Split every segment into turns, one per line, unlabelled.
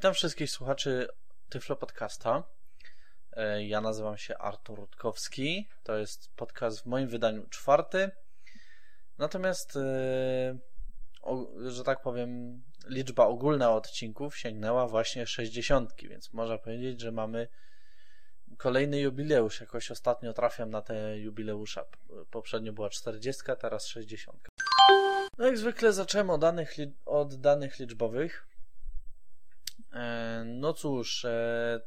Witam wszystkich słuchaczy Tyflo Podcasta. E, ja nazywam się Artur Rutkowski. To jest podcast w moim wydaniu czwarty. Natomiast, e, że tak powiem, liczba ogólna odcinków sięgnęła właśnie 60, więc można powiedzieć, że mamy kolejny jubileusz. Jakoś ostatnio trafiam na te jubileusza. Poprzednio była 40, teraz 60. No jak zwykle zacząłem od danych, od danych liczbowych. E, no cóż, e,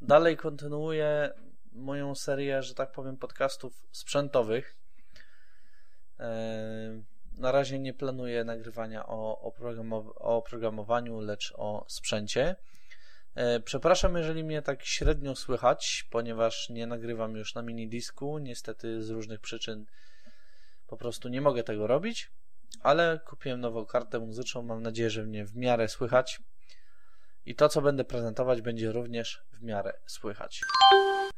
dalej kontynuuję moją serię, że tak powiem, podcastów sprzętowych. E, na razie nie planuję nagrywania o, o oprogramowaniu, lecz o sprzęcie. Przepraszam, jeżeli mnie tak średnio słychać, ponieważ nie nagrywam już na minidisku. Niestety z różnych przyczyn po prostu nie mogę tego robić, ale kupiłem nową kartę muzyczną. Mam nadzieję, że mnie w miarę słychać i to, co będę prezentować, będzie również w miarę słychać.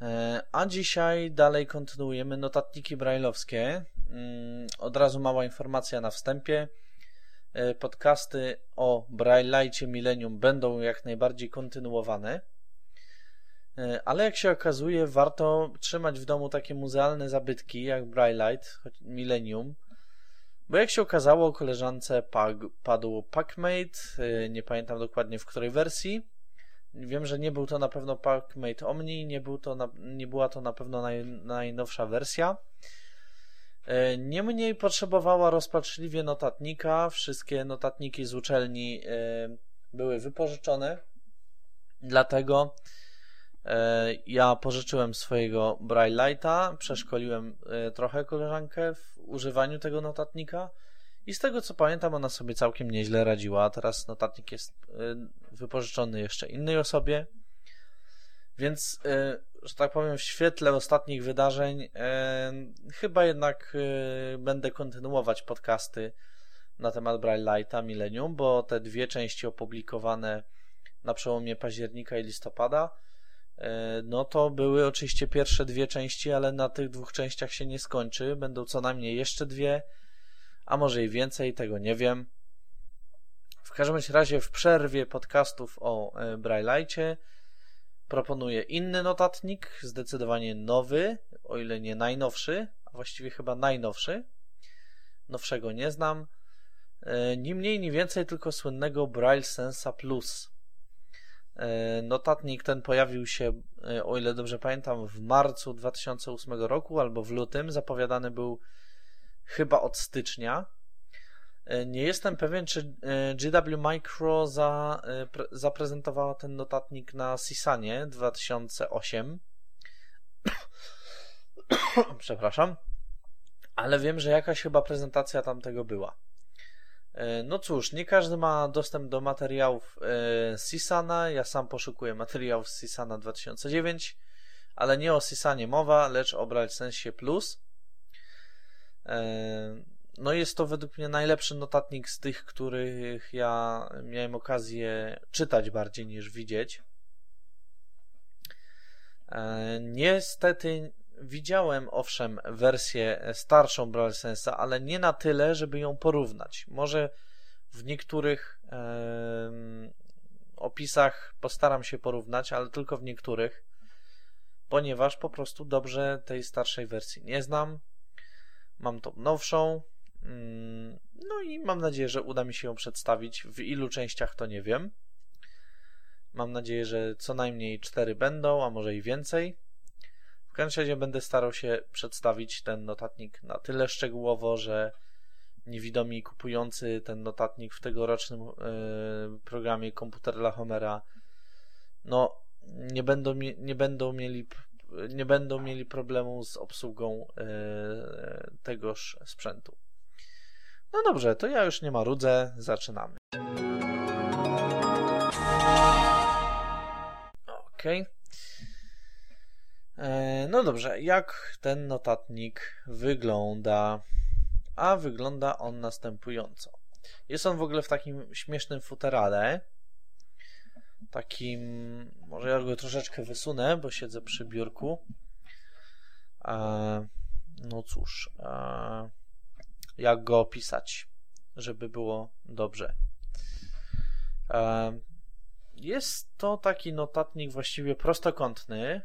E, a dzisiaj dalej kontynuujemy notatniki brajlowskie. Mm, od razu mała informacja na wstępie. E, podcasty o Braille'cie Millennium będą jak najbardziej kontynuowane. E, ale jak się okazuje, warto trzymać w domu takie muzealne zabytki jak Braille'ite Millennium, bo jak się okazało, koleżance padł Packmate, y, nie pamiętam dokładnie w której wersji. Wiem, że nie był to na pewno Packmate Omni, nie, był to na, nie była to na pewno naj, najnowsza wersja. Y, niemniej potrzebowała rozpaczliwie notatnika. Wszystkie notatniki z uczelni y, były wypożyczone. Dlatego ja pożyczyłem swojego Braille'a, przeszkoliłem e, trochę koleżankę w używaniu tego notatnika i z tego co pamiętam, ona sobie całkiem nieźle radziła. Teraz notatnik jest e, wypożyczony jeszcze innej osobie. Więc, że tak powiem, w świetle ostatnich wydarzeń, chyba jednak będę kontynuować podcasty na temat Braille'a Millennium, bo te dwie części opublikowane na przełomie października i listopada E, no to były oczywiście pierwsze dwie części, ale na tych dwóch częściach się nie skończy. Będą co najmniej jeszcze dwie, a może i więcej, tego nie wiem. W każdym razie w przerwie podcastów o e, Braille'cie proponuję inny notatnik, zdecydowanie nowy, o ile nie najnowszy, a właściwie chyba najnowszy. Nowszego nie znam. E, ni mniej, ni więcej, tylko słynnego Braille Sensa Plus. E, notatnik ten pojawił się, e, o ile dobrze pamiętam, w marcu 2008 roku albo w lutym. Zapowiadany był chyba od stycznia. E, nie jestem pewien, czy GW Micro za, zaprezentowała ten notatnik na Sisanie 2008. Przepraszam. Ale wiem, że jakaś chyba prezentacja tamtego była. E, no cóż, nie każdy ma dostęp do materiałów e, Sisana. Ja sam poszukuję materiałów Sisana 2009, ale nie o Sisanie mowa, lecz o Braillesensie Plus. E, no jest to według mnie najlepszy notatnik z tych, których ja miałem okazję czytać bardziej niż widzieć. Niestety widziałem owszem wersję starszą Braille Sensa, ale nie na tyle, żeby ją porównać. Może w niektórych opisach postaram się porównać, ale tylko w niektórych, ponieważ po prostu dobrze tej starszej wersji nie znam. Mam tą nowszą. Mm, no i mam nadzieję, że uda mi się ją przedstawić. W ilu częściach to nie wiem. Mam nadzieję, że co najmniej cztery będą, a może i więcej. W każdym razie będę starał się przedstawić ten notatnik na tyle szczegółowo, że niewidomi kupujący ten notatnik w tegorocznym yy, programie komputer dla Homera no nie będą, nie będą mieli nie będą mieli problemu z obsługą yy, tegoż sprzętu. No dobrze, to ja już nie marudzę, zaczynamy. Okej. Okay. E, no dobrze, jak ten notatnik wygląda? A wygląda on następująco. Jest on w ogóle w takim śmiesznym futerale. Takim, może ja go troszeczkę wysunę, bo siedzę przy biurku. E, no cóż, e, jak go opisać, żeby było dobrze. jest to taki notatnik właściwie prostokątny.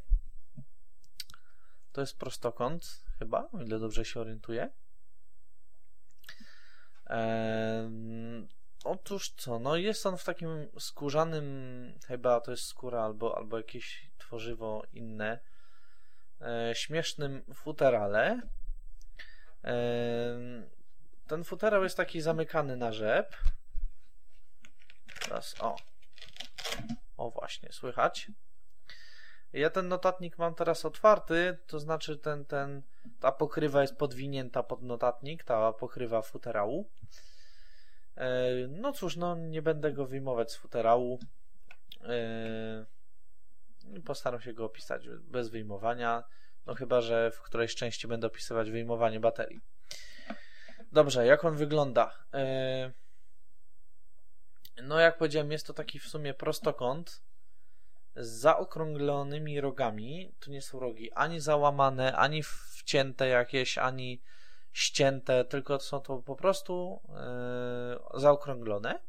To jest prostokąt, chyba, o ile dobrze się orientuję. Eee, otóż co, no jest on w takim skórzanym, chyba to jest skóra albo, albo jakieś tworzywo inne, e, śmiesznym futerale. Ten futerał jest taki zamykany na rzep. Teraz, o. O właśnie, słychać. Ja ten notatnik mam teraz otwarty, to znaczy ten, ten, ta pokrywa jest podwinięta pod notatnik, ta pokrywa futerału. E, no cóż, no nie będę go wyjmować z futerału. E, postaram się go opisać bez wyjmowania. No chyba, że w którejś części będę opisywać wyjmowanie baterii. Dobrze, jak on wygląda? E, no jak powiedziałem, jest to taki w sumie prostokąt z zaokrąglonymi rogami. Tu nie są rogi ani załamane, ani wcięte jakieś, ani ścięte, tylko są to po prostu e, zaokrąglone.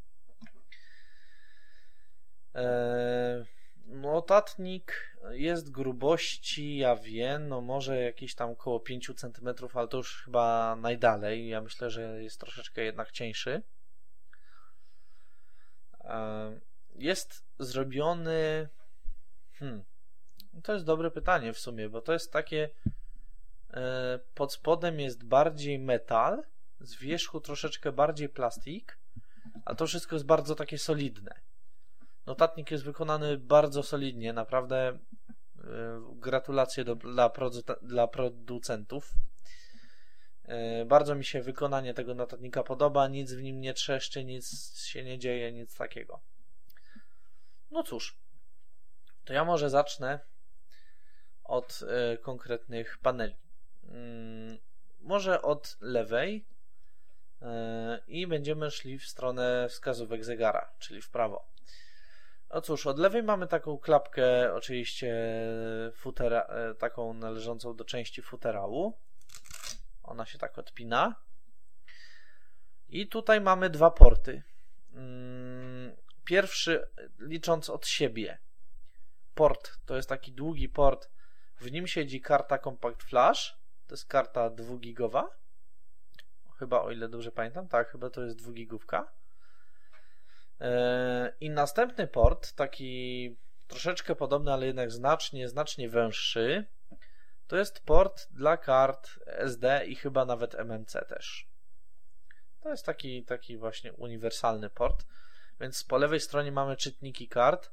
E, notatnik jest grubości, ja wiem, no może jakieś tam około 5 cm, ale to już chyba najdalej. Ja myślę, że jest troszeczkę jednak cieńszy. E, jest zrobiony. Hmm, to jest dobre pytanie w sumie, bo to jest takie E, pod spodem jest bardziej metal, z wierzchu troszeczkę bardziej plastik, a to wszystko jest bardzo takie solidne. Notatnik jest wykonany bardzo solidnie, naprawdę e, gratulacje do, dla, dla producentów. E, bardzo mi się wykonanie tego notatnika podoba, nic w nim nie trzeszczy, nic się nie dzieje, nic takiego. No cóż, to ja może zacznę od konkretnych paneli. Mm, może od lewej e, i będziemy szli w stronę wskazówek zegara, czyli w prawo. No cóż, od lewej mamy taką klapkę, oczywiście futera, e, taką należącą do części futerału. Ona się tak odpina. I tutaj mamy dwa porty. Mm, pierwszy, licząc od siebie, port to jest taki długi port. W nim siedzi karta Compact Flash to jest karta dwugigowa. Chyba, o ile dobrze pamiętam, tak, chyba to jest dwugigówka. E, I następny port, taki troszeczkę podobny, ale jednak znacznie, znacznie węższy, to jest port dla kart SD i chyba nawet MMC też. To jest taki, taki właśnie uniwersalny port. Więc po lewej stronie mamy czytniki kart.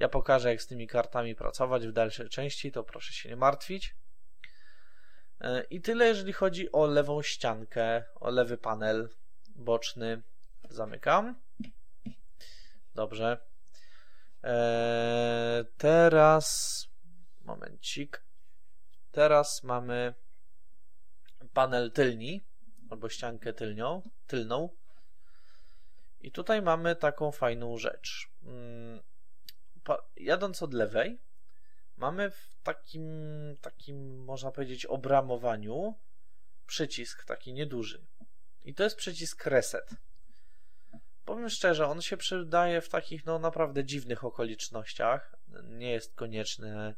Ja pokażę, jak z tymi kartami pracować w dalszej części, to proszę się nie martwić. E, I tyle, jeżeli chodzi o lewą ściankę, o lewy panel boczny. Zamykam. Dobrze. Eee, teraz momencik. Teraz mamy panel tylni albo ściankę tylnią, tylną. I tutaj mamy taką fajną rzecz. Jadąc od lewej, mamy w takim, takim, można powiedzieć, obramowaniu przycisk taki nieduży. I to jest przycisk reset. Powiem szczerze, on się przydaje w takich no naprawdę dziwnych okolicznościach. Nie jest konieczne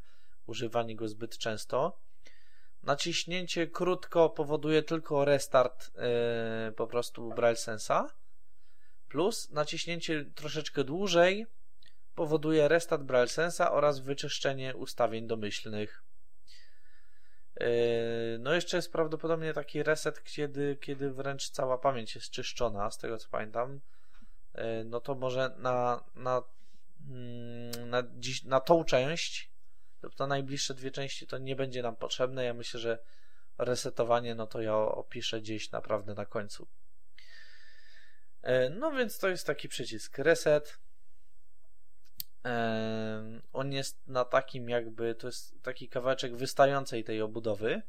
używanie go zbyt często. Naciśnięcie krótko powoduje tylko restart yy, po prostu Braille Sensa. Plus naciśnięcie troszeczkę dłużej powoduje restart BrailleSensa oraz wyczyszczenie ustawień domyślnych. Yy, no jeszcze jest prawdopodobnie taki reset, kiedy, kiedy wręcz cała pamięć jest czyszczona, z tego co pamiętam. Yy, no to może na, na, mm, na, dziś, na tą część lub na najbliższe dwie części to nie będzie nam potrzebne. Ja myślę, że resetowanie no to ja opiszę gdzieś naprawdę na końcu. Yy, no więc to jest taki przycisk reset. On jest na takim jakby, to jest taki kawałeczek wystającej tej obudowy.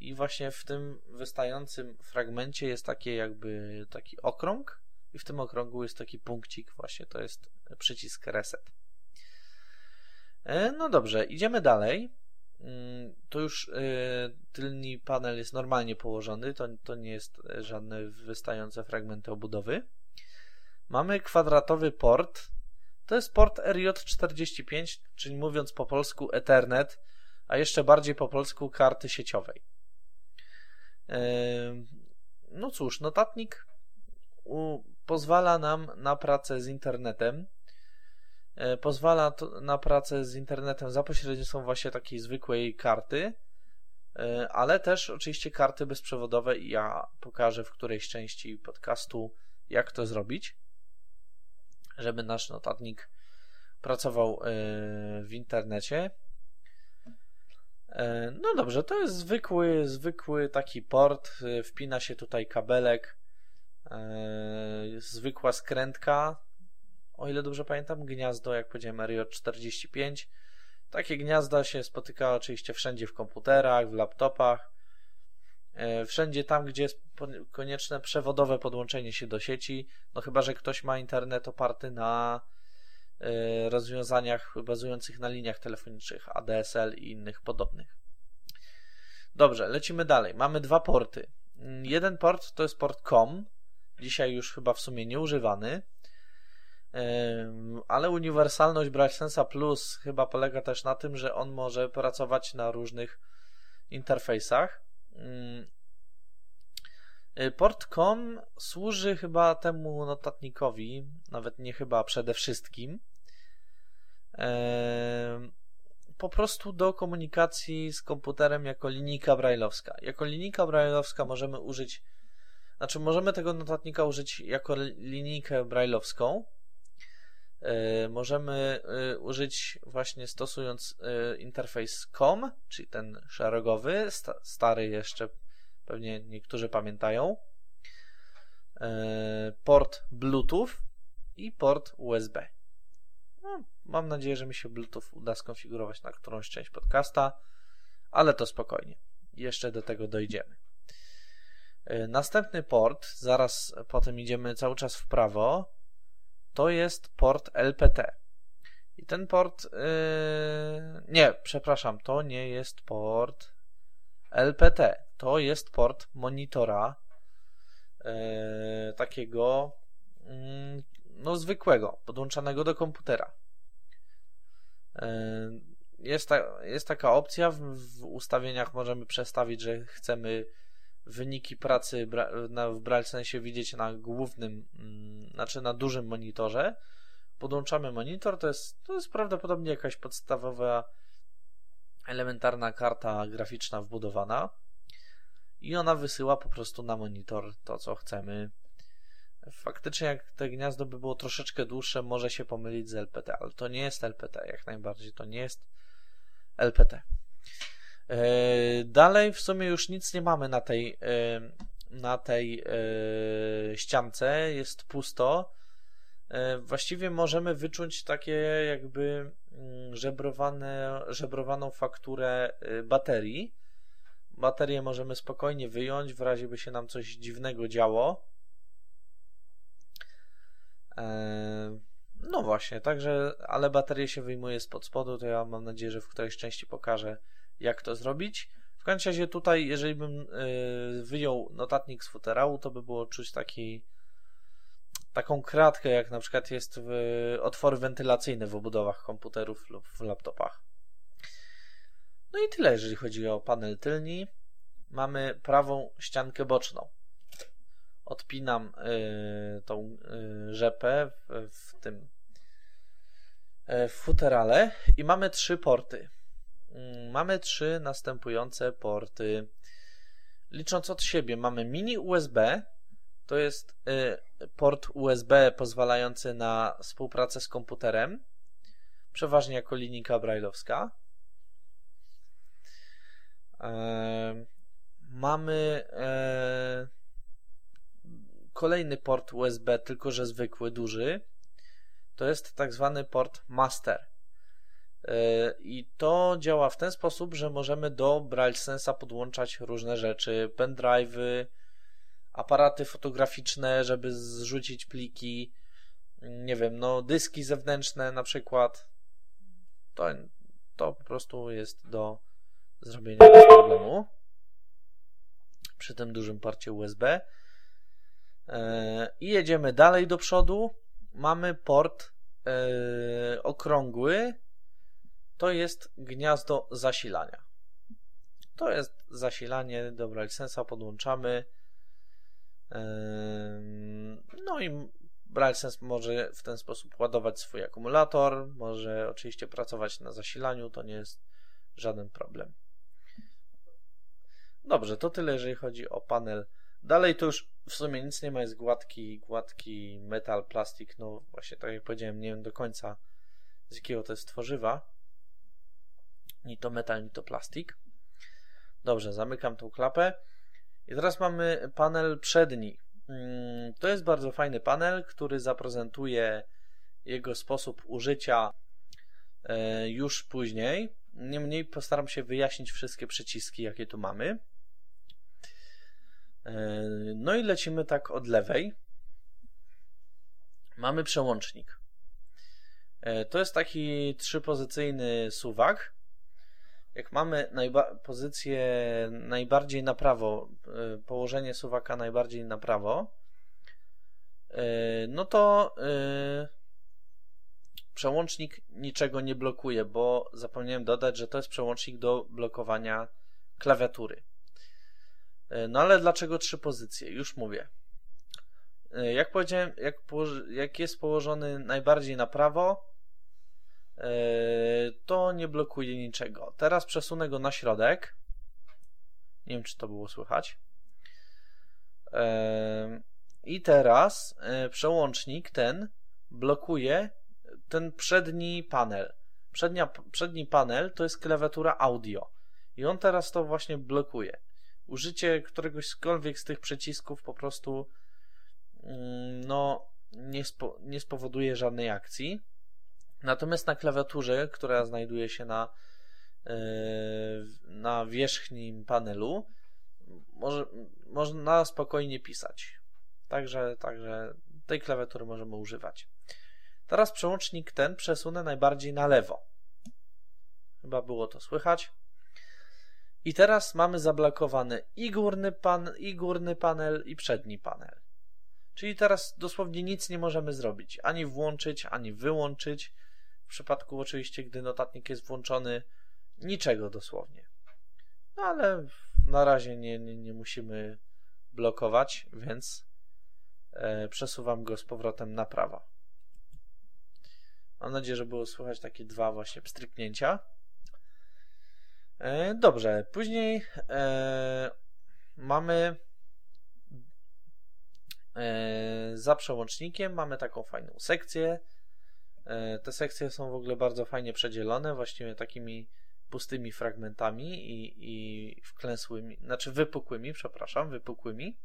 I właśnie w tym wystającym fragmencie jest takie jakby taki okrąg i w tym okrągu jest taki punkcik właśnie, to jest przycisk reset. No dobrze, idziemy dalej. Mm, to już tylny panel jest normalnie położony, to, to nie jest żadne wystające fragmenty obudowy. Mamy kwadratowy port. To jest port RJ45, czyli mówiąc po polsku Ethernet, a jeszcze bardziej po polsku karty sieciowej. No cóż, notatnik pozwala nam na pracę z internetem. E, pozwala na pracę z internetem za pośrednictwem właśnie takiej zwykłej karty, e, ale też oczywiście karty bezprzewodowe ja pokażę w którejś części podcastu, jak to zrobić, żeby nasz notatnik pracował e, w internecie. No dobrze, to jest zwykły, zwykły taki port. Wpina się tutaj kabelek, zwykła skrętka, o ile dobrze pamiętam, gniazdo, jak powiedziałem, RJ45. Takie gniazda się spotyka oczywiście wszędzie w komputerach, w laptopach, e, wszędzie tam, gdzie jest konieczne przewodowe podłączenie się do sieci, no chyba, że ktoś ma internet oparty na e, rozwiązaniach bazujących na liniach telefonicznych ADSL i innych podobnych. Dobrze, lecimy dalej. Mamy dwa porty. Jeden port to jest port COM, dzisiaj już chyba w sumie nieużywany ale uniwersalność BrailleSense'a Plus chyba polega też na tym, że on może pracować na różnych interfejsach. Y, Port.com służy chyba temu notatnikowi, nawet nie chyba przede wszystkim, po prostu do komunikacji z komputerem jako linijka brailleowska. Jako linijka brailleowska możemy użyć, znaczy możemy tego notatnika użyć jako linijkę brailleowską, możemy e, użyć właśnie stosując e, interfejs COM, czyli ten szeregowy, stary jeszcze pewnie niektórzy pamiętają, port Bluetooth i port USB. No, mam nadzieję, że mi się Bluetooth uda skonfigurować na którąś część podcasta, ale to spokojnie. Jeszcze do tego dojdziemy. Następny port, zaraz potem idziemy cały czas w prawo, to jest port LPT. I ten port. Yy... Nie, przepraszam, to nie jest port LPT. To jest port monitora yy, takiego yy, no zwykłego, podłączanego do komputera. Yy, jest, ta, jest taka opcja w, w ustawieniach możemy przestawić, że chcemy wyniki pracy w Braille sensie widzieć na głównym, mm, znaczy na dużym monitorze. Podłączamy monitor, to jest, to jest prawdopodobnie jakaś podstawowa, elementarna karta graficzna wbudowana i ona wysyła po prostu na monitor to, co chcemy. Faktycznie, jak te gniazdo by było troszeczkę dłuższe, może się pomylić z LPT, ale to nie jest LPT, jak najbardziej to nie jest LPT. E, dalej w sumie już nic nie mamy na tej, e, na tej e, ściance, jest pusto. Właściwie możemy wyczuć takie jakby mm, żebrowane, żebrowaną fakturę baterii. Baterię możemy spokojnie wyjąć, w razie by się nam coś dziwnego działo. No właśnie, także, ale baterię się wyjmuje spod spodu, to ja mam nadzieję, że w którejś części pokażę jak to zrobić. W każdym razie tutaj, jeżeli bym yy, wyjął notatnik z futerału, to by było czuć taki taką kratkę, jak na przykład jest w otwory wentylacyjne w obudowach komputerów lub w laptopach. No i tyle, jeżeli chodzi o panel tylni. Mamy prawą ściankę boczną. Odpinam yy, tą yy, rzepę w, w tym w futerale i mamy trzy porty. Mm, mamy trzy następujące porty. Licząc od siebie, mamy mini USB, to jest y, port USB pozwalający na współpracę z komputerem, przeważnie jako linijka brailleowska. E, mamy e, kolejny port USB, tylko że zwykły, duży. To jest tak zwany port master. E, I to działa w ten sposób, że możemy do BrailleSense'a podłączać różne rzeczy, pendrive'y, aparaty fotograficzne, żeby zrzucić pliki, nie wiem, no dyski zewnętrzne na przykład. To, to po prostu jest do zrobienia bez problemu przy tym dużym porcie USB. E, I jedziemy dalej do przodu. Mamy port e, okrągły. To jest gniazdo zasilania. To jest zasilanie, dobra, licensa podłączamy. E, no i BrailleSense może w ten sposób ładować swój akumulator, może oczywiście pracować na zasilaniu, to nie jest żaden problem. Dobrze, to tyle jeżeli chodzi o panel. Dalej to już w sumie nic nie ma, jest gładki, gładki metal, plastik, no właśnie tak jak powiedziałem, nie wiem do końca z jakiego to jest tworzywa. Ni to metal, ni to plastik. Dobrze, zamykam tą klapę. I teraz mamy panel przedni. Mm, to jest bardzo fajny panel, który zaprezentuje jego sposób użycia e, już później. Niemniej postaram się wyjaśnić wszystkie przyciski, jakie tu mamy. E, no i lecimy tak od lewej. Mamy przełącznik. E, to jest taki trzypozycyjny suwak. Jak mamy najba pozycję najbardziej na prawo, e, położenie suwaka najbardziej na prawo, no to przełącznik niczego nie blokuje, bo zapomniałem dodać, że to jest przełącznik do blokowania klawiatury. No ale dlaczego trzy pozycje? Już mówię. Jak powiedziałem, jak, jak jest położony najbardziej na prawo, to nie blokuje niczego. Teraz przesunę go na środek. Nie wiem, czy to było słychać. I teraz przełącznik ten blokuje ten przedni panel. Przednia, przedni panel to jest klawiatura audio. I on teraz to właśnie blokuje użycie któregośkolwiek z tych przycisków po prostu mm, no, nie, spo, nie spowoduje żadnej akcji. Natomiast na klawiaturze, która znajduje się na, yy, na wierzchnim panelu, może, można spokojnie pisać. Także, także tej klawiatury możemy używać. Teraz przełącznik ten przesunę najbardziej na lewo. Chyba było to słychać. I teraz mamy zablokowany i górny, pan, i górny panel, i przedni panel. Czyli teraz dosłownie nic nie możemy zrobić. Ani włączyć, ani wyłączyć. W przypadku oczywiście, gdy notatnik jest włączony, niczego dosłownie. No ale na razie nie, nie, nie musimy blokować, więc e, przesuwam go z powrotem na prawo. Mam nadzieję, że było słychać takie dwa właśnie pstryknięcia. E, dobrze, później e, mamy e, za przełącznikiem mamy taką fajną sekcję. E, te sekcje są w ogóle bardzo fajnie przedzielone, właściwie takimi pustymi fragmentami i, i wklęsłymi, znaczy wypukłymi, przepraszam, wypukłymi.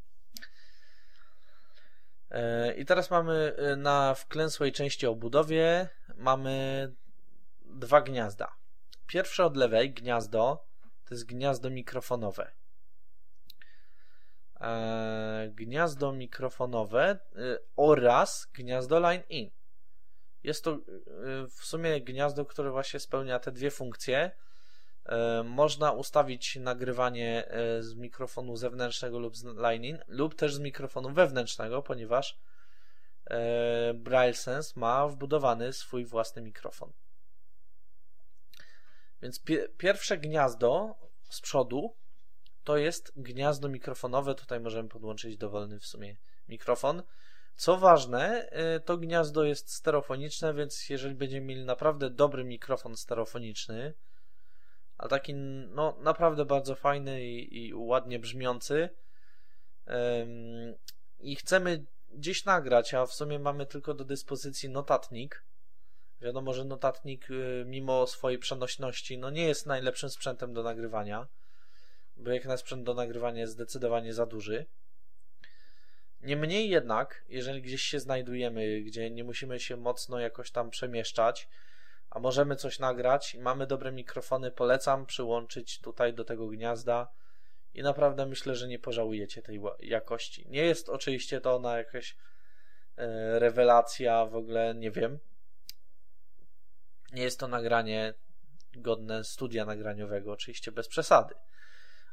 E, I teraz mamy e, na wklęsłej części obudowie mamy dwa gniazda. Pierwsze od lewej gniazdo to jest gniazdo mikrofonowe. Gniazdo mikrofonowe oraz gniazdo line in. Jest to y, w sumie gniazdo, które właśnie spełnia te dwie funkcje. E, można ustawić nagrywanie e, z mikrofonu zewnętrznego lub z in, lub też z mikrofonu wewnętrznego, ponieważ e, BrailleSense ma wbudowany swój własny mikrofon. Więc pie pierwsze gniazdo z przodu to jest gniazdo mikrofonowe. Tutaj możemy podłączyć dowolny w sumie mikrofon. Co ważne, y, to gniazdo jest stereofoniczne, więc jeżeli będziemy mieli naprawdę dobry mikrofon stereofoniczny, a taki no naprawdę bardzo fajny i, i ładnie brzmiący i chcemy gdzieś nagrać, a w sumie mamy tylko do dyspozycji notatnik, Wiadomo, że notatnik, y, mimo swojej przenośności, no nie jest najlepszym sprzętem do nagrywania, bo jak na sprzęt do nagrywania jest zdecydowanie za duży. Niemniej jednak, jeżeli gdzieś się znajdujemy, gdzie nie musimy się mocno jakoś tam przemieszczać, a możemy coś nagrać i mamy dobre mikrofony, polecam przyłączyć tutaj do tego gniazda i naprawdę myślę, że nie pożałujecie tej jakości. Nie jest oczywiście to ona jakaś e, rewelacja, w ogóle nie wiem, nie jest to nagranie godne studia nagraniowego, oczywiście bez przesady,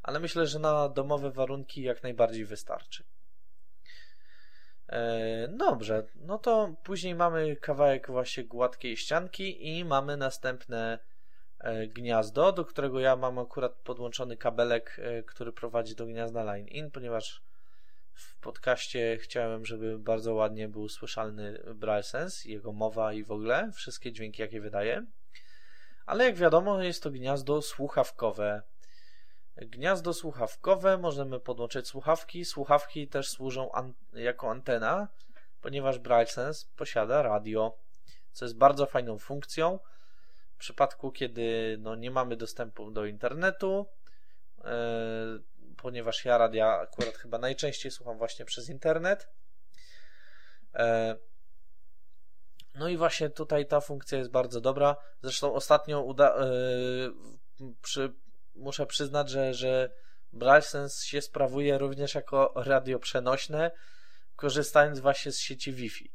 ale myślę, że na domowe warunki jak najbardziej wystarczy. E, dobrze, no to później mamy kawałek właśnie gładkiej ścianki i mamy następne e, gniazdo, do którego ja mam akurat podłączony kabelek, e, który prowadzi do gniazda line in, ponieważ w podcaście chciałem, żeby bardzo ładnie był słyszalny BrailleSense, jego mowa i w ogóle wszystkie dźwięki, jakie wydaje. Ale jak wiadomo, jest to gniazdo słuchawkowe. Gniazdo słuchawkowe, możemy podłączyć słuchawki. Słuchawki też służą an jako antena, ponieważ BrailleSense posiada radio, co jest bardzo fajną funkcją. W przypadku, kiedy no, nie mamy dostępu do internetu, yy, ponieważ ja radia akurat chyba najczęściej słucham właśnie przez internet. Yy, no i właśnie tutaj ta funkcja jest bardzo dobra. Zresztą ostatnio uda, yy, przy, muszę przyznać, że, że się sprawuje również jako radio przenośne, korzystając właśnie z sieci Wi-Fi.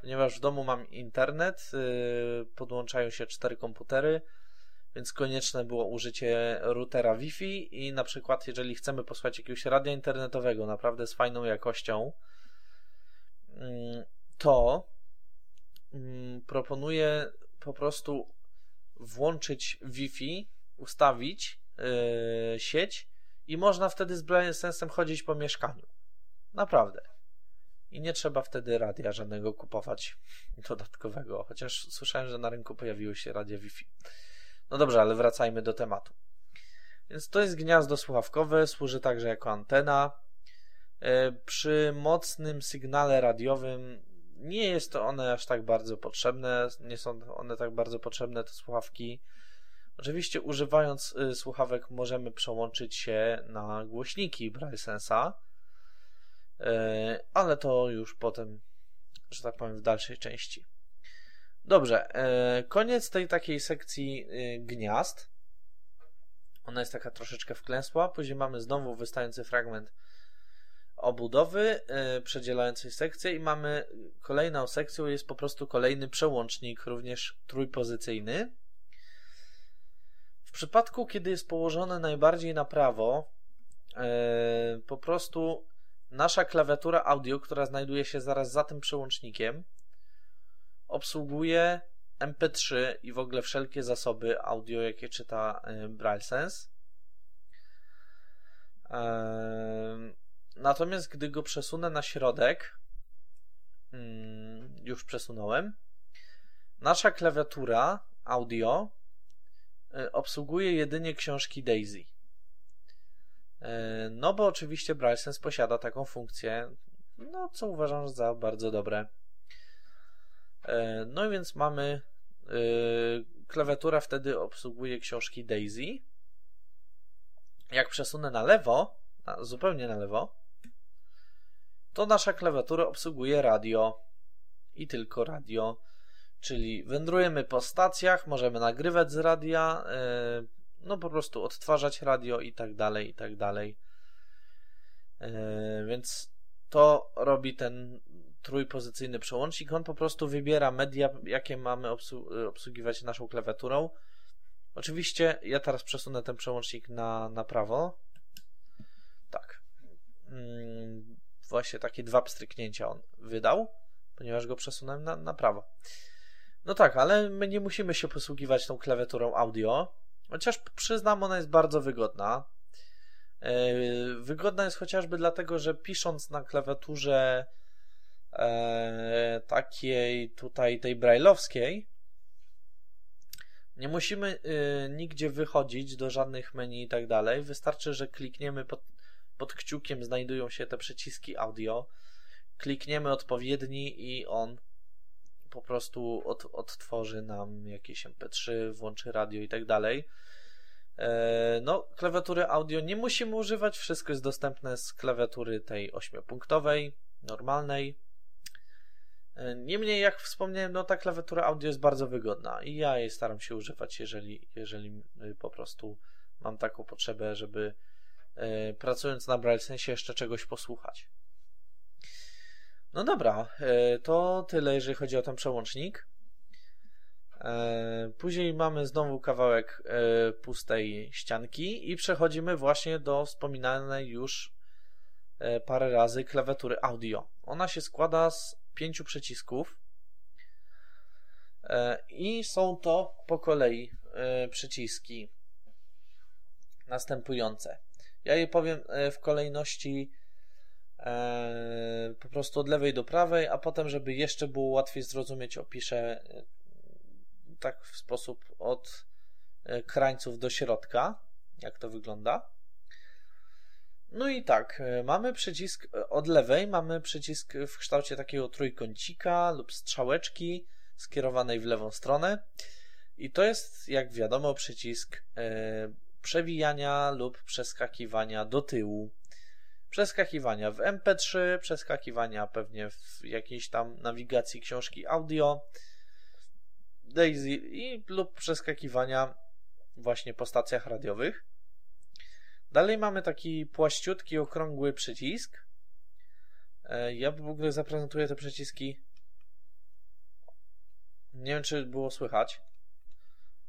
Ponieważ w domu mam internet, yy, podłączają się cztery komputery, więc konieczne było użycie routera Wi-Fi i na przykład jeżeli chcemy posłuchać jakiegoś radia internetowego naprawdę z fajną jakością, yy, to yy, proponuję po prostu włączyć Wi-Fi, ustawić yy, sieć i można wtedy z sensem chodzić po mieszkaniu. Naprawdę. I nie trzeba wtedy radia żadnego kupować dodatkowego, chociaż słyszałem, że na rynku pojawiły się radia Wi-Fi. No dobrze, ale wracajmy do tematu. Więc to jest gniazdo słuchawkowe, służy także jako antena. Yy, przy mocnym sygnale radiowym nie jest to one aż tak bardzo potrzebne, nie są one tak bardzo potrzebne, te słuchawki Oczywiście używając y, słuchawek możemy przełączyć się na głośniki BrailleSense'a, y, ale to już potem, że tak powiem, w dalszej części. Dobrze, y, koniec tej takiej sekcji gniazd. Ona jest taka troszeczkę wklęsła. Później mamy znowu wystający fragment obudowy przedzielającej sekcję i mamy kolejną sekcją jest po prostu kolejny przełącznik, również trójpozycyjny. W przypadku, kiedy jest położone najbardziej na prawo, yy, po prostu nasza klawiatura audio, która znajduje się zaraz za tym przełącznikiem, obsługuje MP3 i w ogóle wszelkie zasoby audio, jakie czyta yy, BrailleSense. Natomiast gdy go przesunę na środek, mm, już przesunąłem, nasza klawiatura audio E, obsługuje jedynie książki Daisy. E, no bo oczywiście BrailleSense posiada taką funkcję, no co uważam za bardzo dobre. E, no więc mamy klawiatura wtedy obsługuje książki Daisy. Jak przesunę na lewo, zupełnie na lewo, to nasza klawiatura obsługuje radio i tylko radio. Czyli wędrujemy po stacjach, możemy nagrywać z radia, e, no po prostu odtwarzać radio i tak dalej, i tak dalej. E, więc to robi ten trójpozycyjny przełącznik. On po prostu wybiera media, jakie mamy obsługiwać naszą klawiaturą. Oczywiście ja teraz przesunę ten przełącznik na, na prawo. Tak. Mm, właśnie takie dwa pstryknięcia on wydał, ponieważ go przesunąłem na, na prawo. No tak, ale my nie musimy się posługiwać tą klawiaturą audio, chociaż przyznam, ona jest bardzo wygodna. E, wygodna jest chociażby dlatego, że pisząc na klawiaturze e, takiej tutaj tej brailleowskiej, nie musimy e, nigdzie wychodzić do żadnych menu i tak dalej. Wystarczy, że klikniemy pod, pod kciukiem, znajdują się te przyciski audio. Klikniemy odpowiedni i on po prostu od, odtworzy nam jakieś MP3, włączy radio i tak dalej. E, no, klawiatury audio nie musimy używać, wszystko jest dostępne z klawiatury tej ośmiopunktowej, normalnej. E, niemniej, jak wspomniałem, no ta klawiatura audio jest bardzo wygodna i ja jej staram się używać, jeżeli, jeżeli y, po prostu mam taką potrzebę, żeby e, pracując na BrailleSense jeszcze czegoś posłuchać. No dobra, e, to tyle, jeżeli chodzi o ten przełącznik. E, później mamy znowu kawałek e, pustej ścianki i przechodzimy właśnie do wspominanej już parę razy klawiatury audio. Ona się składa z pięciu przycisków i są to po kolei przyciski następujące. Ja je powiem w kolejności po prostu od lewej do prawej, a potem, żeby jeszcze było łatwiej zrozumieć, opiszę tak w sposób od e, krańców do środka, jak to wygląda. No i tak, e, mamy przycisk e, od lewej, mamy przycisk w kształcie takiego trójkącika lub strzałeczki skierowanej w lewą stronę. I to jest, jak wiadomo, przycisk przewijania lub przeskakiwania do tyłu. Przeskakiwania w MP3, przeskakiwania pewnie w jakiejś tam nawigacji książki audio Daisy i lub przeskakiwania właśnie po stacjach radiowych. Dalej mamy taki płaściutki, okrągły przycisk. E, ja w ogóle zaprezentuję te przyciski. Nie wiem, czy było słychać.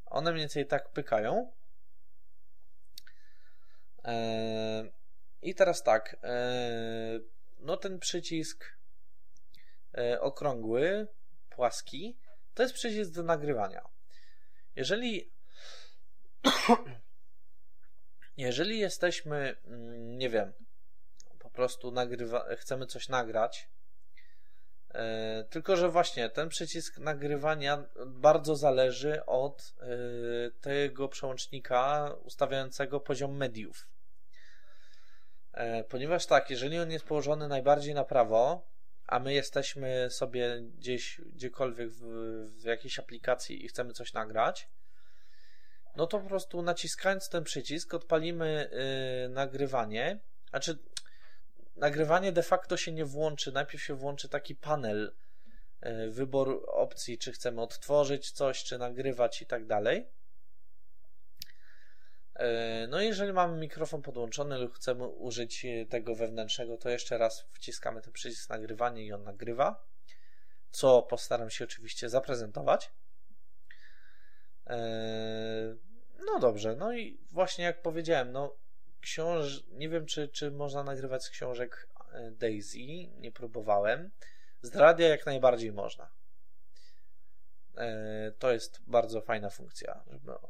One mniej więcej tak pykają. E, I teraz tak. E, no ten przycisk okrągły, płaski, to jest przycisk do nagrywania. Jeżeli jeżeli jesteśmy, mm, nie wiem, po prostu nagrywa, chcemy coś nagrać, e, tylko że właśnie ten przycisk nagrywania bardzo zależy od e, tego przełącznika ustawiającego poziom mediów. E, ponieważ tak, jeżeli on jest położony najbardziej na prawo, a my jesteśmy sobie gdzieś, gdziekolwiek w, w jakiejś aplikacji i chcemy coś nagrać, no to po prostu naciskając ten przycisk odpalimy yy, nagrywanie. Znaczy, nagrywanie de facto się nie włączy. Najpierw się włączy taki panel, yy, wybór opcji, czy chcemy odtworzyć coś, czy nagrywać i tak dalej. E, no jeżeli mamy mikrofon podłączony lub chcemy użyć e, tego wewnętrznego, to jeszcze raz wciskamy ten przycisk nagrywanie i on nagrywa, co postaram się oczywiście zaprezentować. E, no dobrze, no i właśnie jak powiedziałem, no książ... nie wiem czy, czy można nagrywać z książek Daisy, nie próbowałem. Z radia jak najbardziej można. E, to jest bardzo fajna funkcja,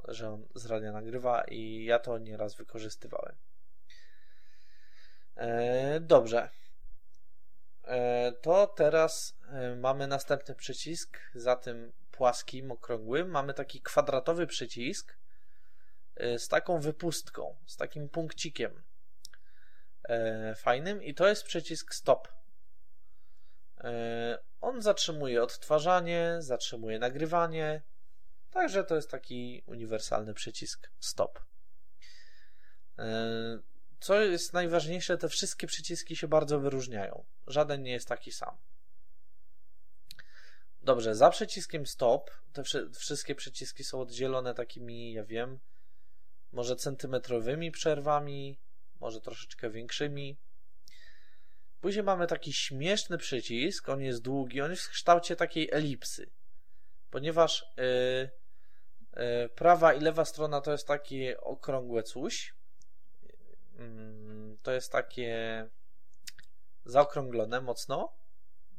że on z radia nagrywa i ja to nieraz wykorzystywałem. E, dobrze. E, to teraz mamy następny przycisk, za tym płaskim, okrągłym. Mamy taki kwadratowy przycisk z taką wypustką, z takim punkcikiem fajnym i to jest przycisk stop. On zatrzymuje odtwarzanie, zatrzymuje nagrywanie, także to jest taki uniwersalny przycisk stop. E, co jest najważniejsze, te wszystkie przyciski się bardzo wyróżniają. Żaden nie jest taki sam. Dobrze, za przyciskiem stop te wszystkie przyciski są oddzielone takimi, ja wiem, może centymetrowymi przerwami, może troszeczkę większymi. Później mamy taki śmieszny przycisk, on jest długi, on jest w kształcie takiej elipsy. Ponieważ yy, yy, prawa i lewa strona to jest takie okrągłe coś. Yy, to jest takie zaokrąglone mocno.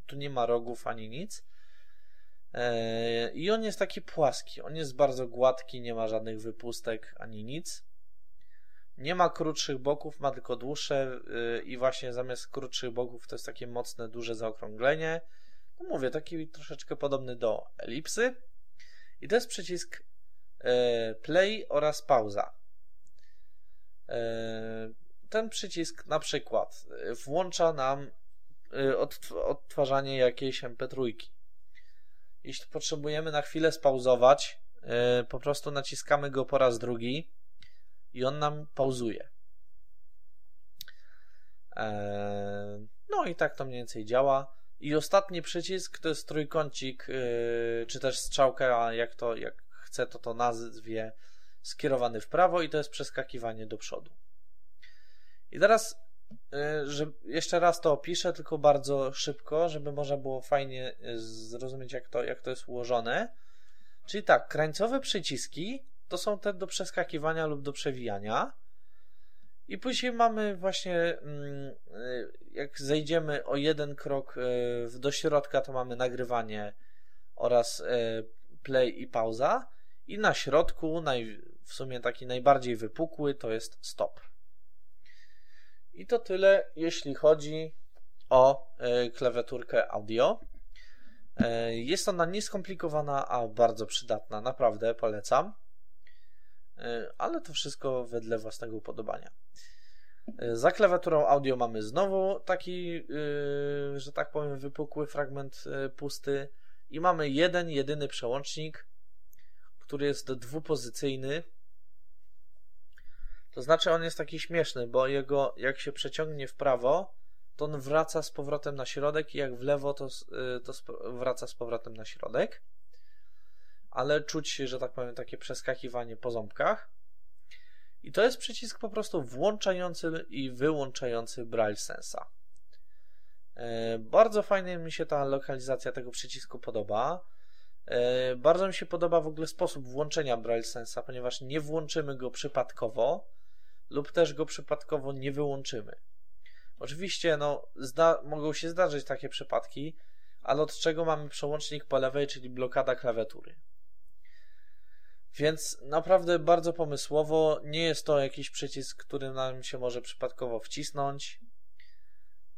Tu nie ma rogów ani nic. Y, I on jest taki płaski. On jest bardzo gładki, nie ma żadnych wypustek ani nic. Nie ma krótszych boków, ma tylko dłuższe yy, i właśnie zamiast krótszych boków to jest takie mocne, duże zaokrąglenie. No mówię, taki troszeczkę podobny do elipsy. I to jest przycisk yy, play oraz pauza. Yy, ten przycisk na przykład włącza nam odtwarzanie jakiejś MP3. Jeśli potrzebujemy na chwilę spauzować, po prostu naciskamy go po raz drugi i on nam pauzuje. Eee, no i tak to mniej więcej działa. I ostatni przycisk to jest trójkącik, yy, czy też strzałka, jak to, jak chce to to nazwie, skierowany w prawo i to jest przeskakiwanie do przodu. I teraz yy, że jeszcze raz to opiszę, tylko bardzo szybko, żeby można było fajnie yy, zrozumieć, jak to, jak to jest ułożone. Czyli tak, krańcowe przyciski to są te do przeskakiwania lub do przewijania. I później mamy właśnie, mm, jak zejdziemy o jeden krok do środka, to mamy nagrywanie oraz play i pauza. I na środku, naj, w sumie taki najbardziej wypukły, to jest stop. I to tyle, jeśli chodzi o e, klawiaturkę audio. E, jest ona nieskomplikowana, a bardzo przydatna. Naprawdę polecam. E, ale to wszystko wedle własnego upodobania. Za klawiaturą audio mamy znowu taki, że tak powiem, wypukły fragment pusty i mamy jeden, jedyny przełącznik, który jest dwupozycyjny. To znaczy on jest taki śmieszny, bo jego jak się przeciągnie w prawo, to on wraca z powrotem na środek i jak w lewo, to, to wraca z powrotem na środek. Ale czuć że tak powiem, takie przeskakiwanie po ząbkach. I to jest przycisk po prostu włączający i wyłączający Braille Sensa. E, bardzo fajnie mi się ta lokalizacja tego przycisku podoba. E, bardzo mi się podoba w ogóle sposób włączenia Braille Sensa, ponieważ nie włączymy go przypadkowo lub też go przypadkowo nie wyłączymy. Oczywiście no, zda, mogą się zdarzyć takie przypadki, ale od czego mamy przełącznik po lewej, czyli blokada klawiatury. Więc naprawdę bardzo pomysłowo. Nie jest to jakiś przycisk, który nam się może przypadkowo wcisnąć.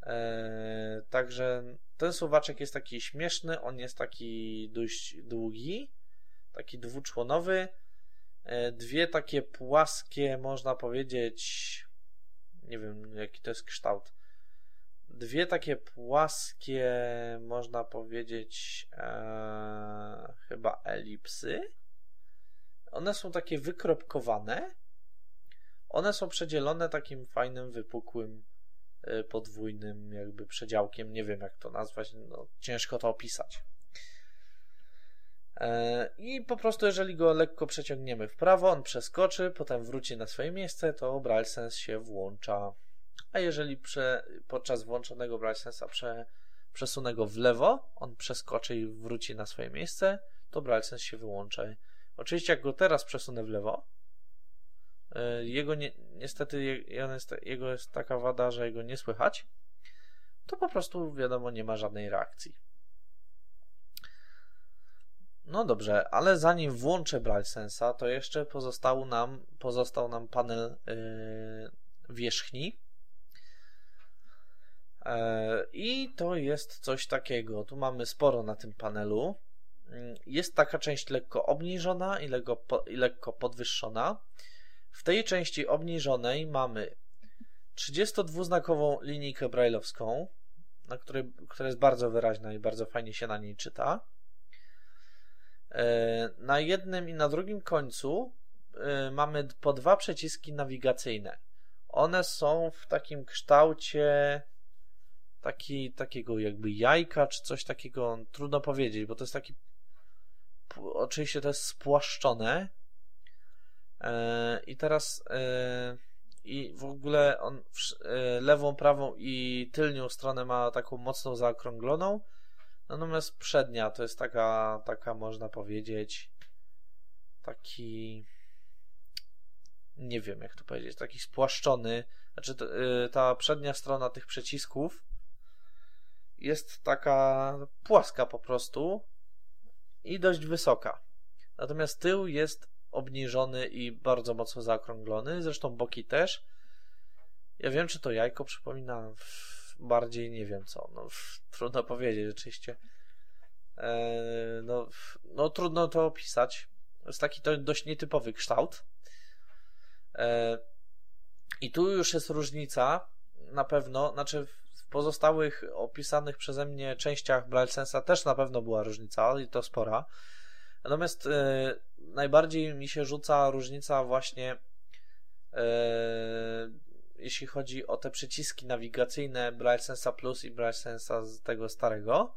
Eee, także ten suwaczek jest taki śmieszny, on jest taki dość długi, taki dwuczłonowy. Eee, dwie takie płaskie, można powiedzieć, nie wiem jaki to jest kształt. Dwie takie płaskie, można powiedzieć, e, chyba elipsy. One są takie wykropkowane. One są przedzielone takim fajnym, wypukłym, e, podwójnym jakby przedziałkiem. Nie wiem jak to nazwać, no, ciężko to opisać. E, I po prostu, jeżeli go lekko przeciągniemy w prawo, on przeskoczy, potem wróci na swoje miejsce, to BrailleSense się włącza. A jeżeli prze, podczas włączonego BrailleSense'a prze, przesunę go w lewo, on przeskoczy i wróci na swoje miejsce, to BrailleSense się wyłączy. Oczywiście, jak go teraz przesunę w lewo, e, jego nie, niestety jego jest taka wada, że jego nie słychać, to po prostu wiadomo, nie ma żadnej reakcji. No dobrze, ale zanim włączę BrailleSense'a, to jeszcze pozostał nam, pozostał nam panel yy, wierzchni. Yy, I to jest coś takiego. Tu mamy sporo na tym panelu. Yy, jest taka część lekko obniżona i i lekko podwyższona. W tej części obniżonej mamy 32-znakową linijkę brailleowską, na której, która jest bardzo wyraźna i bardzo fajnie się na niej czyta. E, na jednym i na drugim końcu e, mamy po dwa przyciski nawigacyjne. One są w takim kształcie taki, takiego jakby jajka, czy coś takiego, trudno powiedzieć, bo to jest taki oczywiście to jest spłaszczone. E, i teraz i w ogóle on lewą, prawą i tylnią stronę ma taką mocno zaokrągloną. Natomiast przednia to jest taka, taka można powiedzieć, taki nie wiem jak to powiedzieć, taki spłaszczony, znaczy ta przednia strona tych przycisków jest taka płaska po prostu i dość wysoka. Natomiast tył jest obniżony i bardzo mocno zaokrąglony, zresztą boki też. Ja wiem, czy to jajko przypomina bardziej nie wiem co. No, trudno powiedzieć rzeczywiście. E, no, no, trudno to opisać. Jest taki to dość nietypowy kształt. E, I tu już jest różnica na pewno, znaczy w pozostałych opisanych przeze mnie częściach BrailleSense'a też na pewno była różnica i to spora. Natomiast e, najbardziej mi się rzuca różnica właśnie jeśli chodzi o te przyciski nawigacyjne Braille Sensa Plus i Braille Sensa z tego starego,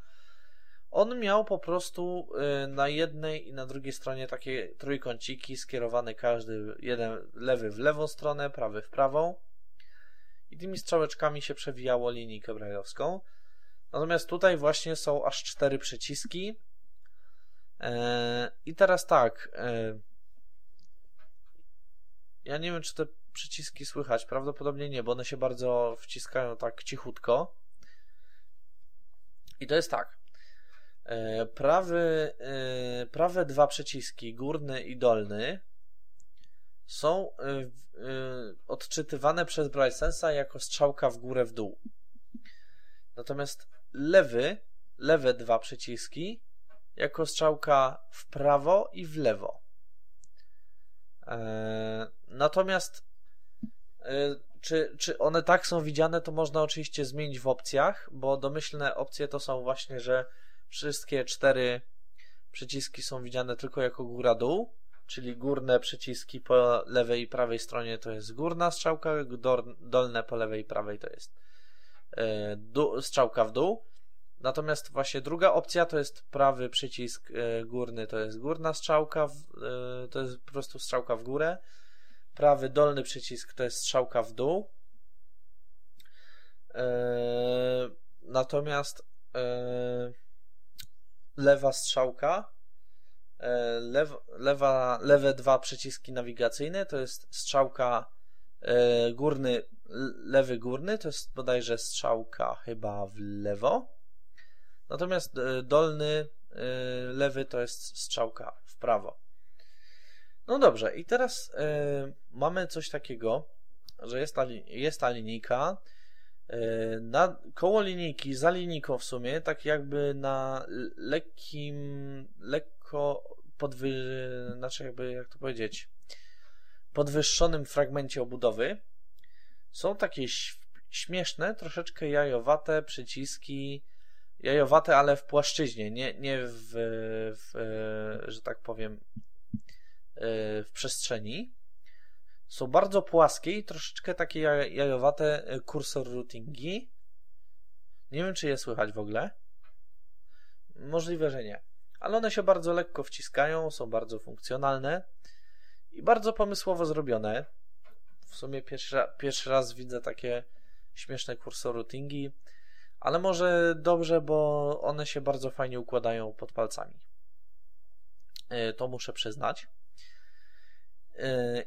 on miał po prostu y, na jednej i na drugiej stronie takie trójkąciki skierowane każdy, jeden lewy w lewą stronę, prawy w prawą i tymi strzałeczkami się przewijało linijkę brajlowską. Natomiast tutaj właśnie są aż cztery przyciski. E, I teraz tak, e, ja nie wiem, czy te przyciski słychać. Prawdopodobnie nie, bo one się bardzo wciskają tak cichutko. I to jest tak. E, prawy, prawe dwa przyciski, górny i dolny, są e, odczytywane przez BrightSense'a jako strzałka w górę, w dół. Natomiast lewy, lewe dwa przyciski jako strzałka w prawo i w lewo. Natomiast czy, czy one tak są widziane, to można oczywiście zmienić w opcjach, bo domyślne opcje to są właśnie, że wszystkie cztery przyciski są widziane tylko jako góra-dół, czyli górne przyciski po lewej i prawej stronie to jest górna strzałka, dolne po lewej i prawej to jest e, strzałka w dół. Natomiast właśnie druga opcja to jest prawy przycisk e, górny, to jest górna strzałka, e, to jest po prostu strzałka w górę. Prawy dolny przycisk to jest strzałka w dół. Natomiast lewa strzałka, lew, lewa, lewe dwa przyciski nawigacyjne to jest strzałka e, górny, lewy górny, to jest bodajże strzałka chyba w lewo. Natomiast e, dolny lewy to jest strzałka w prawo. No dobrze, i teraz mamy coś takiego, że jest ta, jest ta linijka, E, na, koło linijki, za linijką w sumie, tak jakby na lekkim, lekko podwy, znaczy jakby, jak to powiedzieć, podwyższonym fragmencie obudowy są takie śmieszne, troszeczkę jajowate przyciski, jajowate, ale w płaszczyźnie, nie, nie w, w że tak powiem, w przestrzeni. Są bardzo płaskie i troszeczkę takie jajowate e, kursor routingi. Nie wiem, czy je słychać w ogóle. Możliwe, że nie. Ale one się bardzo lekko wciskają, są bardzo funkcjonalne i bardzo pomysłowo zrobione. W sumie pierwszy, pierwszy raz widzę takie śmieszne kursor routingi, ale może dobrze, bo one się bardzo fajnie układają pod palcami. E, to muszę przyznać.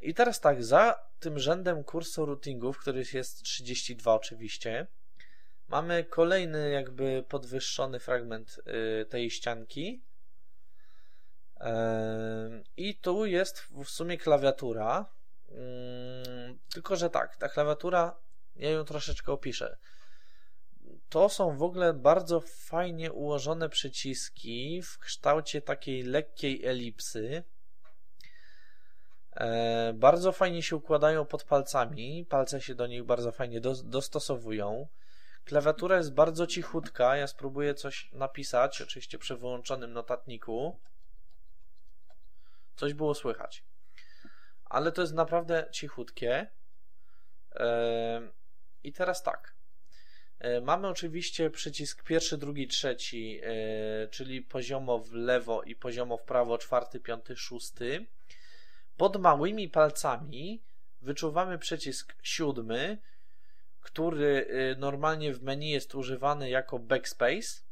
I teraz tak, za tym rzędem kursu routingów, który jest 32 oczywiście, mamy kolejny jakby podwyższony fragment y, tej ścianki. I tu jest w sumie klawiatura. Mm, tylko, że tak, ta klawiatura, ja ją troszeczkę opiszę. To są w ogóle bardzo fajnie ułożone przyciski w kształcie takiej lekkiej elipsy E, bardzo fajnie się układają pod palcami, palce się do nich bardzo fajnie do, dostosowują. Klawiatura jest bardzo cichutka. Ja spróbuję coś napisać, oczywiście przy wyłączonym notatniku. Coś było słychać. Ale to jest naprawdę cichutkie. E, I teraz tak. E, mamy oczywiście przycisk pierwszy, drugi, trzeci, czyli poziomo w lewo i poziomo w prawo, czwarty, piąty, szósty. Pod małymi palcami wyczuwamy przycisk siódmy, który y, normalnie w menu jest używany jako backspace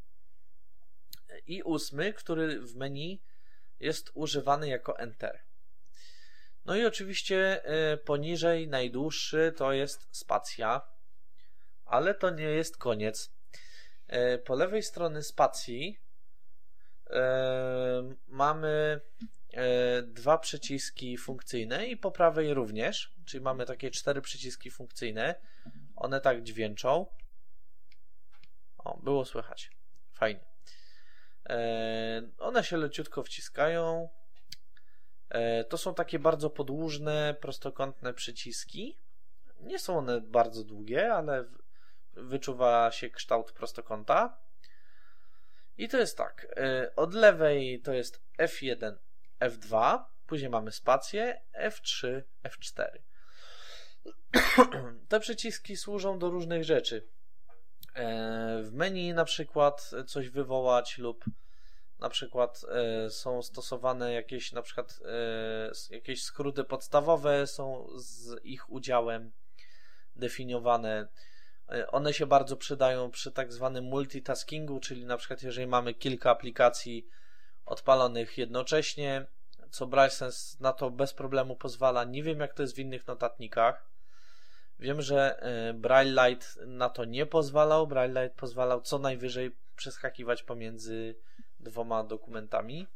i ósmy, który w menu jest używany jako enter. No i oczywiście y, poniżej najdłuższy to jest spacja, ale to nie jest koniec. Y, po lewej stronie spacji mamy E, dwa przyciski funkcyjne i po prawej również, czyli mamy takie cztery przyciski funkcyjne. One tak dźwięczą. O, było słychać. Fajnie. E, one się leciutko wciskają. E, to są takie bardzo podłużne, prostokątne przyciski. Nie są one bardzo długie, ale wyczuwa się kształt prostokąta. I to jest tak. Od lewej to jest F1, F2, później mamy spację, F3, F4. Te przyciski służą do różnych rzeczy. E, w menu na przykład coś wywołać lub na przykład e, są stosowane jakieś na przykład e, jakieś skróty podstawowe są z ich udziałem definiowane. One się bardzo przydają przy tak zwanym multitaskingu, czyli na przykład jeżeli mamy kilka aplikacji odpalonych jednocześnie, co BrailleSense na to bez problemu pozwala. Nie wiem, jak to jest w innych notatnikach. Wiem, że e, Braille Light na to nie pozwalał. Braille Light pozwalał co najwyżej przeskakiwać pomiędzy dwoma dokumentami,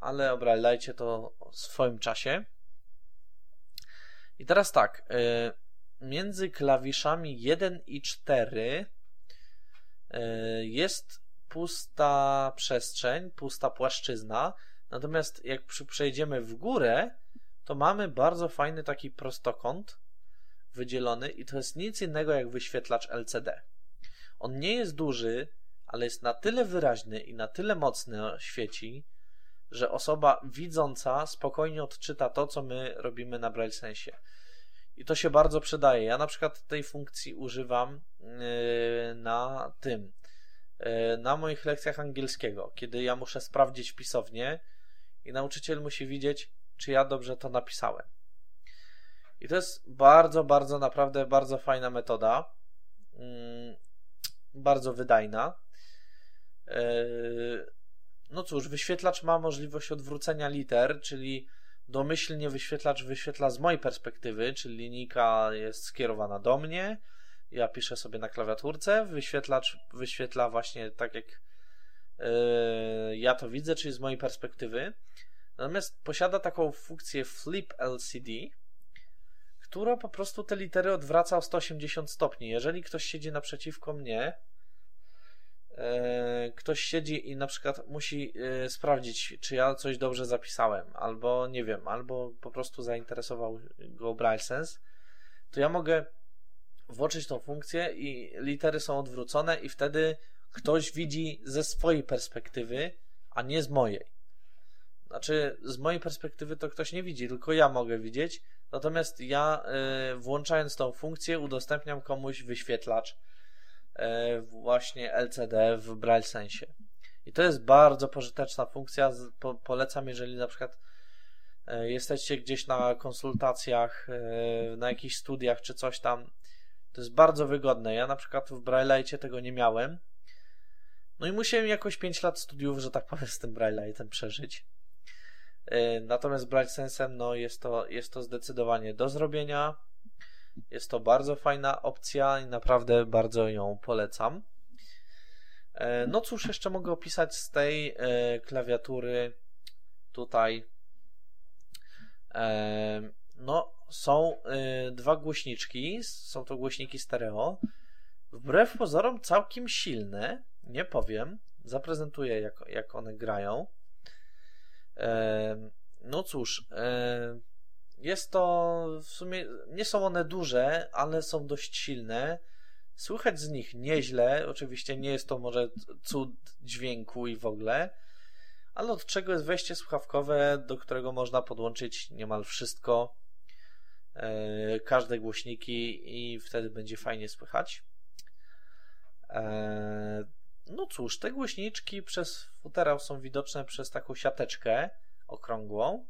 ale o Braille Lightie to w swoim czasie. I teraz tak, e, między klawiszami 1 i 4 e, jest pusta przestrzeń, pusta płaszczyzna. Natomiast jak przejdziemy w górę, to mamy bardzo fajny taki prostokąt wydzielony i to jest nic innego jak wyświetlacz LCD. On nie jest duży, ale jest na tyle wyraźny i na tyle mocny świeci, że osoba widząca spokojnie odczyta to, co my robimy na Braille Sensie. I to się bardzo przydaje. Ja na przykład tej funkcji używam yy, na tym, yy, na moich lekcjach angielskiego, kiedy ja muszę sprawdzić pisownię i nauczyciel musi widzieć, czy ja dobrze to napisałem. I to jest bardzo, bardzo, naprawdę bardzo fajna metoda. Mm, bardzo wydajna. Yy, no cóż, wyświetlacz ma możliwość odwrócenia liter, czyli domyślnie wyświetlacz wyświetla z mojej perspektywy, czyli linijka jest skierowana do mnie. Ja piszę sobie na klawiaturce, wyświetlacz wyświetla właśnie tak jak yy, ja to widzę, czyli z mojej perspektywy. Natomiast posiada taką funkcję Flip LCD, która po prostu te litery odwraca o 180 stopni. Jeżeli ktoś siedzi naprzeciwko mnie, e, ktoś siedzi i na przykład musi e, sprawdzić, czy ja coś dobrze zapisałem, albo nie wiem, albo po prostu zainteresował go Braille Sense, to ja mogę włączyć tą funkcję i litery są odwrócone i wtedy ktoś widzi ze swojej perspektywy, a nie z mojej. Znaczy, z mojej perspektywy to ktoś nie widzi, tylko ja mogę widzieć, Natomiast ja y, włączając tą funkcję udostępniam komuś wyświetlacz y, właśnie LCD w Braille Sensie. I to jest bardzo pożyteczna funkcja. polecam, jeżeli na przykład y, jesteście gdzieś na konsultacjach, na jakichś studiach czy coś tam. To jest bardzo wygodne. Ja na przykład w Braille'cie tego nie miałem. No i musiałem jakoś 5 lat studiów, że tak powiem, z tym Braille'tem przeżyć. E, natomiast sensem, no jest to, jest to zdecydowanie do zrobienia. Jest to bardzo fajna opcja i naprawdę bardzo ją polecam. E, no cóż, jeszcze mogę opisać z tej e, klawiatury tutaj. No, są dwa głośniczki, są to głośniki stereo. Wbrew pozorom całkiem silne, nie powiem. Zaprezentuję, jak, jak one grają. No cóż, jest to w sumie, nie są one duże, ale są dość silne. Słychać z nich nieźle, oczywiście nie jest to może cud dźwięku i w ogóle, ale od czego jest wejście słuchawkowe, do którego można podłączyć niemal wszystko, e, każde głośniki i wtedy będzie fajnie słychać. E, no cóż, te głośniczki przez futerał są widoczne przez taką siateczkę okrągłą.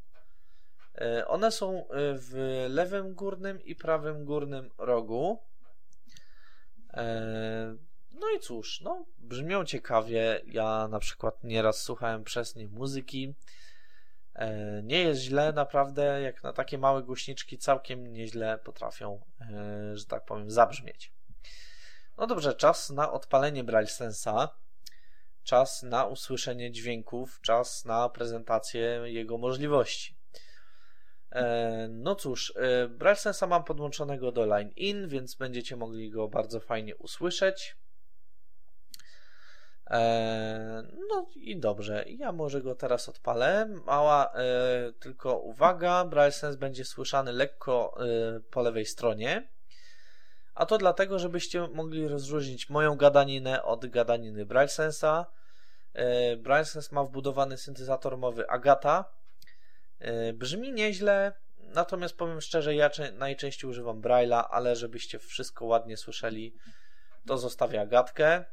E, one są e, w lewym górnym i prawym górnym rogu. E, no i cóż, no, brzmią ciekawie. Ja na przykład nieraz słuchałem przez nie muzyki. Nie jest źle, naprawdę, jak na takie małe głośniczki całkiem nieźle potrafią, że tak powiem, zabrzmieć. No dobrze, czas na odpalenie Braille Sensa, czas na usłyszenie dźwięków, czas na prezentację jego możliwości. E, no cóż, e, Braille Sensa mam podłączonego do Line In, więc będziecie mogli go bardzo fajnie usłyszeć. E, no i dobrze, ja może go teraz odpalę. Mała tylko uwaga, Braille będzie słyszany lekko po lewej stronie. A to dlatego, żebyście mogli rozróżnić moją gadaninę od gadaniny Braillesensa. E, Braillesens ma wbudowany syntezator mowy Agata. E, brzmi nieźle, natomiast powiem szczerze, ja najczęściej używam Braille'a, ale żebyście wszystko ładnie słyszeli, to zostawię Agatkę.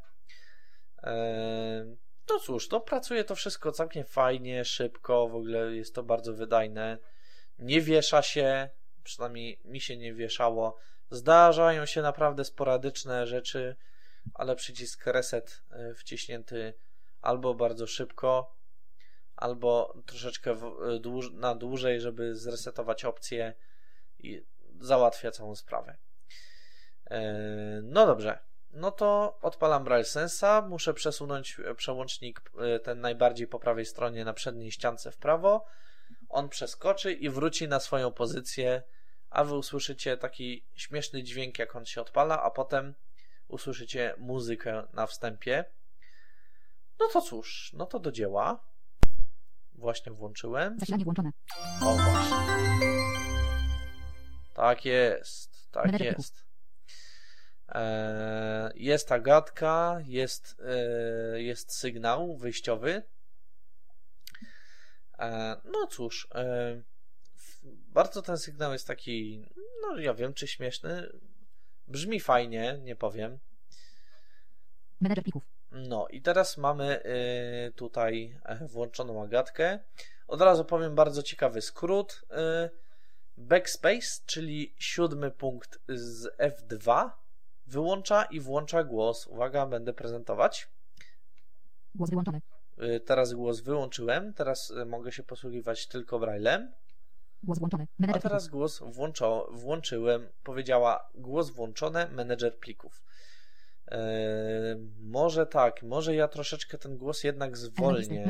E, no cóż, to pracuje to wszystko całkiem fajnie, szybko, w ogóle jest to bardzo wydajne. Nie wiesza się, przynajmniej mi się nie wieszało Zdarzają się naprawdę sporadyczne rzeczy, ale przycisk reset e, wciśnięty albo bardzo szybko, albo troszeczkę na dłużej, żeby zresetować opcję i załatwia całą sprawę. No dobrze, no to odpalam Braille Sensa, muszę przesunąć przełącznik ten najbardziej po prawej stronie na przedniej ściance w prawo, on przeskoczy i wróci na swoją pozycję, a wy usłyszycie taki śmieszny dźwięk, jak on się odpala, a potem usłyszycie muzykę na wstępie. No to cóż, no to do dzieła. Właśnie włączyłem.
Zasilanie włączone.
O właśnie. Tak jest, tak jest. E, jest Agatka, jest, e, jest sygnał wyjściowy. E, no cóż, e, bardzo ten sygnał jest taki, no ja wiem, czy śmieszny. Brzmi fajnie, nie powiem.
Menedżer plików.
No i teraz mamy y, tutaj e, włączoną agatkę. Od razu powiem bardzo ciekawy skrót. Y, backspace, czyli siódmy punkt z F2 wyłącza i włącza głos. Uwaga, będę prezentować.
Głos wyłączony.
Y, teraz głos wyłączyłem, teraz mogę się posługiwać tylko braillem.
Głos włączony.
Menedżer A teraz głos włączo, włączyłem. Powiedziała głos włączone, menedżer plików. Eee, może tak, może ja troszeczkę ten głos jednak zwolnię,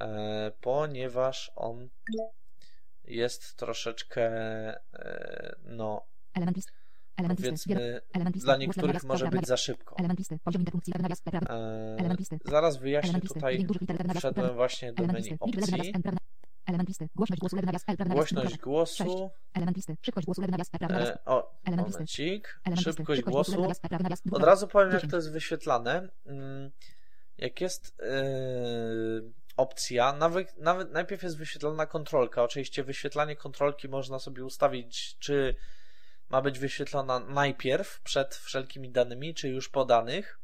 eee, ponieważ on jest troszeczkę, eee, no,
Element list. Element
powiedzmy, dla niektórych może być za szybko.
Element.
Element. Zaraz wyjaśnię tutaj, wszedłem właśnie do menu opcji.
Element listy. Głośność głosu lewy nawias L prawy nawias
Głośność głosu.
Element listy. Szybkość głosu lewy nawias L prawy nawias.
E, o, Element momencik. Szybkość głosu. Od razu powiem jak to jest wyświetlane. Mm, jak jest yy, opcja, nawet, nawet najpierw jest wyświetlana kontrolka. Oczywiście wyświetlanie kontrolki można sobie ustawić, czy ma być wyświetlona najpierw przed wszelkimi danymi, czy już po danych.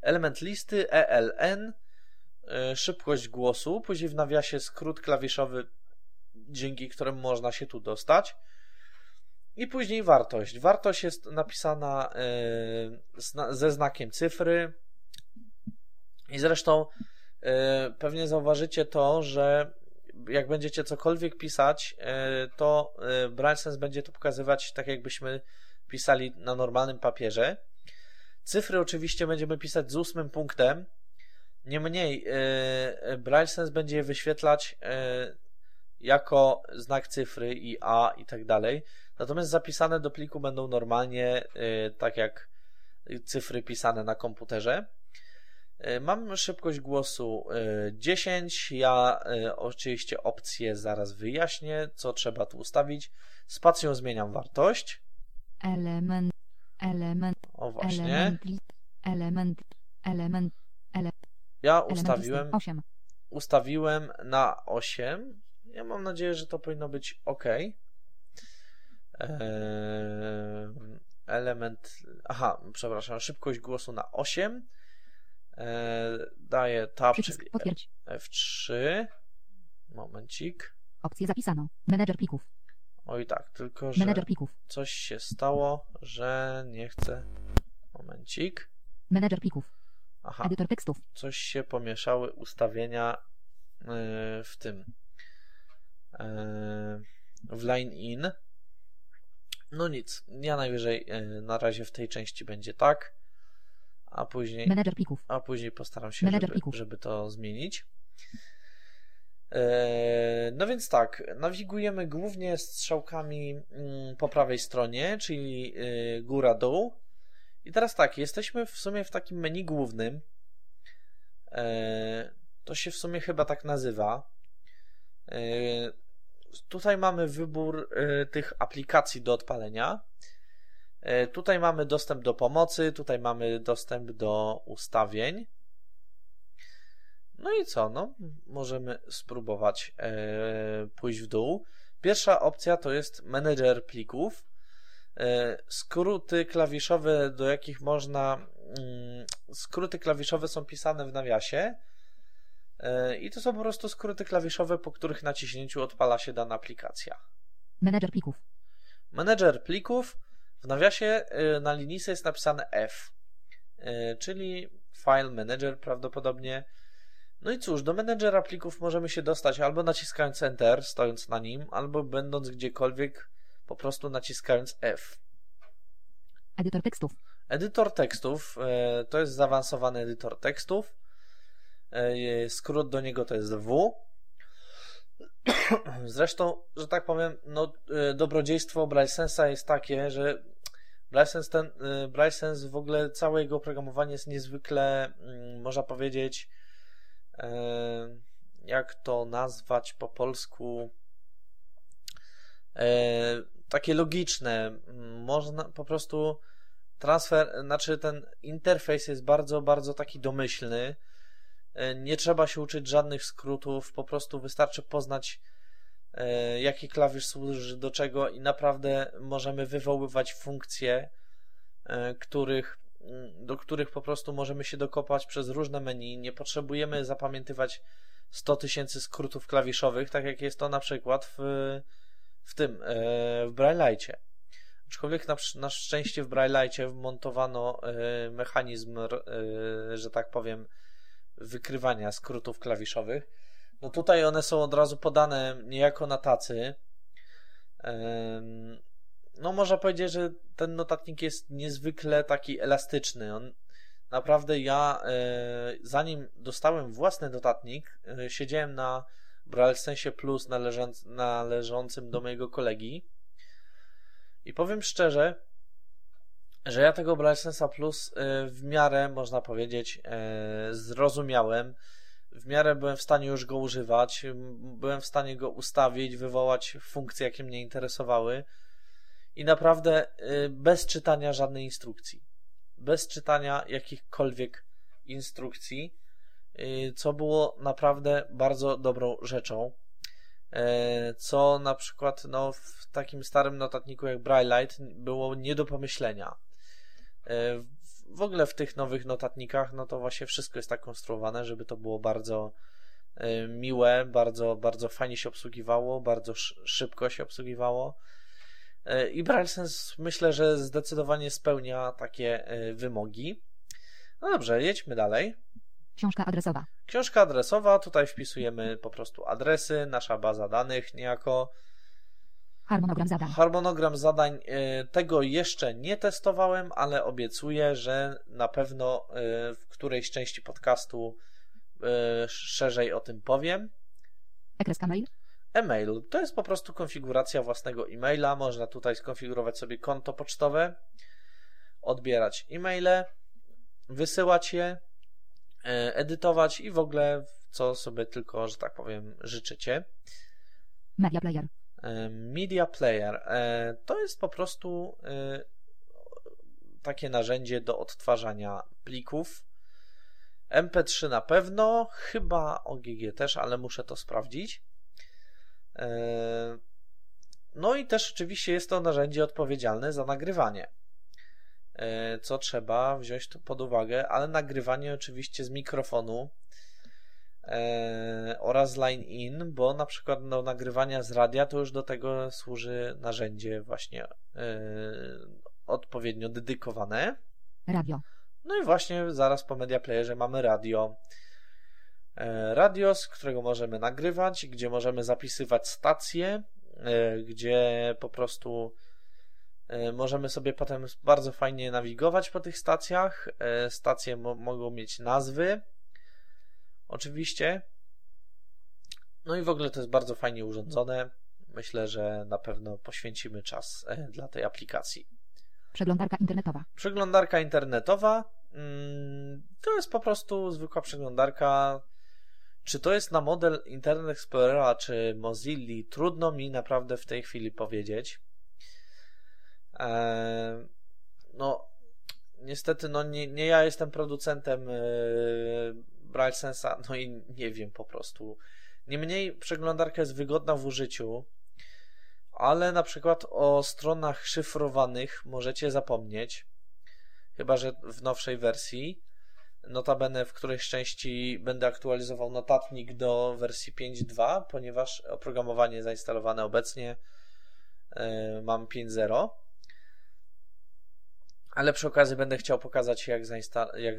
Element listy ELN szybkość głosu, później w nawiasie skrót klawiszowy, dzięki któremu można się tu dostać. I później wartość. Wartość jest napisana e, ze znakiem cyfry. I zresztą e, pewnie zauważycie to, że jak będziecie cokolwiek pisać, to BrailleSense będzie to pokazywać tak, jakbyśmy pisali na normalnym papierze. Cyfry oczywiście będziemy pisać z ósmym punktem, Niemniej yy, Braille Sense będzie je wyświetlać yy, jako znak cyfry i A i tak dalej. Natomiast zapisane do pliku będą normalnie, yy, tak jak cyfry pisane na komputerze. Mam szybkość głosu 10. Ja oczywiście opcję zaraz wyjaśnię, co trzeba tu ustawić. Spacją zmieniam wartość.
Element, element.
O właśnie.
Element, element, element, element.
Ja ustawiłem, ustawiłem na 8. Ja mam nadzieję, że to powinno być ok. Eee, element. Aha, przepraszam, szybkość głosu na 8. Eee, daję tab, czyli F3. Momencik.
Opcję zapisano. Menedżer plików.
Oj tak, tylko że coś się stało, że nie chcę. Momencik.
Menedżer plików.
Aha.
Edytor tekstów.
Coś się pomieszały ustawienia y, w tym y, w line in. No nic, ja najwyżej y, na razie w tej części będzie tak, a później
Manager plików.
a później postaram się, żeby, żeby to zmienić. No więc tak, nawigujemy głównie strzałkami mm, po prawej stronie, czyli góra-dół. I teraz tak, jesteśmy w sumie w takim menu głównym. E, to się w sumie chyba tak nazywa. E, tutaj mamy wybór e, tych aplikacji do odpalenia. Tutaj mamy dostęp do pomocy, tutaj mamy dostęp do ustawień. No i co? No, możemy spróbować pójść w dół. Pierwsza opcja to jest menedżer plików. E, skróty klawiszowe, do jakich można. Mm, skróty klawiszowe są pisane w nawiasie. E, I to są po prostu skróty klawiszowe, po których naciśnięciu odpala się dana aplikacja.
Menedżer plików.
Menedżer plików. W nawiasie e, na linijce jest napisane F, czyli File Manager prawdopodobnie. No i cóż, do menedżera plików możemy się dostać albo naciskając Enter, stojąc na nim, albo będąc gdziekolwiek, po prostu naciskając F.
Edytor tekstów.
Edytor tekstów e, to jest zaawansowany edytor tekstów. E, skrót do niego to jest W. Zresztą, że tak powiem, no, e, dobrodziejstwo BrailleSense'a jest takie, że BrailleSense, ten, BrailleSense w ogóle całe jego oprogramowanie jest niezwykle, mm, można powiedzieć, jak to nazwać po polsku, takie logiczne. Można po prostu transfer, znaczy ten interfejs jest bardzo, bardzo taki domyślny. E, nie trzeba się uczyć żadnych skrótów, po prostu wystarczy poznać e, jaki klawisz służy do czego i naprawdę możemy wywoływać funkcje, e, których, mm, do których po prostu możemy się dokopać przez różne menu. Nie potrzebujemy zapamiętywać 100 tysięcy skrótów klawiszowych, tak jak jest to na przykład w, w tym, w Braille'cie. Aczkolwiek na, na szczęście w Braille'cie wmontowano y, mechanizm, y, że tak powiem, wykrywania skrótów klawiszowych. No tutaj one są od razu podane niejako na tacy. No można powiedzieć, że ten notatnik jest niezwykle taki elastyczny. On naprawdę ja zanim dostałem własny notatnik, siedziałem na Braille Sensie Plus należącym do mojego kolegi i powiem szczerze, że ja tego BrailleSense'a Plus y, w miarę, można powiedzieć, y, zrozumiałem. W miarę byłem w stanie już go używać, byłem w stanie go ustawić, wywołać funkcje, jakie mnie interesowały i naprawdę y, bez czytania żadnej instrukcji. Bez czytania jakichkolwiek instrukcji, co było naprawdę bardzo dobrą rzeczą. E, co na przykład no, w takim starym notatniku jak Braillite było nie do pomyślenia. E, w ogóle w tych nowych notatnikach, no to właśnie wszystko jest tak konstruowane, żeby to było bardzo e, miłe, bardzo, bardzo fajnie się obsługiwało, bardzo szybko się obsługiwało. I BrailleSense myślę, że zdecydowanie spełnia takie wymogi. No dobrze, jedźmy dalej.
Książka adresowa.
Książka adresowa, tutaj wpisujemy po prostu adresy, nasza baza danych niejako.
Harmonogram zadań.
Harmonogram zadań. Y, tego jeszcze nie testowałem, ale obiecuję, że na pewno y, w którejś części podcastu y, szerzej o tym powiem.
Ekreska mail.
E-mail to jest po prostu konfiguracja własnego e-maila. Można tutaj skonfigurować sobie konto pocztowe, odbierać e-maile, wysyłać je E, edytować i w ogóle co sobie tylko, że tak powiem, życzycie.
Media Player.
E, Media Player e, to jest po prostu takie narzędzie do odtwarzania plików. MP3 na pewno, chyba OGG też, ale muszę to sprawdzić. No i też oczywiście jest to narzędzie odpowiedzialne za nagrywanie. E, co trzeba wziąć pod uwagę, ale nagrywanie oczywiście z mikrofonu e, oraz line in, bo na przykład do nagrywania z radia to już do tego służy narzędzie właśnie e, odpowiednio dedykowane.
Radio.
No i właśnie zaraz po media playerze mamy radio. Radio, z którego możemy nagrywać, gdzie możemy zapisywać stacje, gdzie po prostu możemy sobie potem bardzo fajnie nawigować po tych stacjach. E, stacje mo mogą mieć nazwy, oczywiście. No i w ogóle to jest bardzo fajnie urządzone. Myślę, że na pewno poświęcimy czas e, dla tej aplikacji.
Przeglądarka internetowa.
Przeglądarka internetowa mm, to jest po prostu zwykła przeglądarka. Czy to jest na model Internet Explorera czy Mozilla? Trudno mi naprawdę w tej chwili powiedzieć. No, niestety, no nie, nie ja jestem producentem Braille Sensa, no i nie wiem po prostu. Niemniej przeglądarka jest wygodna w użyciu, ale na przykład o stronach szyfrowanych możecie zapomnieć, chyba że w nowszej wersji. Notabene w którejś części będę aktualizował notatnik do wersji 5.2, ponieważ oprogramowanie zainstalowane obecnie yy, mam 5.0 ale przy okazji będę chciał pokazać jak, zainsta- jak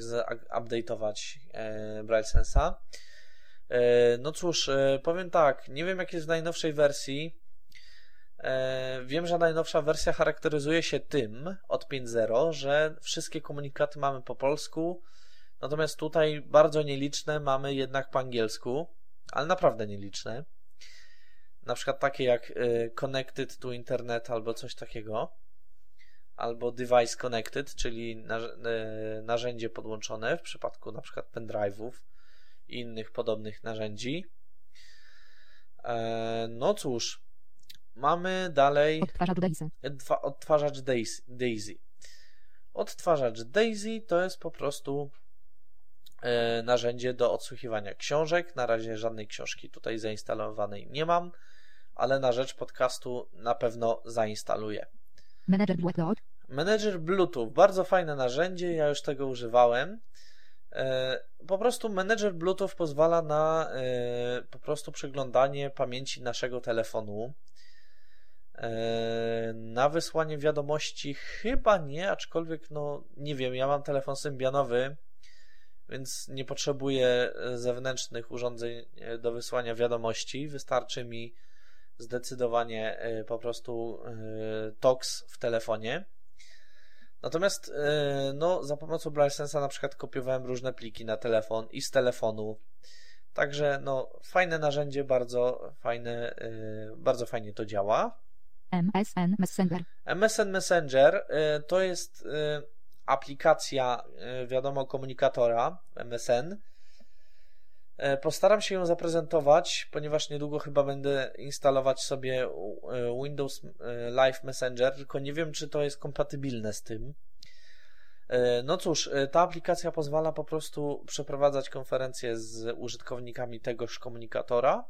update'ować e, Braille Sensa. E, no cóż, e, powiem tak, nie wiem jak jest w najnowszej wersji. E, wiem, że najnowsza wersja charakteryzuje się tym od 5.0, że wszystkie komunikaty mamy po polsku, natomiast tutaj bardzo nieliczne mamy jednak po angielsku, ale naprawdę nieliczne. Na przykład takie jak Connected to Internet albo coś takiego, albo Device Connected, czyli narzędzie podłączone w przypadku na przykład pendrive'ów i innych podobnych narzędzi. E, no cóż, mamy dalej
Odtwarzacz Daisy.
odtwarzacz Daisy. Odtwarzacz Daisy to jest po prostu e, narzędzie do odsłuchiwania książek. Na razie żadnej książki tutaj zainstalowanej nie mam, ale na rzecz podcastu na pewno zainstaluję.
Manager Bluetooth.
Manager Bluetooth, bardzo fajne narzędzie, ja już tego używałem. E, po prostu menedżer Bluetooth pozwala na e, po prostu przeglądanie pamięci naszego telefonu. E, na wysłanie wiadomości chyba nie, aczkolwiek no nie wiem, ja mam telefon symbianowy, więc nie potrzebuję zewnętrznych urządzeń do wysłania wiadomości. Wystarczy mi zdecydowanie po prostu TOX w telefonie. Natomiast e, no, za pomocą BrailleSense'a na przykład kopiowałem różne pliki na telefon i z telefonu. Także no, fajne narzędzie, bardzo fajne, e, bardzo fajnie to działa.
MSN Messenger.
MSN Messenger e, to jest aplikacja, wiadomo, komunikatora MSN. Postaram się ją zaprezentować, ponieważ niedługo chyba będę instalować sobie Windows Live Messenger, tylko nie wiem, czy to jest kompatybilne z tym. No cóż, ta aplikacja pozwala po prostu przeprowadzać konferencje z użytkownikami tegoż komunikatora,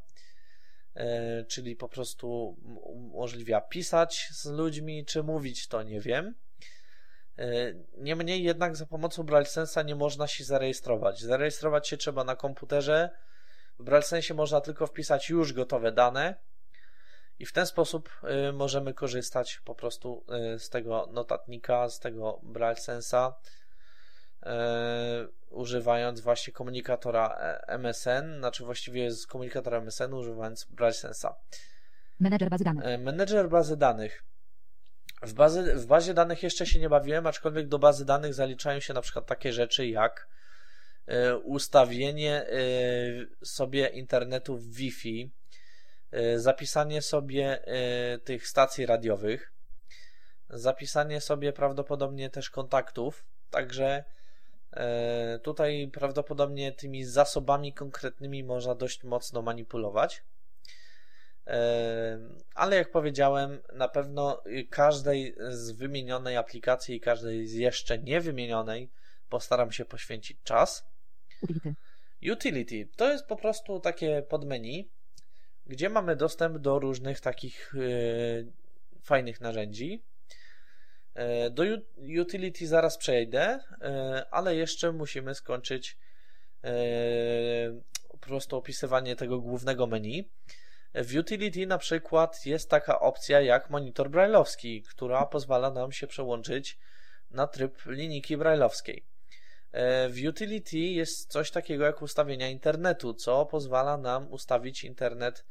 czyli po prostu umożliwia pisać z ludźmi, czy mówić, to nie wiem. Niemniej jednak za pomocą BrailleSense'a nie można się zarejestrować. Zarejestrować się trzeba na komputerze. W BrailleSense można tylko wpisać już gotowe dane i w ten sposób y, możemy korzystać po prostu y, z tego notatnika, z tego BrailleSense'a y, używając właśnie komunikatora e, MSN, znaczy właściwie z komunikatora MSN używając BrailleSense'a.
Menedżer bazy danych.
E, menedżer bazy danych. W, bazy, w bazie danych jeszcze się nie bawiłem, aczkolwiek do bazy danych zaliczają się na przykład takie rzeczy jak e, ustawienie e, sobie internetu w Wi-Fi, e, zapisanie sobie tych stacji radiowych, zapisanie sobie prawdopodobnie też kontaktów, także tutaj prawdopodobnie tymi zasobami konkretnymi można dość mocno manipulować. Ale jak powiedziałem, na pewno każdej z wymienionej aplikacji i każdej z jeszcze nie wymienionej postaram się poświęcić czas.
Utility.
Utility to jest po prostu takie podmenu, gdzie mamy dostęp do różnych takich yy, fajnych narzędzi. Yy, do utility zaraz przejdę, yy, ale jeszcze musimy skończyć po prostu opisywanie tego głównego menu. W Utility na przykład jest taka opcja jak monitor brailleowski, która pozwala nam się przełączyć na tryb linijki brailleowskiej. E, w Utility jest coś takiego jak ustawienia internetu, co pozwala nam ustawić internet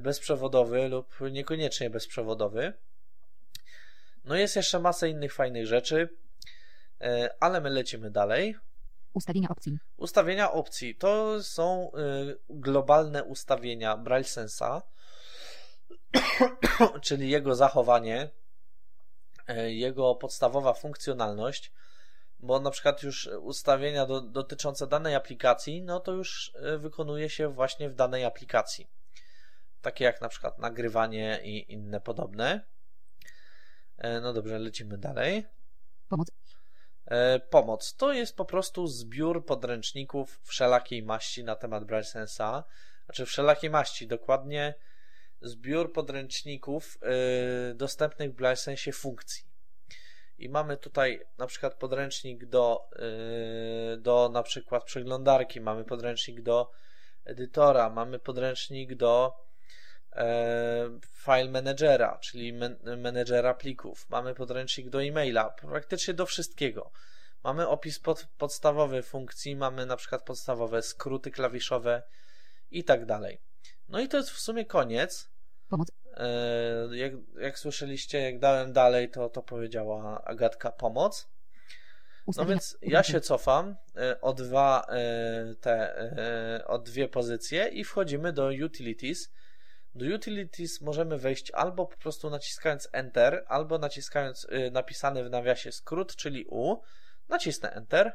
bezprzewodowy lub niekoniecznie bezprzewodowy. No jest jeszcze masa innych fajnych rzeczy, e, ale my lecimy dalej.
Ustawienia opcji.
Ustawienia opcji to są y, globalne ustawienia Braille Sensa, czyli jego zachowanie, y, jego podstawowa funkcjonalność, bo na przykład już ustawienia do, dotyczące danej aplikacji, no to już y, wykonuje się właśnie w danej aplikacji. Takie jak na przykład nagrywanie i inne podobne. No dobrze, lecimy dalej.
Pomoc.
E, pomoc. To jest po prostu zbiór podręczników wszelakiej maści na temat BrailleSense'a, znaczy wszelakiej maści, dokładnie zbiór podręczników yy, dostępnych w BrailleSense funkcji. I mamy tutaj na przykład podręcznik do, yy, do na przykład przeglądarki, mamy podręcznik do edytora, mamy podręcznik do file managera, czyli menedżera plików. Mamy podręcznik do e-maila, praktycznie do wszystkiego. Mamy opis pod, podstawowy funkcji, mamy na przykład podstawowe skróty klawiszowe, i tak dalej. No i to jest w sumie koniec.
Pomoc.
E, Jak, jak słyszeliście, jak dałem dalej, to, to powiedziała Agatka pomoc. No więc ja się cofam e, o dwa e, te, e, o dwie pozycje i wchodzimy do utilities. Do utilities możemy wejść albo po prostu naciskając Enter, albo naciskając e, napisany w nawiasie skrót, czyli U. Nacisnę Enter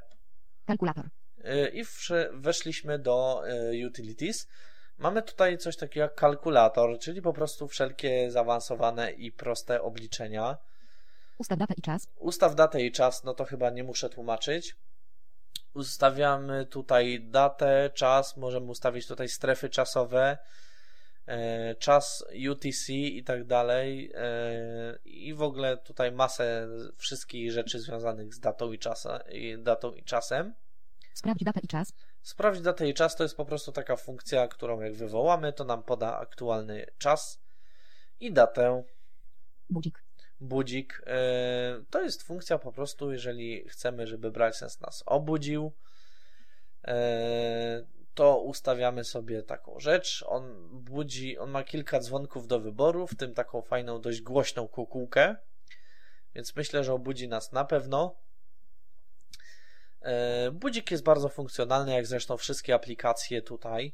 Kalkulator.
e, i weszliśmy do e, utilities. Mamy tutaj coś takiego jak kalkulator, czyli po prostu wszelkie zaawansowane i proste obliczenia.
Ustaw datę i czas.
Ustaw datę i czas, no to chyba nie muszę tłumaczyć. Ustawiamy tutaj datę, czas, możemy ustawić tutaj strefy czasowe, czas UTC i tak dalej. e, I w ogóle tutaj masę wszystkich rzeczy związanych z datą i, czasa, i datą i czasem.
Sprawdź datę i czas.
Sprawdź datę i czas to jest po prostu taka funkcja, którą jak wywołamy, to nam poda aktualny czas i datę.
Budzik.
budzik. e, To jest funkcja po prostu, jeżeli chcemy, żeby BrightSense nas obudził, e, to ustawiamy sobie taką rzecz. On budzi, on ma kilka dzwonków do wyboru, w tym taką fajną, dość głośną kukułkę, więc myślę, że obudzi nas na pewno. E, Budzik jest bardzo funkcjonalny, jak zresztą wszystkie aplikacje tutaj.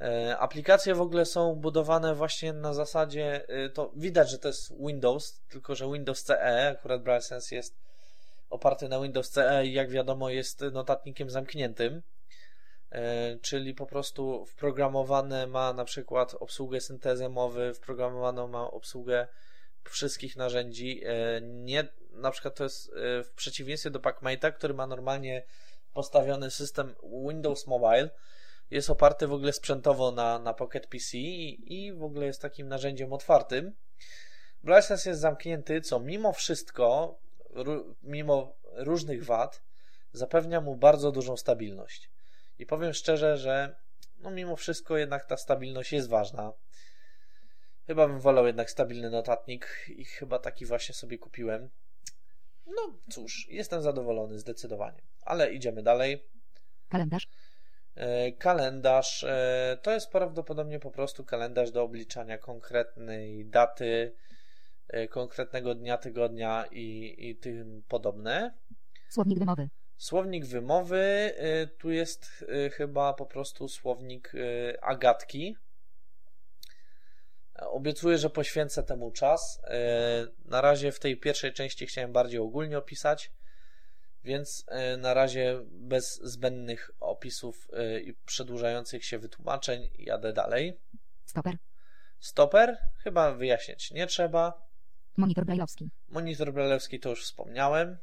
E, Aplikacje w ogóle są budowane właśnie na zasadzie, e, to widać, że to jest Windows, tylko że Windows CE, akurat BrightSense jest oparty na Windows CE i jak wiadomo jest notatnikiem zamkniętym, czyli po prostu wprogramowane ma na przykład obsługę syntezy mowy, wprogramowaną ma obsługę wszystkich narzędzi. E, Nie, na przykład to jest e, w przeciwieństwie do PackMate'a, który ma normalnie postawiony system Windows Mobile, jest oparty w ogóle sprzętowo na, na Pocket PC i, i w ogóle jest takim narzędziem otwartym. BrightSense jest zamknięty, co mimo wszystko, mimo różnych wad, zapewnia mu bardzo dużą stabilność. I powiem szczerze, że no mimo wszystko jednak ta stabilność jest ważna. Chyba bym wolał jednak stabilny notatnik i chyba taki właśnie sobie kupiłem. No cóż, jestem zadowolony zdecydowanie. Ale idziemy dalej.
Kalendarz.
E, Kalendarz e, to jest prawdopodobnie po prostu kalendarz do obliczania konkretnej daty, e, konkretnego dnia, tygodnia i, i tym podobne.
Słownik wymowy.
Słownik wymowy, e, tu jest e, chyba po prostu słownik e, Agatki. Obiecuję, że poświęcę temu czas. Na razie w tej pierwszej części chciałem bardziej ogólnie opisać, więc na razie bez zbędnych opisów i przedłużających się wytłumaczeń jadę dalej.
Stoper.
Stoper chyba wyjaśniać nie trzeba.
Monitor brajlowski.
Monitor bralewski to już wspomniałem.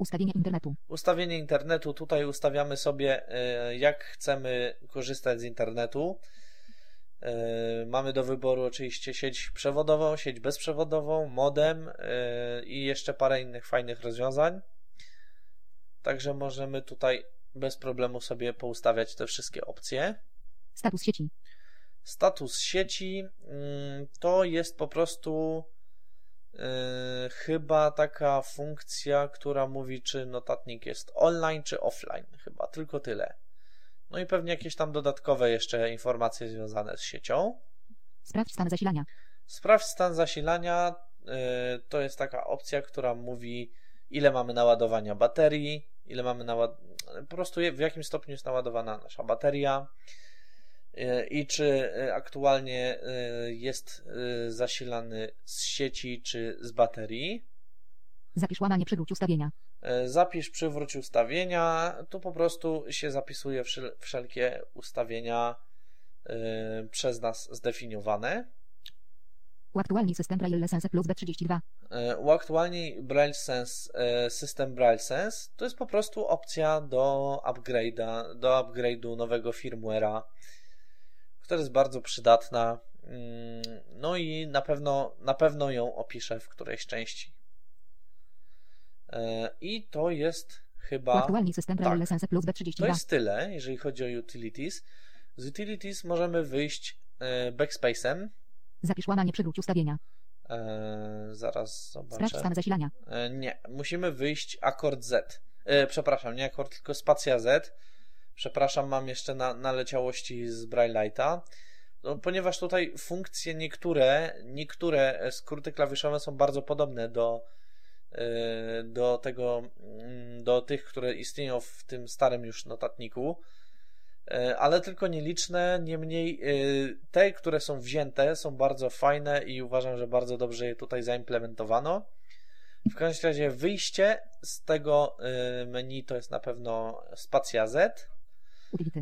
Ustawienie internetu.
Ustawienie internetu. Tutaj ustawiamy sobie, e, jak chcemy korzystać z internetu. E, Mamy do wyboru oczywiście sieć przewodową, sieć bezprzewodową, modem e, i jeszcze parę innych fajnych rozwiązań. Także możemy tutaj bez problemu sobie poustawiać te wszystkie opcje.
Status sieci.
Status sieci mm, to jest po prostu yy, chyba taka funkcja, która mówi, czy notatnik jest online, czy offline. Chyba tylko tyle. No i pewnie jakieś tam dodatkowe jeszcze informacje związane z siecią.
Sprawdź stan zasilania.
Sprawdź stan zasilania. yy, To jest taka opcja, która mówi, ile mamy naładowania baterii, ile mamy naład... po prostu w jakim stopniu jest naładowana nasza bateria i czy yy, aktualnie yy, jest zasilany z sieci czy z baterii.
Zapisz łamanie przywróć ustawienia.
Zapisz, przywróć ustawienia. Tu po prostu się zapisuje wszel- wszelkie ustawienia przez nas zdefiniowane.
Uaktualnij system Braille Sense plus B32.
E, Uaktualnij Braille Sense, e, system Braille Sense. To jest po prostu opcja do upgrade'a, do upgrade'u nowego firmware'a, która jest bardzo przydatna. Mm, No i na pewno, na pewno ją opiszę w którejś części. E, I to jest chyba.
Uaktualnij system
tak.
Plus
To
B32.
jest tyle, jeżeli chodzi o utilities. Z utilities możemy wyjść e, backspace'em.
Zapisz łamanie przywróć ustawienia.
E, Zaraz zobaczę.
Sprawdź stan zasilania.
E, Nie, musimy wyjść akord Z. E, przepraszam, nie akord, tylko spacja Z. Przepraszam, mam jeszcze na, naleciałości z Braille'a. No, ponieważ tutaj funkcje niektóre, niektóre skróty klawiszowe są bardzo podobne do, e, do tego, mm, do tych, które istnieją w tym starym już notatniku, e, ale tylko nieliczne, niemniej e, te, które są wzięte są bardzo fajne i uważam, że bardzo dobrze je tutaj zaimplementowano. W każdym razie wyjście z tego menu to jest na pewno spacja Z,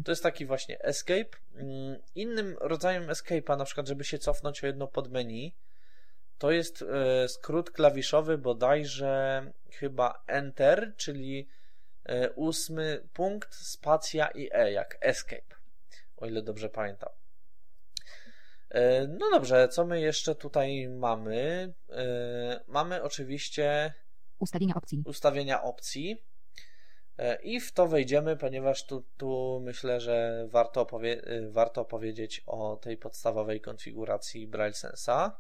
to jest taki właśnie escape. Mm, innym rodzajem escape'a, na przykład, żeby się cofnąć o jedno podmenu, to jest e, skrót klawiszowy bodajże chyba Enter, czyli e, ósmy punkt, spacja i E, jak escape, o ile dobrze pamiętam. E, no dobrze, co my jeszcze tutaj mamy? Mamy oczywiście
ustawienia opcji.
Ustawienia opcji. E, I w to wejdziemy, ponieważ tu, tu myślę, że warto, opowie y, warto powiedzieć o tej podstawowej konfiguracji Braille Sensa.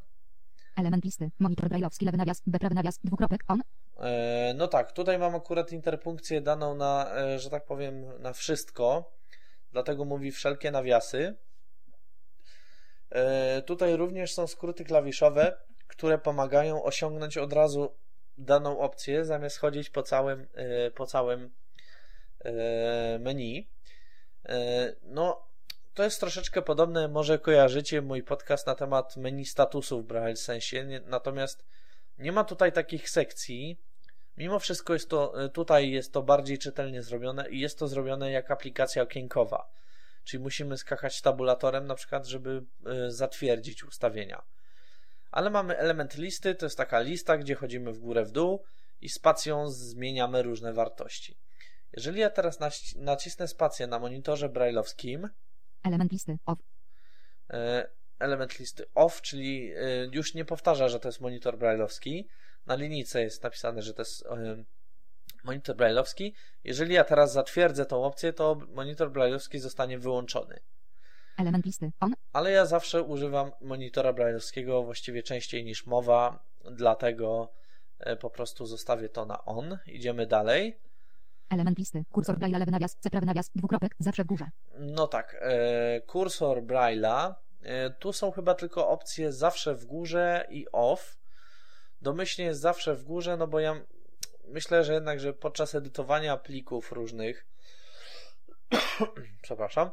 Element listy, monitor brailleowski, lewy nawias, B prawy nawias, dwukropek, on.
E, no tak, tutaj mam akurat interpunkcję daną na, e, że tak powiem, na wszystko, dlatego mówi wszelkie nawiasy. Tutaj również są skróty klawiszowe, które pomagają osiągnąć od razu daną opcję, zamiast chodzić po całym, po całym E, menu. E, no, to jest troszeczkę podobne, może kojarzycie mój podcast na temat menu statusów w Braille sensie, natomiast nie ma tutaj takich sekcji. Mimo wszystko jest to, e, tutaj jest to bardziej czytelnie zrobione i jest to zrobione jak aplikacja okienkowa. Czyli musimy skakać tabulatorem na przykład, żeby zatwierdzić ustawienia. Ale mamy element listy, to jest taka lista, gdzie chodzimy w górę w dół i spacją zmieniamy różne wartości. Jeżeli ja teraz nacisnę spację na monitorze brailleowskim,
element listy off.
E, element listy off, czyli e, już nie powtarza, że to jest monitor brailleowski. Na linijce jest napisane, że to jest e, monitor brailleowski. Jeżeli ja teraz zatwierdzę tą opcję, to monitor brailleowski zostanie wyłączony.
Element listy on.
Ale ja zawsze używam monitora brailleowskiego właściwie częściej niż mowa, dlatego po prostu zostawię to na on. Idziemy dalej.
Element listy. Kursor Braille'a lewy nawias, C prawy nawias, dwukropek, zawsze w górze.
No tak. E, kursor Braille'a. E, tu są chyba tylko opcje zawsze w górze i off. Domyślnie jest zawsze w górze, no bo ja myślę, że jednak, że podczas edytowania plików różnych przepraszam,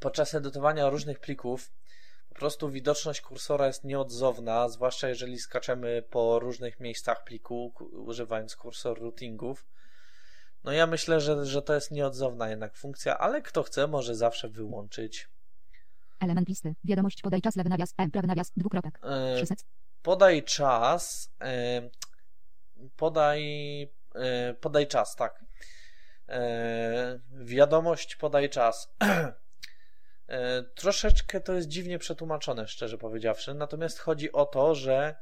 podczas edytowania różnych plików po prostu widoczność kursora jest nieodzowna, zwłaszcza jeżeli skaczemy po różnych miejscach pliku, używając kursor routingów. No ja myślę, że, że to jest nieodzowna jednak funkcja, ale kto chce, może zawsze wyłączyć.
Element listy. Wiadomość podaj czas, lewy nawias, M, prawy nawias, dwukropek. E,
podaj czas. E, podaj, e, podaj czas, tak. Wiadomość podaj czas. Troszeczkę to jest dziwnie przetłumaczone, szczerze powiedziawszy. Natomiast chodzi o to, że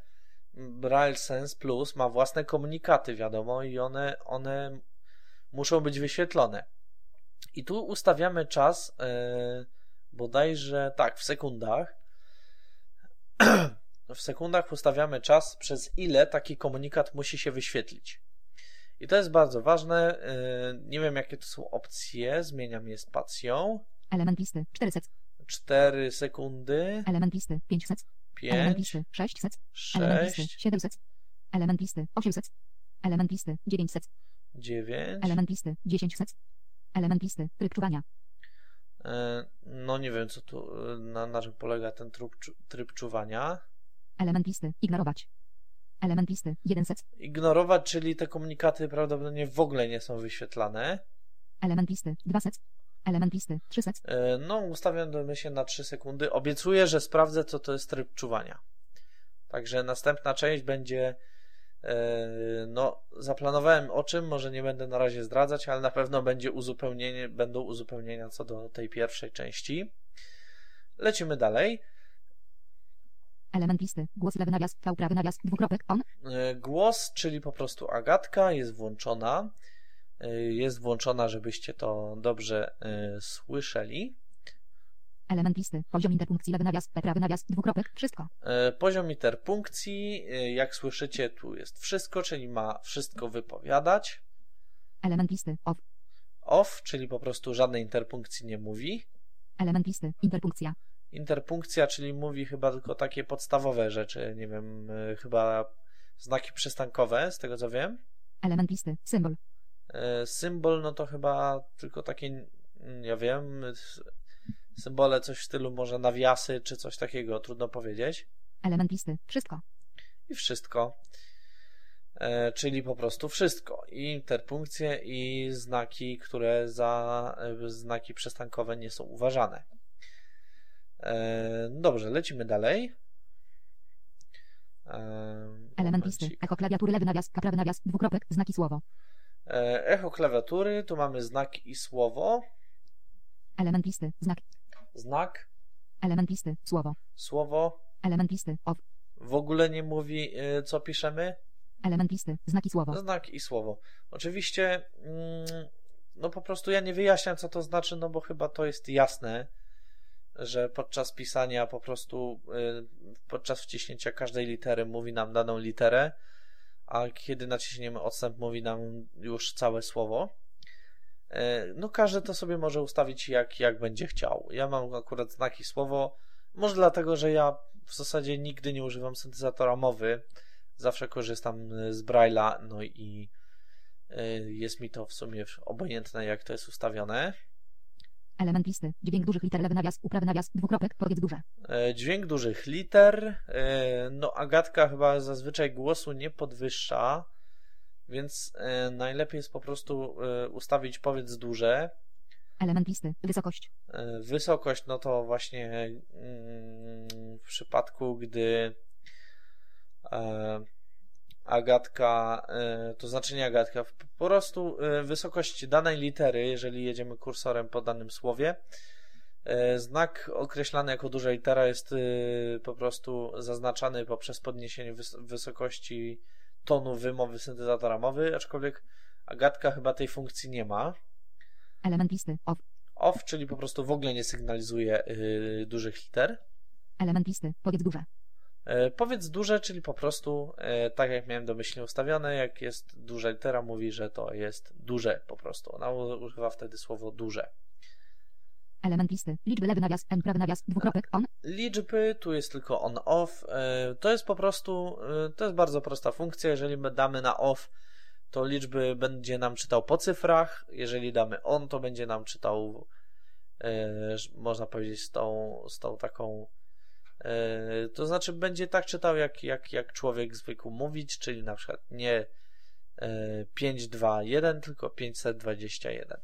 Braille Sense Plus ma własne komunikaty, wiadomo, i one, one muszą być wyświetlone. I tu ustawiamy czas yy, bodajże tak, w sekundach. w sekundach ustawiamy czas, przez ile taki komunikat musi się wyświetlić. I to jest bardzo ważne. Yy, nie wiem, jakie to są opcje. Zmieniam je spacją.
Element listy 400.
4 sekundy.
Element listy 500.
5.
Element listy 600.
6.
Element listy 700. Element listy 800. Element listy 900.
9.
Element listy 10 sec. Element listy tryb czuwania.
E, no nie wiem, co tu, na, na czym polega ten tryb, tryb czuwania.
Element listy ignorować. Element listy 1 sec.
Ignorować, czyli te komunikaty prawdopodobnie w ogóle nie są wyświetlane.
Element listy 2 sec. Element listy 3 sec.
E, no, ustawiam się na 3 sekundy. Obiecuję, że sprawdzę, co to jest tryb czuwania. Także następna część będzie E, no, zaplanowałem o czym, może nie będę na razie zdradzać, ale na pewno będzie uzupełnienie, będą uzupełnienia co do tej pierwszej części. Lecimy dalej.
Element listy. Głos lewy nawias, V prawy nawias, dwukropek, on.
E, głos, czyli po prostu Agatka jest włączona. E, jest włączona, żebyście to dobrze słyszeli.
Element listy. Poziom interpunkcji, lewy nawias, prawy nawias, dwukropek, wszystko.
E, poziom interpunkcji, e, jak słyszycie, tu jest wszystko, czyli ma wszystko wypowiadać.
Element listy. Off.
off, czyli po prostu żadnej interpunkcji nie mówi.
Element listy. Interpunkcja.
Interpunkcja, czyli mówi chyba tylko takie podstawowe rzeczy, nie wiem, y, chyba znaki przystankowe, z tego co wiem.
Element listy. Symbol.
Symbol, no to chyba tylko takie, ja wiem, symbole coś w stylu może nawiasy, czy coś takiego, trudno powiedzieć.
Element listy. Wszystko.
I wszystko. E, czyli po prostu wszystko. I interpunkcje, i znaki, które za e, znaki przystankowe nie są uważane. E, dobrze, lecimy dalej. E,
Element listy. Echo klawiatury lewy nawias, prawy nawias, dwukropek, znaki słowo.
E, Echo klawiatury, tu mamy znak i słowo.
Element listy. Znak.
Znak,
Element listy. Słowo.
słowo.
Element listy. Off.
W ogóle nie mówi, e, co piszemy.
Element listy. Znaki słowo.
Znak i słowo. Oczywiście, mm, no po prostu ja nie wyjaśniam, co to znaczy, no bo chyba to jest jasne, że podczas pisania po prostu, y, podczas wciśnięcia każdej litery mówi nam daną literę, a kiedy naciśniemy odstęp, mówi nam już całe słowo. Y, No każdy to sobie może ustawić jak, jak będzie chciał. Ja mam akurat znaki słowo, może dlatego, że ja w zasadzie nigdy nie używam syntezatora mowy, zawsze korzystam y, z Braille'a, no i y, jest mi to w sumie obojętne, jak to jest ustawione.
Element listy. Dźwięk dużych liter lewy nawias, uprawy nawias, dwukropek, powiedz duże.
E, Dźwięk dużych liter. e, No, Agatka chyba zazwyczaj głosu nie podwyższa, więc e, najlepiej jest po prostu e, ustawić powiedz duże.
Element listy. Wysokość.
E, Wysokość, no to właśnie mm, w przypadku, gdy e, Agatka, e, to znaczy nie Agatka, po prostu e, wysokość danej litery, jeżeli jedziemy kursorem po danym słowie, znak określany jako duża litera jest po prostu zaznaczany poprzez podniesienie wys- wysokości tonu wymowy syntezatora mowy, aczkolwiek Agatka chyba tej funkcji nie ma.
Element listy. Off.
Off, czyli po prostu w ogóle nie sygnalizuje y, dużych liter.
Element listy. Powiedz duże.
E, powiedz duże, czyli po prostu, e, tak jak miałem domyślnie ustawione, jak jest duża litera, mówi, że to jest duże po prostu. Ona używa wtedy słowo duże.
Element listy. Liczby lewy nawias, n prawy nawias, dwukropek, on.
Liczby, tu jest tylko on-off. e, To jest po prostu, e, to jest bardzo prosta funkcja. Jeżeli my damy na off, to liczby będzie nam czytał po cyfrach. Jeżeli damy on, to będzie nam czytał, e, można powiedzieć, z tą, z tą taką. To znaczy, będzie tak czytał, jak, jak, jak człowiek zwykł mówić, czyli na przykład nie e, 5, 2, 1, tylko 521.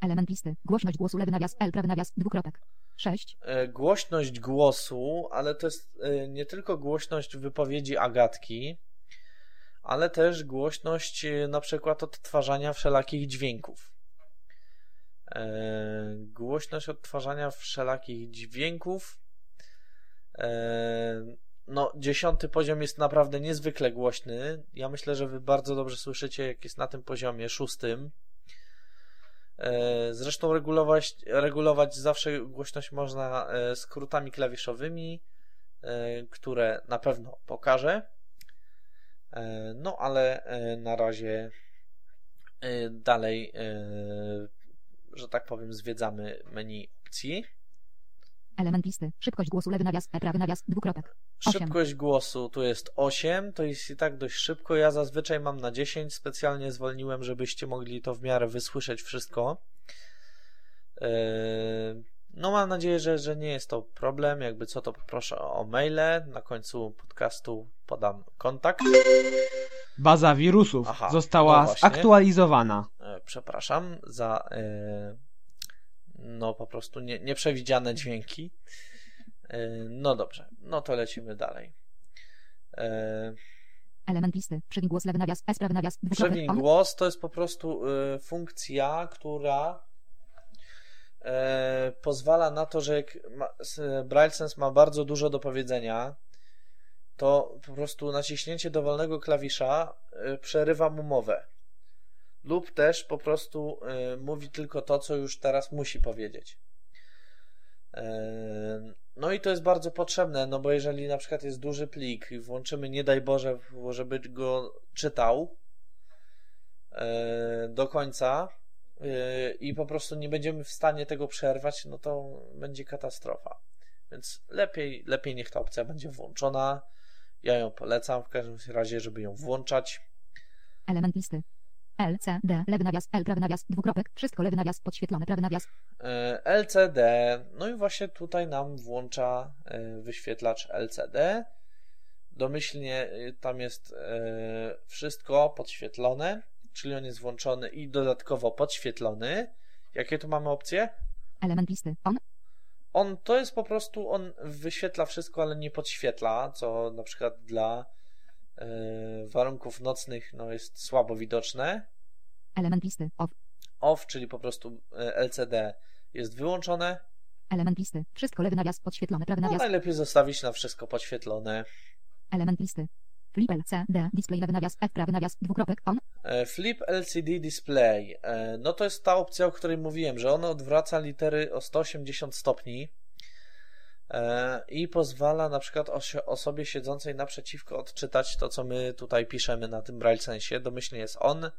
Element listy. Głośność głosu lewy nawias, L prawy nawias, dwukropek. 6.
e, głośność głosu, ale to jest e, nie tylko głośność wypowiedzi Agatki, ale też głośność e, na przykład odtwarzania wszelakich dźwięków. Głośność odtwarzania wszelakich dźwięków. No, dziesiąty poziom jest naprawdę niezwykle głośny. Ja myślę, że wy bardzo dobrze słyszycie, jak jest na tym poziomie szóstym. E, Zresztą regulować, regulować zawsze głośność można e, skrótami klawiszowymi, e, które na pewno pokażę. No ale na razie dalej, że tak powiem, zwiedzamy menu opcji.
Element listy. Szybkość głosu lewy nawias, E prawy nawias, dwukropek.
Szybkość głosu tu jest 8, to jest i tak dość szybko. Ja zazwyczaj mam na 10, specjalnie zwolniłem, żebyście mogli to w miarę wysłyszeć wszystko. Yy, No, mam nadzieję, że, że nie jest to problem. Jakby co, to poproszę o maile. Na końcu podcastu podam kontakt.
Baza wirusów
Aha, no
została
właśnie.
zaktualizowana.
E, Przepraszam za e, no po prostu nie, nieprzewidziane dźwięki. E, No dobrze, no to lecimy dalej. E,
Element listy. Przewin głos lewy nawias, S prawy nawias, on.
głos to jest po prostu y, funkcja, która e, pozwala na to, że jak ma, s- Braille Sense ma bardzo dużo do powiedzenia, to po prostu naciśnięcie dowolnego klawisza przerywa mu mowę. Lub też po prostu y, mówi tylko to, co już teraz musi powiedzieć. E, No i to jest bardzo potrzebne, no bo jeżeli na przykład jest duży plik i włączymy, nie daj Boże, żeby go czytał, e, do końca e, i po prostu nie będziemy w stanie tego przerwać, no to będzie katastrofa. Więc lepiej, lepiej niech ta opcja będzie włączona. Ja ją polecam w każdym razie, żeby ją włączać.
Element listy. L, C, D, lewy nawias, L, prawy nawias, dwukropek, wszystko lewy nawias, podświetlone, prawy nawias,
E, LCD, no i właśnie tutaj nam włącza e, wyświetlacz LCD. Domyślnie e, tam jest wszystko podświetlone, czyli on jest włączony i dodatkowo podświetlony. Jakie tu mamy opcje?
element listy, on,
On to jest po prostu, on wyświetla wszystko, ale nie podświetla, co na przykład dla warunków nocnych no, jest słabo widoczne.
element listy, off,
Off, czyli po prostu e, LCD jest wyłączone.
element listy, wszystko lewy nawias, podświetlone, prawy
No,
nawias,
najlepiej zostawić na wszystko podświetlone.
element listy. Flip L, C, D, display lewy nawias, F, prawy nawias, dwukropek, on,
E, Flip LCD Display. E, No to jest ta opcja, o której mówiłem, że ono odwraca litery o 180 stopni e, i pozwala na przykład osobie siedzącej naprzeciwko odczytać to, co my tutaj piszemy na tym braille sensie. Domyślnie jest on.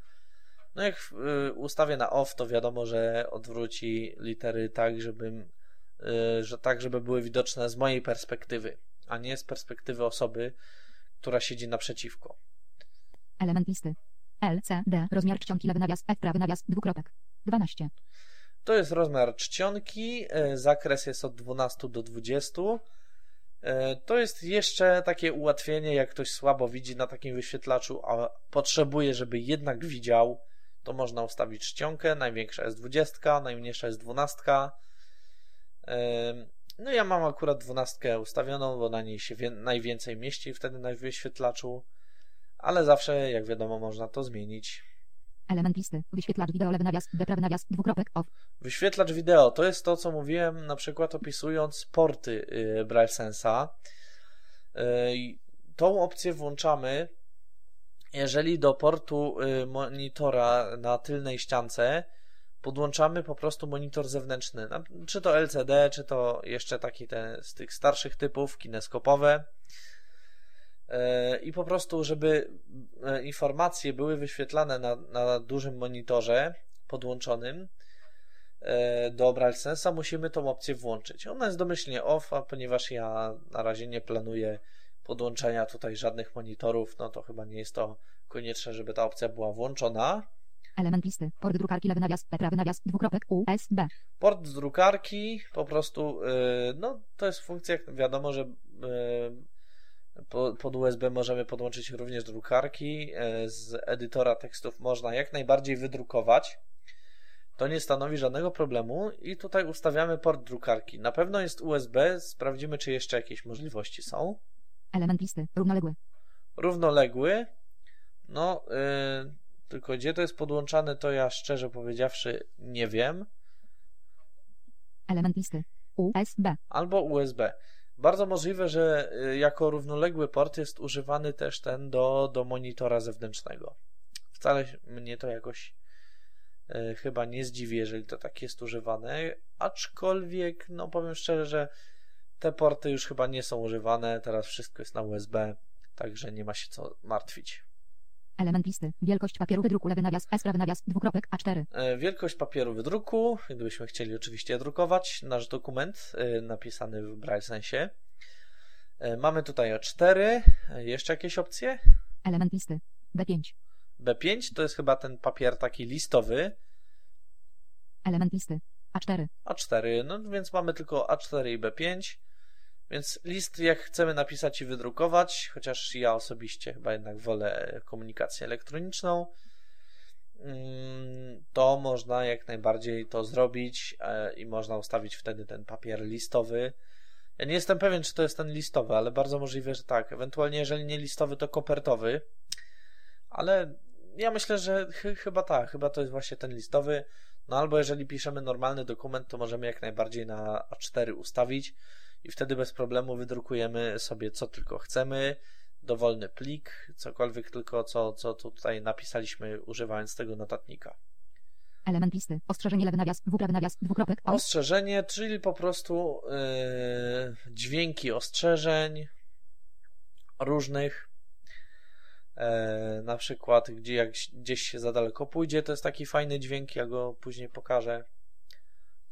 No jak y, ustawię na off, to wiadomo, że odwróci litery tak, żeby, y, że tak, żeby były widoczne z mojej perspektywy, a nie z perspektywy osoby, która siedzi naprzeciwko.
element listy. L, C, D, rozmiar czcionki lewy nawias, F, prawy nawias, dwukropek. 12.
To jest rozmiar czcionki, e, zakres jest od 12 do 20. E, To jest jeszcze takie ułatwienie, jak ktoś słabo widzi na takim wyświetlaczu, a potrzebuje, żeby jednak widział, to można ustawić czcionkę. Największa jest 20, najmniejsza jest 12. E, No ja mam akurat 12 ustawioną, bo na niej się najwięcej mieści wtedy na wyświetlaczu, ale zawsze, jak wiadomo, można to zmienić.
Element listy. Wyświetlacz wideo lewy nawias, D, prawy nawias, dwukropek, off.
Wyświetlacz wideo to jest to, co mówiłem na przykład opisując porty yy, Braille Sensa. Yy, tą opcję włączamy, jeżeli do portu yy, monitora na tylnej ściance podłączamy po prostu monitor zewnętrzny, czy to LCD, czy to jeszcze taki ten z tych starszych typów, kineskopowe. Yy, I po prostu, żeby yy, informacje były wyświetlane na, na dużym monitorze podłączonym, e, do Braille Sensa musimy tą opcję włączyć. Ona jest domyślnie off, a ponieważ ja na razie nie planuję podłączenia tutaj żadnych monitorów, no to chyba nie jest to konieczne, żeby ta opcja była włączona.
Element listy. Port drukarki lewy nawias, prawy nawias, dwukropek, USB.
Port drukarki po prostu, no to jest funkcja, wiadomo, że pod USB możemy podłączyć również drukarki. Yy, Z edytora tekstów można jak najbardziej wydrukować. To nie stanowi żadnego problemu i tutaj ustawiamy port drukarki. Na pewno jest USB, sprawdzimy czy jeszcze jakieś możliwości są.
Element listy. Równoległy.
Równoległy. No, yy, tylko gdzie to jest podłączane, to ja szczerze powiedziawszy nie wiem.
Element listy. USB.
albo USB. Bardzo możliwe, że y, jako równoległy port jest używany też ten do, do monitora zewnętrznego. Wcale mnie to jakoś y, chyba nie zdziwi, jeżeli to tak jest używane, aczkolwiek, no powiem szczerze, że te porty już chyba nie są używane, teraz wszystko jest na USB, także nie ma się co martwić.
Element listy. Wielkość papieru wydruku lewy nawias, S, prawy nawias, dwukropek, A4.
E, Wielkość papieru wydruku, gdybyśmy chcieli oczywiście drukować nasz dokument e, napisany w Braille sensie. E, Mamy tutaj A4, e, jeszcze jakieś opcje?
Element listy. B5.
B5 to jest chyba ten papier taki listowy,
Element listy. A4.
A4, no więc mamy tylko A4 i B5. Więc list, jak chcemy napisać i wydrukować, chociaż ja osobiście chyba jednak wolę komunikację elektroniczną, mm, to można jak najbardziej to zrobić e, i można ustawić wtedy ten papier listowy. Ja nie jestem pewien, czy to jest ten listowy, ale bardzo możliwe, że tak. Ewentualnie, jeżeli nie listowy, to kopertowy. Ale ja myślę, że ch- chyba tak, chyba to jest właśnie ten listowy. No albo jeżeli piszemy normalny dokument, to możemy jak najbardziej na A4 ustawić i wtedy bez problemu wydrukujemy sobie co tylko chcemy, dowolny plik, cokolwiek tylko co, co tutaj napisaliśmy używając tego notatnika.
Element listy. Ostrzeżenie lewy nawias, W, prawy nawias, dwukropek, on.
Ostrzeżenie, czyli po prostu yy, dźwięki ostrzeżeń różnych. E, na przykład, gdzie jak gdzieś się za daleko pójdzie, to jest taki fajny dźwięk, ja go później pokażę.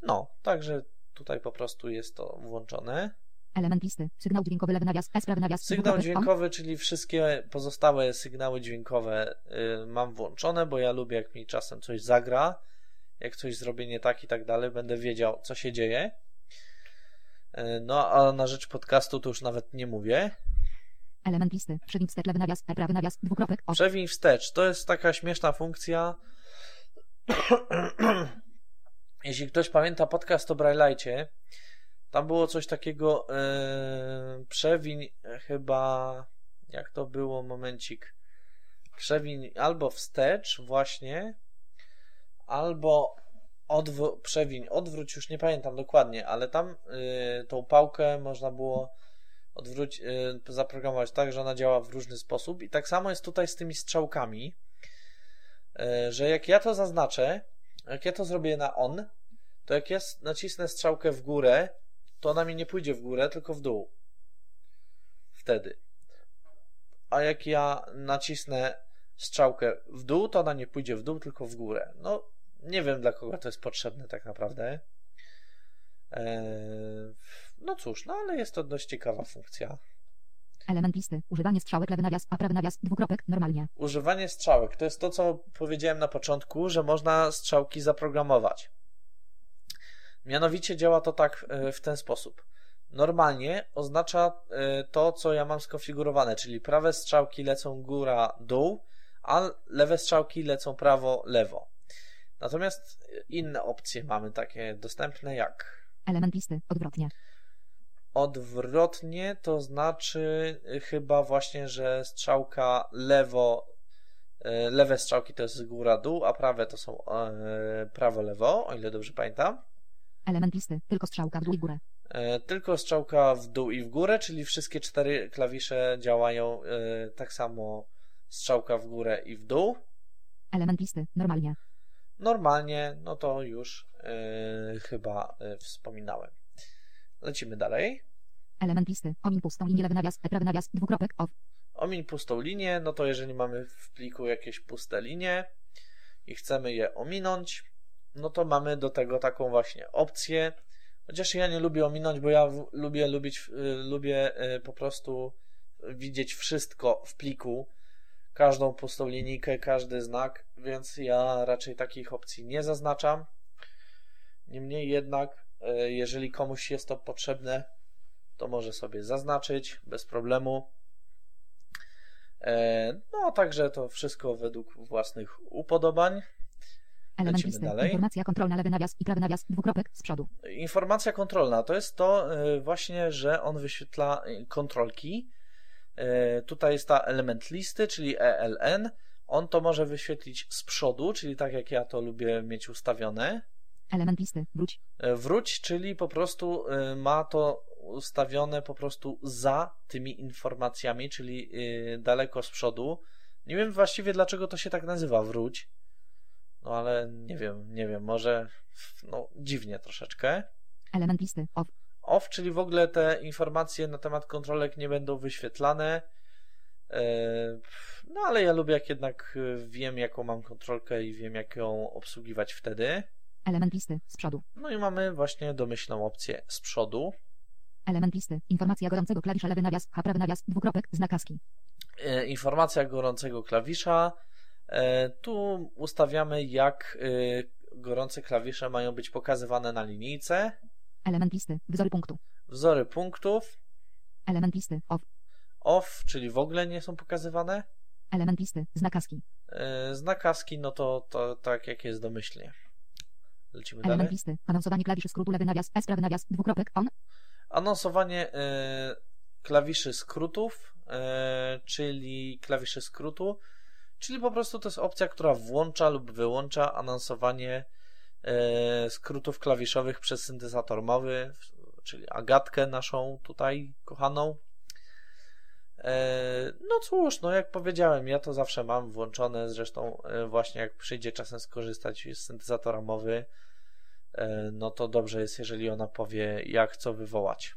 No, także tutaj po prostu jest to włączone.
Element listy. Sygnał dźwiękowy lewy nawias. S prawy nawias.
Sygnał dźwiękowy, czyli wszystkie pozostałe sygnały dźwiękowe y, mam włączone, bo ja lubię, jak mi czasem coś zagra, jak coś zrobię nie tak i tak dalej, będę wiedział, co się dzieje. Y, no, a na rzecz podcastu to już nawet nie mówię.
Element listy. Przewin wstecz lewy nawias. E prawy nawias. Dwukropek. O.
Przewiń wstecz. To jest taka śmieszna funkcja. Jeśli ktoś pamięta podcast o Braille'cie, tam było coś takiego yy, przewiń chyba jak to było momencik. Przewiń albo wstecz właśnie albo odw- przewiń odwróć już nie pamiętam dokładnie ale tam yy, tą pałkę można było odwróć, yy, zaprogramować tak, że ona działa w różny sposób. I tak samo jest tutaj z tymi strzałkami że jak ja to zaznaczę jak ja to zrobię na on to jak ja nacisnę strzałkę w górę to ona mi nie pójdzie w górę, tylko w dół. Wtedy. A jak ja nacisnę strzałkę w dół, to ona nie pójdzie w dół, tylko w górę. No, nie wiem dla kogo to jest potrzebne tak naprawdę. Eee, no cóż, no ale jest to dość ciekawa funkcja.
Element listy. Używanie strzałek lewy nawias. A prawy nawias. Dwukropek. Normalnie.
Używanie strzałek to jest to, co powiedziałem na początku, że można strzałki zaprogramować. Mianowicie działa to tak e, w ten sposób. Normalnie oznacza e, to, co ja mam skonfigurowane, czyli prawe strzałki lecą góra-dół, a lewe strzałki lecą prawo-lewo. Natomiast inne opcje mamy takie dostępne jak
Element listy. Odwrotnie.
Odwrotnie, to znaczy y, chyba właśnie, że strzałka lewo, y, lewe strzałki to jest góra-dół, a prawe to są e, prawo-lewo, o ile dobrze pamiętam.
Element listy. Tylko strzałka w dół i górę.
E, Tylko strzałka w dół i w górę, czyli wszystkie cztery klawisze działają e, tak samo strzałka w górę i w dół.
Element listy. Normalnie.
Normalnie, no to już chyba wspominałem. Lecimy dalej.
Element listy. Omin pustą linię lewy nawias. E prawy nawias. Dwukropek. Off.
Omiń pustą linię, no to jeżeli mamy w pliku jakieś puste linie i chcemy je ominąć, no to mamy do tego taką właśnie opcję. Chociaż ja nie lubię ominąć, bo ja w, lubię lubić, y, lubię y, po prostu widzieć wszystko w pliku, każdą pustą linijkę, każdy znak, więc ja raczej takich opcji nie zaznaczam. Niemniej jednak, jeżeli komuś jest to potrzebne, to może sobie zaznaczyć bez problemu. E, No, także to wszystko według własnych upodobań.
Element
Lecimy
listy.
dalej.
Informacja kontrolna lewy nawias i prawy nawias. Dwukropek. Z przodu.
Informacja kontrolna to jest to e, właśnie, że on wyświetla e, kontrolki. E, Tutaj jest ta element listy, czyli ELN. On to może wyświetlić z przodu, czyli tak jak ja to lubię mieć ustawione.
Element listy. Wróć.
E, Wróć, czyli po prostu e, ma to ustawione po prostu za tymi informacjami, czyli e, daleko z przodu. Nie wiem właściwie dlaczego to się tak nazywa wróć. No ale nie wiem, nie wiem, może no dziwnie troszeczkę.
Element listy. Off.
Off, czyli w ogóle te informacje na temat kontrolek nie będą wyświetlane. No ale ja lubię jak jednak wiem jaką mam kontrolkę i wiem jak ją obsługiwać wtedy.
Element listy. Z przodu.
No i mamy właśnie domyślną opcję z przodu.
Element listy. Informacja gorącego klawisza lewy nawias. H prawy nawias. Dwukropek. Znak ASCII.
E, Informacja gorącego klawisza. E, Tu ustawiamy jak e, gorące klawisze mają być pokazywane na linijce.
Element listy. Wzory punktu.
Wzory punktów.
Element listy. Off.
Off, czyli w ogóle nie są pokazywane.
Element listy. Znak ASCII.
E, Znak no to, to tak jak jest domyślnie. Lecimy
Element
dalej.
listy. Anonsowanie klawiszy skrótu lewy nawias. S prawy nawias. Dwukropek. On.
Anonsowanie e, klawiszy skrótów, e, czyli klawiszy skrótu, czyli po prostu to jest opcja, która włącza lub wyłącza anonsowanie e, skrótów klawiszowych przez syntezator mowy, czyli Agatkę naszą tutaj kochaną. No cóż, no jak powiedziałem, ja to zawsze mam włączone, zresztą właśnie jak przyjdzie czasem skorzystać z syntezatora mowy, no to dobrze jest, jeżeli ona powie, jak co wywołać.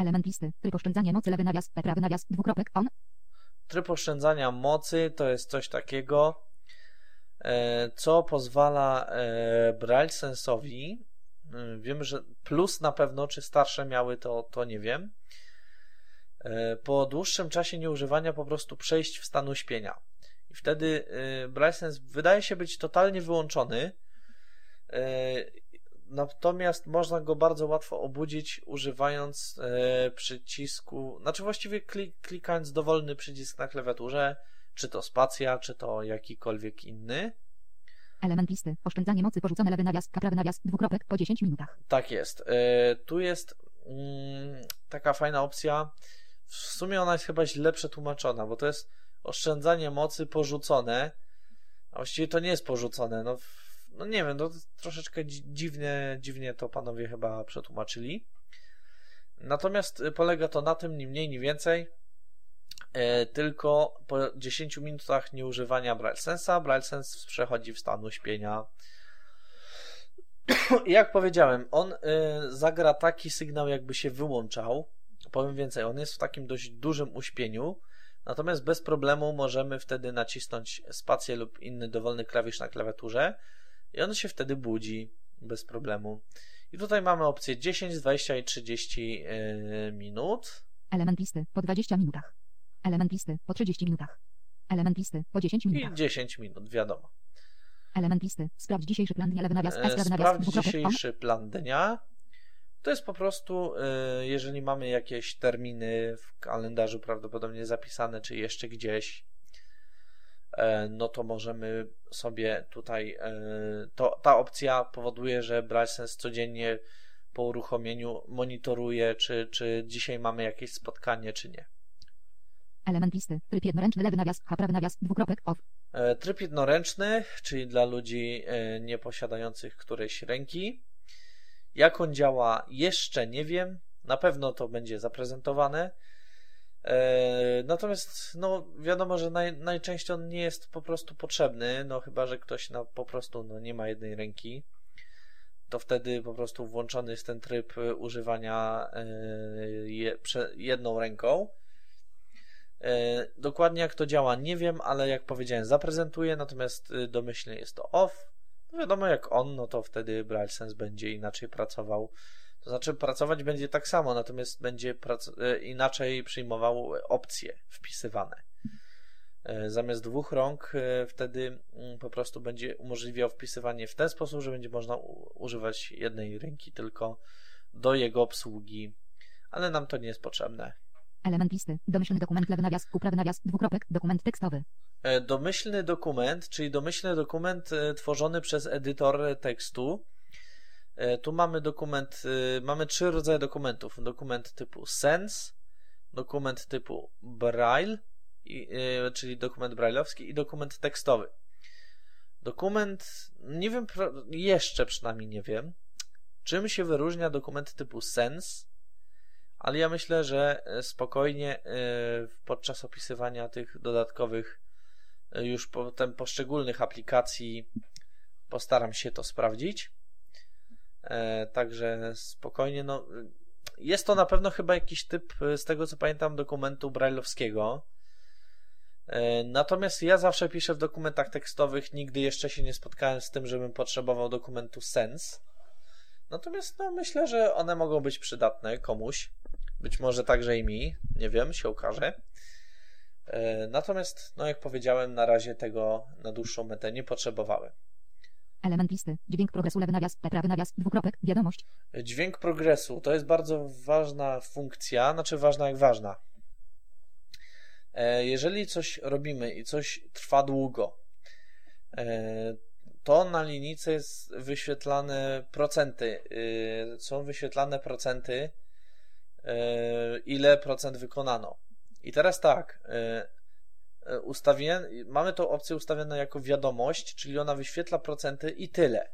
Element listy. Tryb oszczędzanie mocy lewy nawias. E prawy nawias. Dwukropek. On.
tryb oszczędzania mocy to jest coś takiego, e, co pozwala e, Braille Sensowi, e, wiem, że plus na pewno, czy starsze miały to, to nie wiem, po dłuższym czasie nieużywania po prostu przejść w stan uśpienia. I wtedy Braille Sense wydaje się być totalnie wyłączony, Natomiast można go bardzo łatwo obudzić używając e, przycisku, znaczy właściwie klik, klikając dowolny przycisk na klawiaturze, czy to spacja, czy to jakikolwiek inny.
Element listy. Oszczędzanie mocy porzucone lewy nawias, prawy nawias, dwukropek po 10 minutach.
Tak jest. E, tu jest mm, taka fajna opcja. W sumie ona jest chyba źle przetłumaczona, bo to jest oszczędzanie mocy porzucone. A właściwie to nie jest porzucone. No, no nie wiem, no troszeczkę dziwnie, dziwnie to panowie chyba przetłumaczyli. Natomiast y, polega to na tym, ni mniej, ni więcej, e, tylko po 10 minutach nieużywania BrailleSense'a, BrailleSense przechodzi w stan uśpienia. Jak powiedziałem, on y, zagra taki sygnał, jakby się wyłączał. Powiem więcej, on jest w takim dość dużym uśpieniu, natomiast bez problemu możemy wtedy nacisnąć spację lub inny dowolny klawisz na klawiaturze i on się wtedy budzi bez problemu. I tutaj mamy opcje 10, 20 i 30 yy, minut.
Element listy po 20 minutach. Element listy po 30 minutach. Element listy po 10 minutach.
I 10 minut, wiadomo.
Element listy. Sprawdź dzisiejszy plan dnia, lewy nawias,
S, nawias, Sprawdź dzisiejszy plan dnia. To jest po prostu, yy, jeżeli mamy jakieś terminy w kalendarzu prawdopodobnie zapisane, czy jeszcze gdzieś, E, no to możemy sobie tutaj, e, to, ta opcja powoduje, że BrailleSense codziennie po uruchomieniu monitoruje, czy, czy dzisiaj mamy jakieś spotkanie, czy nie.
Element listy. Tryb jednoręczny, lewy nawias, H, prawy nawias, dwukropek, off.
E, tryb jednoręczny, czyli dla ludzi nieposiadających którejś ręki. Jak on działa, jeszcze nie wiem. Na pewno to będzie zaprezentowane. E, natomiast no, wiadomo, że naj, najczęściej on nie jest po prostu potrzebny, no chyba, że ktoś po prostu no, nie ma jednej ręki, to wtedy po prostu włączony jest ten tryb używania e, je, jedną ręką. E, dokładnie jak to działa nie wiem, ale jak powiedziałem zaprezentuję, natomiast domyślnie jest to off. No wiadomo jak on, no to wtedy BrailleSense będzie inaczej pracował to znaczy pracować będzie tak samo, natomiast będzie e, inaczej przyjmował opcje wpisywane. E, zamiast dwóch rąk e, wtedy mm, po prostu będzie umożliwiał wpisywanie w ten sposób, że będzie można używać jednej ręki tylko do jego obsługi, ale nam to nie jest potrzebne.
Element listy. Domyślny dokument, lewy nawias, uprawy nawias, dwukropek, dokument tekstowy.
Domyślny dokument, czyli domyślny dokument tworzony przez edytor tekstu, tu mamy dokument, y, mamy trzy rodzaje dokumentów. Dokument typu Sense, dokument typu Braille, y, czyli dokument brailleowski i dokument tekstowy. Dokument, nie wiem, jeszcze przynajmniej nie wiem, czym się wyróżnia dokument typu Sense, ale ja myślę, że e, spokojnie e, podczas opisywania tych dodatkowych już potem poszczególnych aplikacji postaram się to sprawdzić. E, także spokojnie, no. Jest to na pewno chyba jakiś typ, e, z tego co pamiętam, dokumentu brailleowskiego. E, natomiast ja zawsze piszę w dokumentach tekstowych, nigdy jeszcze się nie spotkałem z tym, żebym potrzebował dokumentu Sense. Natomiast no, myślę, że one mogą być przydatne komuś. Być może także i mi, nie wiem, się okaże. Natomiast, no jak powiedziałem, na razie tego na dłuższą metę nie potrzebowałem.
Element listy. Dźwięk progresu, lewy nawias, prawy nawias, dwukropek, wiadomość.
Dźwięk progresu to jest bardzo ważna funkcja, znaczy ważna jak ważna. E, jeżeli coś robimy i coś trwa długo, e, to na linijce jest wyświetlane procenty. E, są wyświetlane procenty, ile procent wykonano. I teraz tak, E, ustawię, mamy tą opcję ustawioną jako wiadomość, czyli ona wyświetla procenty i tyle.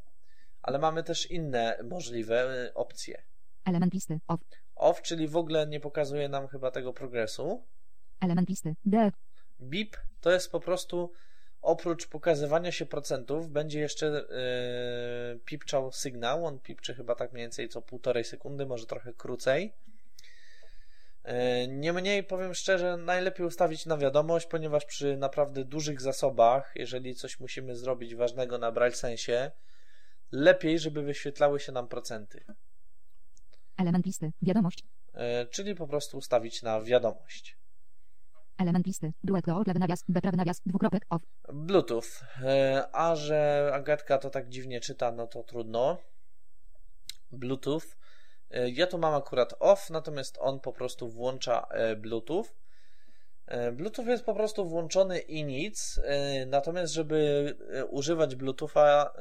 Ale mamy też inne możliwe e, opcje.
Element listy off.
Off, czyli w ogóle nie pokazuje nam chyba tego progresu.
Element listy D.
Bip to jest po prostu oprócz pokazywania się procentów będzie jeszcze yy, pipczał sygnał. On pipczy chyba tak mniej więcej co półtorej sekundy, może trochę krócej. E, Niemniej powiem szczerze, najlepiej ustawić na wiadomość, ponieważ przy naprawdę dużych zasobach, jeżeli coś musimy zrobić ważnego na BrailleSensie, lepiej, żeby wyświetlały się nam procenty.
Element listy. Wiadomość.
E, Czyli po prostu ustawić na wiadomość.
Element listy. Duet do lewy nawias. B prawy nawias. Dwukropek. Off.
Bluetooth. E, A że Agatka to tak dziwnie czyta, no to trudno. Bluetooth. E, Ja tu mam akurat off, natomiast on po prostu włącza e, Bluetooth. E, Bluetooth jest po prostu włączony i nic. Natomiast, żeby używać Bluetootha,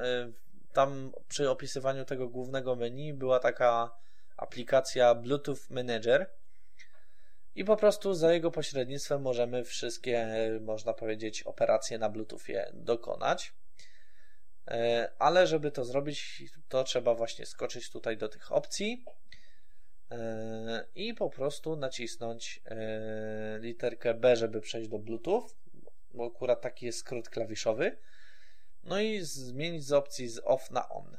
tam przy opisywaniu tego głównego menu była taka aplikacja Bluetooth Manager. I po prostu za jego pośrednictwem możemy wszystkie, można powiedzieć, operacje na Bluetoothie dokonać. E, Ale żeby to zrobić, to trzeba właśnie skoczyć tutaj do tych opcji e, i po prostu nacisnąć e, literkę B, żeby przejść do Bluetooth, bo akurat taki jest skrót klawiszowy. No i zmienić z opcji z off na on.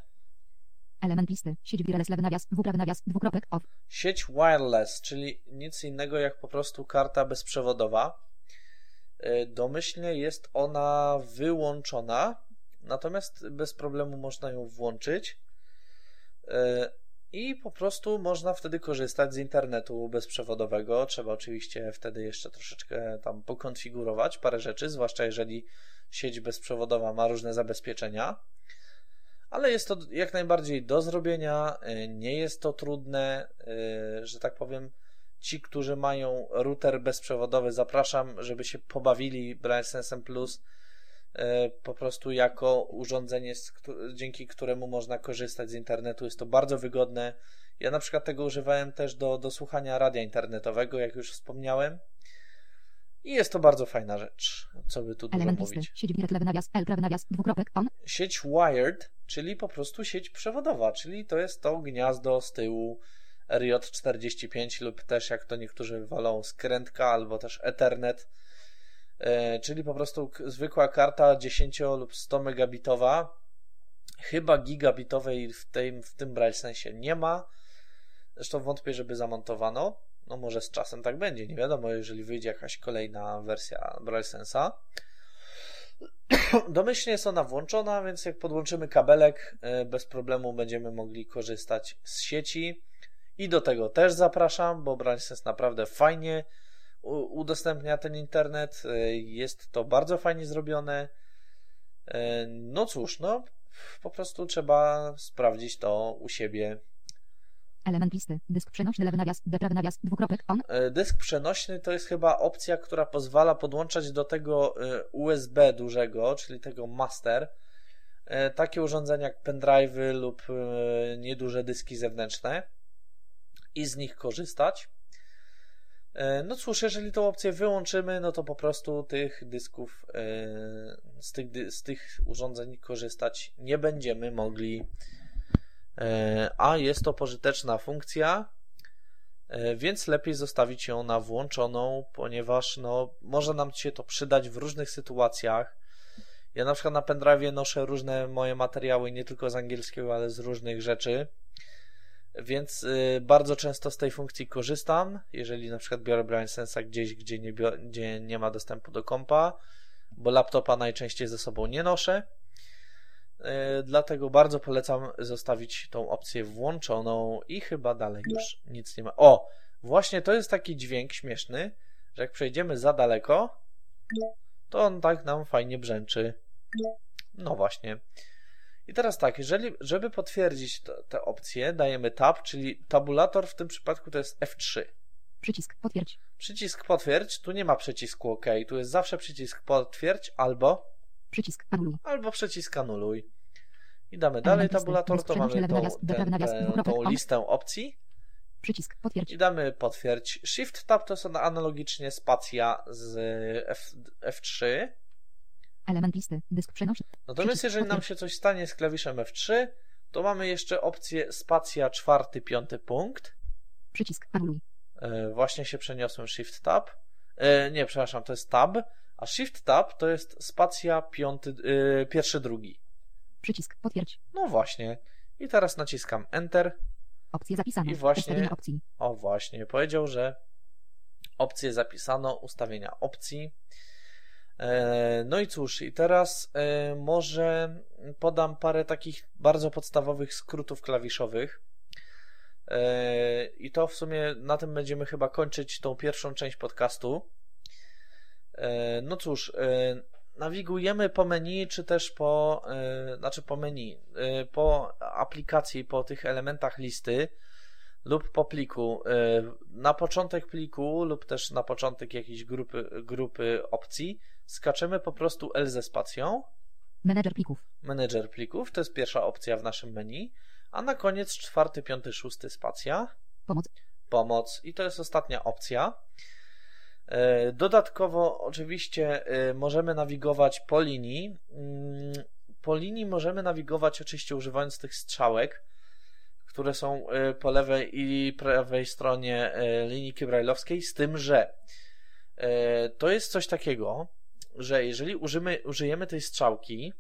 Element listy. Sieć wireless lewy nawias. W prawy nawias. Dwukropek. Off.
Sieć wireless, czyli nic innego jak po prostu karta bezprzewodowa. Domyślnie jest ona wyłączona, natomiast bez problemu można ją włączyć. E, I po prostu można wtedy korzystać z internetu bezprzewodowego. Trzeba oczywiście wtedy jeszcze troszeczkę tam pokonfigurować parę rzeczy, zwłaszcza jeżeli sieć bezprzewodowa ma różne zabezpieczenia. Ale jest to jak najbardziej do zrobienia, y, nie jest to trudne, y, że tak powiem. Ci, którzy mają router bezprzewodowy, zapraszam, żeby się pobawili BrailleSense Plus po prostu jako urządzenie, dzięki któremu można korzystać z internetu. Jest to bardzo wygodne. Ja na przykład tego używałem też do, do słuchania radia internetowego, jak już wspomniałem. I jest to bardzo fajna rzecz, co by tu dużo
Element listy.
mówić
Sieć nawias. L nawias. Dwukropek. On.
sieć wired, czyli po prostu sieć przewodowa, czyli to jest to gniazdo z tyłu RJ45 lub też jak to niektórzy wolą skrętka albo też Ethernet, e, czyli po prostu zwykła karta 10 lub 100 megabitowa. Chyba gigabitowej w tym, w tym BrailleSensie nie ma. Zresztą wątpię, żeby zamontowano. No może z czasem tak będzie, nie wiadomo, jeżeli wyjdzie jakaś kolejna wersja BrailleSensa. Domyślnie jest ona włączona, więc jak podłączymy kabelek, e, bez problemu będziemy mogli korzystać z sieci. I do tego też zapraszam, bo BrailleSense naprawdę fajnie udostępnia ten internet. E, Jest to bardzo fajnie zrobione. E, No cóż, no po prostu trzeba sprawdzić to u siebie.
Element listy. Dysk przenośny lewy nawias. Prawy nawias. Dwukropek. On.
E, Dysk przenośny to jest chyba opcja, która pozwala podłączać do tego USB dużego, czyli tego master, takie urządzenia jak pendrive'y lub nieduże dyski zewnętrzne i z nich korzystać. E, No cóż, jeżeli tą opcję wyłączymy, no to po prostu tych dysków, e, z tych, z tych urządzeń korzystać nie będziemy mogli. E, A jest to pożyteczna funkcja, więc lepiej zostawić ją na włączoną, ponieważ no, może nam się to przydać w różnych sytuacjach. Ja na przykład na pendrive noszę różne moje materiały, nie tylko z angielskiego, ale z różnych rzeczy. Więc y, bardzo często z tej funkcji korzystam, jeżeli na przykład biorę BrailleSense'a gdzieś, gdzie nie, gdzie nie ma dostępu do kompa, bo laptopa najczęściej ze sobą nie noszę. Y, Dlatego bardzo polecam zostawić tą opcję włączoną i chyba dalej już nic nie ma. O, właśnie to jest taki dźwięk śmieszny, że jak przejdziemy za daleko, to on tak nam fajnie brzęczy. No właśnie. I teraz tak, jeżeli, żeby potwierdzić tę opcję, dajemy tab, czyli tabulator w tym przypadku to jest F3.
Przycisk. Potwierdź.
Przycisk potwierdź, tu nie ma przycisku OK, tu jest zawsze przycisk potwierdź albo
Przycisk. Anuluj.
albo przycisk anuluj. I damy dalej tabulator, to mamy tą, tę-
dwukropek,
tą listę opcji
Przycisk. Potwierdź.
i damy potwierdź. Shift tab to są analogicznie spacja z F, F3.
Element listy. Dysk przenośny.
Natomiast jeżeli nam się coś stanie z klawiszem F3, to mamy jeszcze opcję spacja czwarty, piąty punkt.
Przycisk. Anuluj.
E, Właśnie się przeniosłem Shift Tab. E, Nie, przepraszam, to jest Tab, a Shift Tab to jest spacja piąty, e, pierwszy, drugi.
Przycisk. Potwierdź.
No właśnie. I teraz naciskam Enter.
Opcje zapisane.
I właśnie-
opcji.
O właśnie, powiedział, że Opcje zapisano, ustawienia opcji. E, no i cóż, i teraz e, może podam parę takich bardzo podstawowych skrótów klawiszowych. E, I to w sumie na tym będziemy chyba kończyć tą pierwszą część podcastu. No cóż, nawigujemy po menu, czy też po, znaczy po menu, po aplikacji, po tych elementach listy lub po pliku. Na początek pliku lub też na początek jakiejś grupy, grupy opcji skaczemy po prostu L ze spacją.
Menedżer plików.
Menedżer plików to jest pierwsza opcja w naszym menu. A na koniec czwarty, piąty, szósty spacja.
Pomoc.
Pomoc. I to jest ostatnia opcja. E, dodatkowo, oczywiście, e, możemy nawigować po linii. Mm, po linii możemy nawigować, oczywiście, używając tych strzałek, które są e, po lewej i prawej stronie linijki brajlowskiej, z tym, że to jest coś takiego, że jeżeli użymy, użyjemy tej strzałki,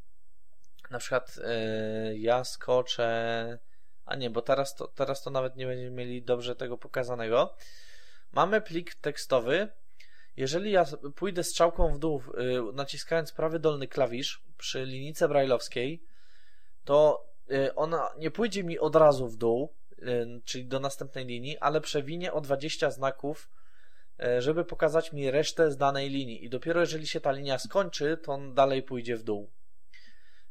na przykład yy, ja skoczę, a nie, bo teraz to, teraz to nawet nie będziemy mieli dobrze tego pokazanego. Mamy plik tekstowy. Jeżeli ja pójdę strzałką w dół, yy, naciskając prawy dolny klawisz przy linijce brajlowskiej, to yy, ona nie pójdzie mi od razu w dół, czyli do następnej linii, ale przewinie o 20 znaków żeby pokazać mi resztę z danej linii i dopiero jeżeli się ta linia skończy, to on dalej pójdzie w dół.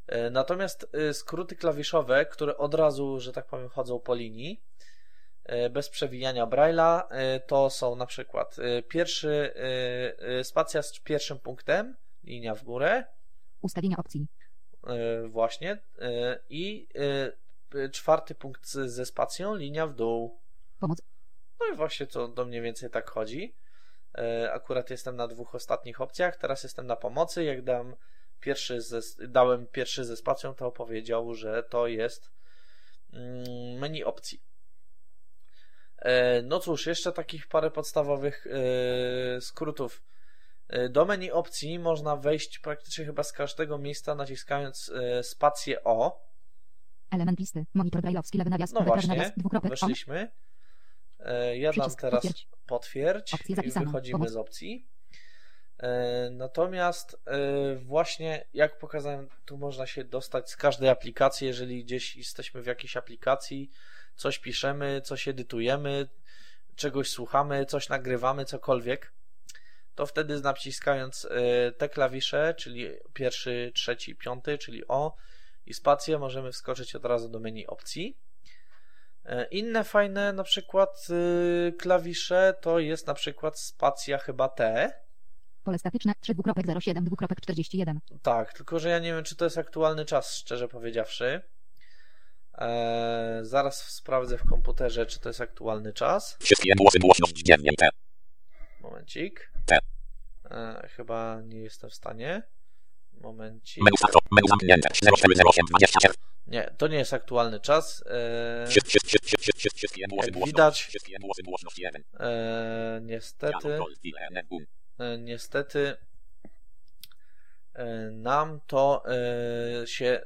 E, natomiast e, skróty klawiszowe, które od razu, że tak powiem, chodzą po linii, bez przewijania Braille'a, to są na przykład pierwszy, spacja z pierwszym punktem, linia w górę.
Ustawienia opcji.
Właśnie. I czwarty punkt ze spacją, linia w dół.
Pomoc.
No i właśnie to do mniej więcej tak chodzi. E, akurat jestem na dwóch ostatnich opcjach, teraz jestem na pomocy. Jak dam pierwszy ze, dałem pierwszy ze spacją, to powiedział, że to jest mm, menu opcji. E, no cóż, jeszcze takich parę podstawowych e, skrótów. Do menu opcji można wejść praktycznie chyba z każdego miejsca naciskając spację O.
Element listy, monitor brajlowski, lewy nawias,
no właśnie, nawias, weszliśmy. E, ja dam teraz potwierdź, i wychodzimy z opcji. E, natomiast e, właśnie jak pokazałem, tu można się dostać z każdej aplikacji, jeżeli gdzieś jesteśmy w jakiejś aplikacji, coś piszemy, coś edytujemy, czegoś słuchamy, coś nagrywamy, cokolwiek, to wtedy naciskając te klawisze, czyli pierwszy, trzeci, piąty, czyli O i spację, możemy wskoczyć od razu do menu opcji. E, inne fajne na przykład yy, klawisze to jest na przykład spacja chyba T.
Pole statyczne 3.07.41.
Tak, tylko że ja nie wiem, czy to jest aktualny czas, szczerze powiedziawszy. Eee, zaraz sprawdzę w komputerze, czy to jest aktualny czas.
Wszystkie głosy głośność T.
Momencik.
T.
Eee, chyba nie jestem w stanie. Momencik.
Menu, menu zamknięte 0708
nie, to nie jest aktualny czas. E, jak widać, e, niestety, e, niestety nam to się,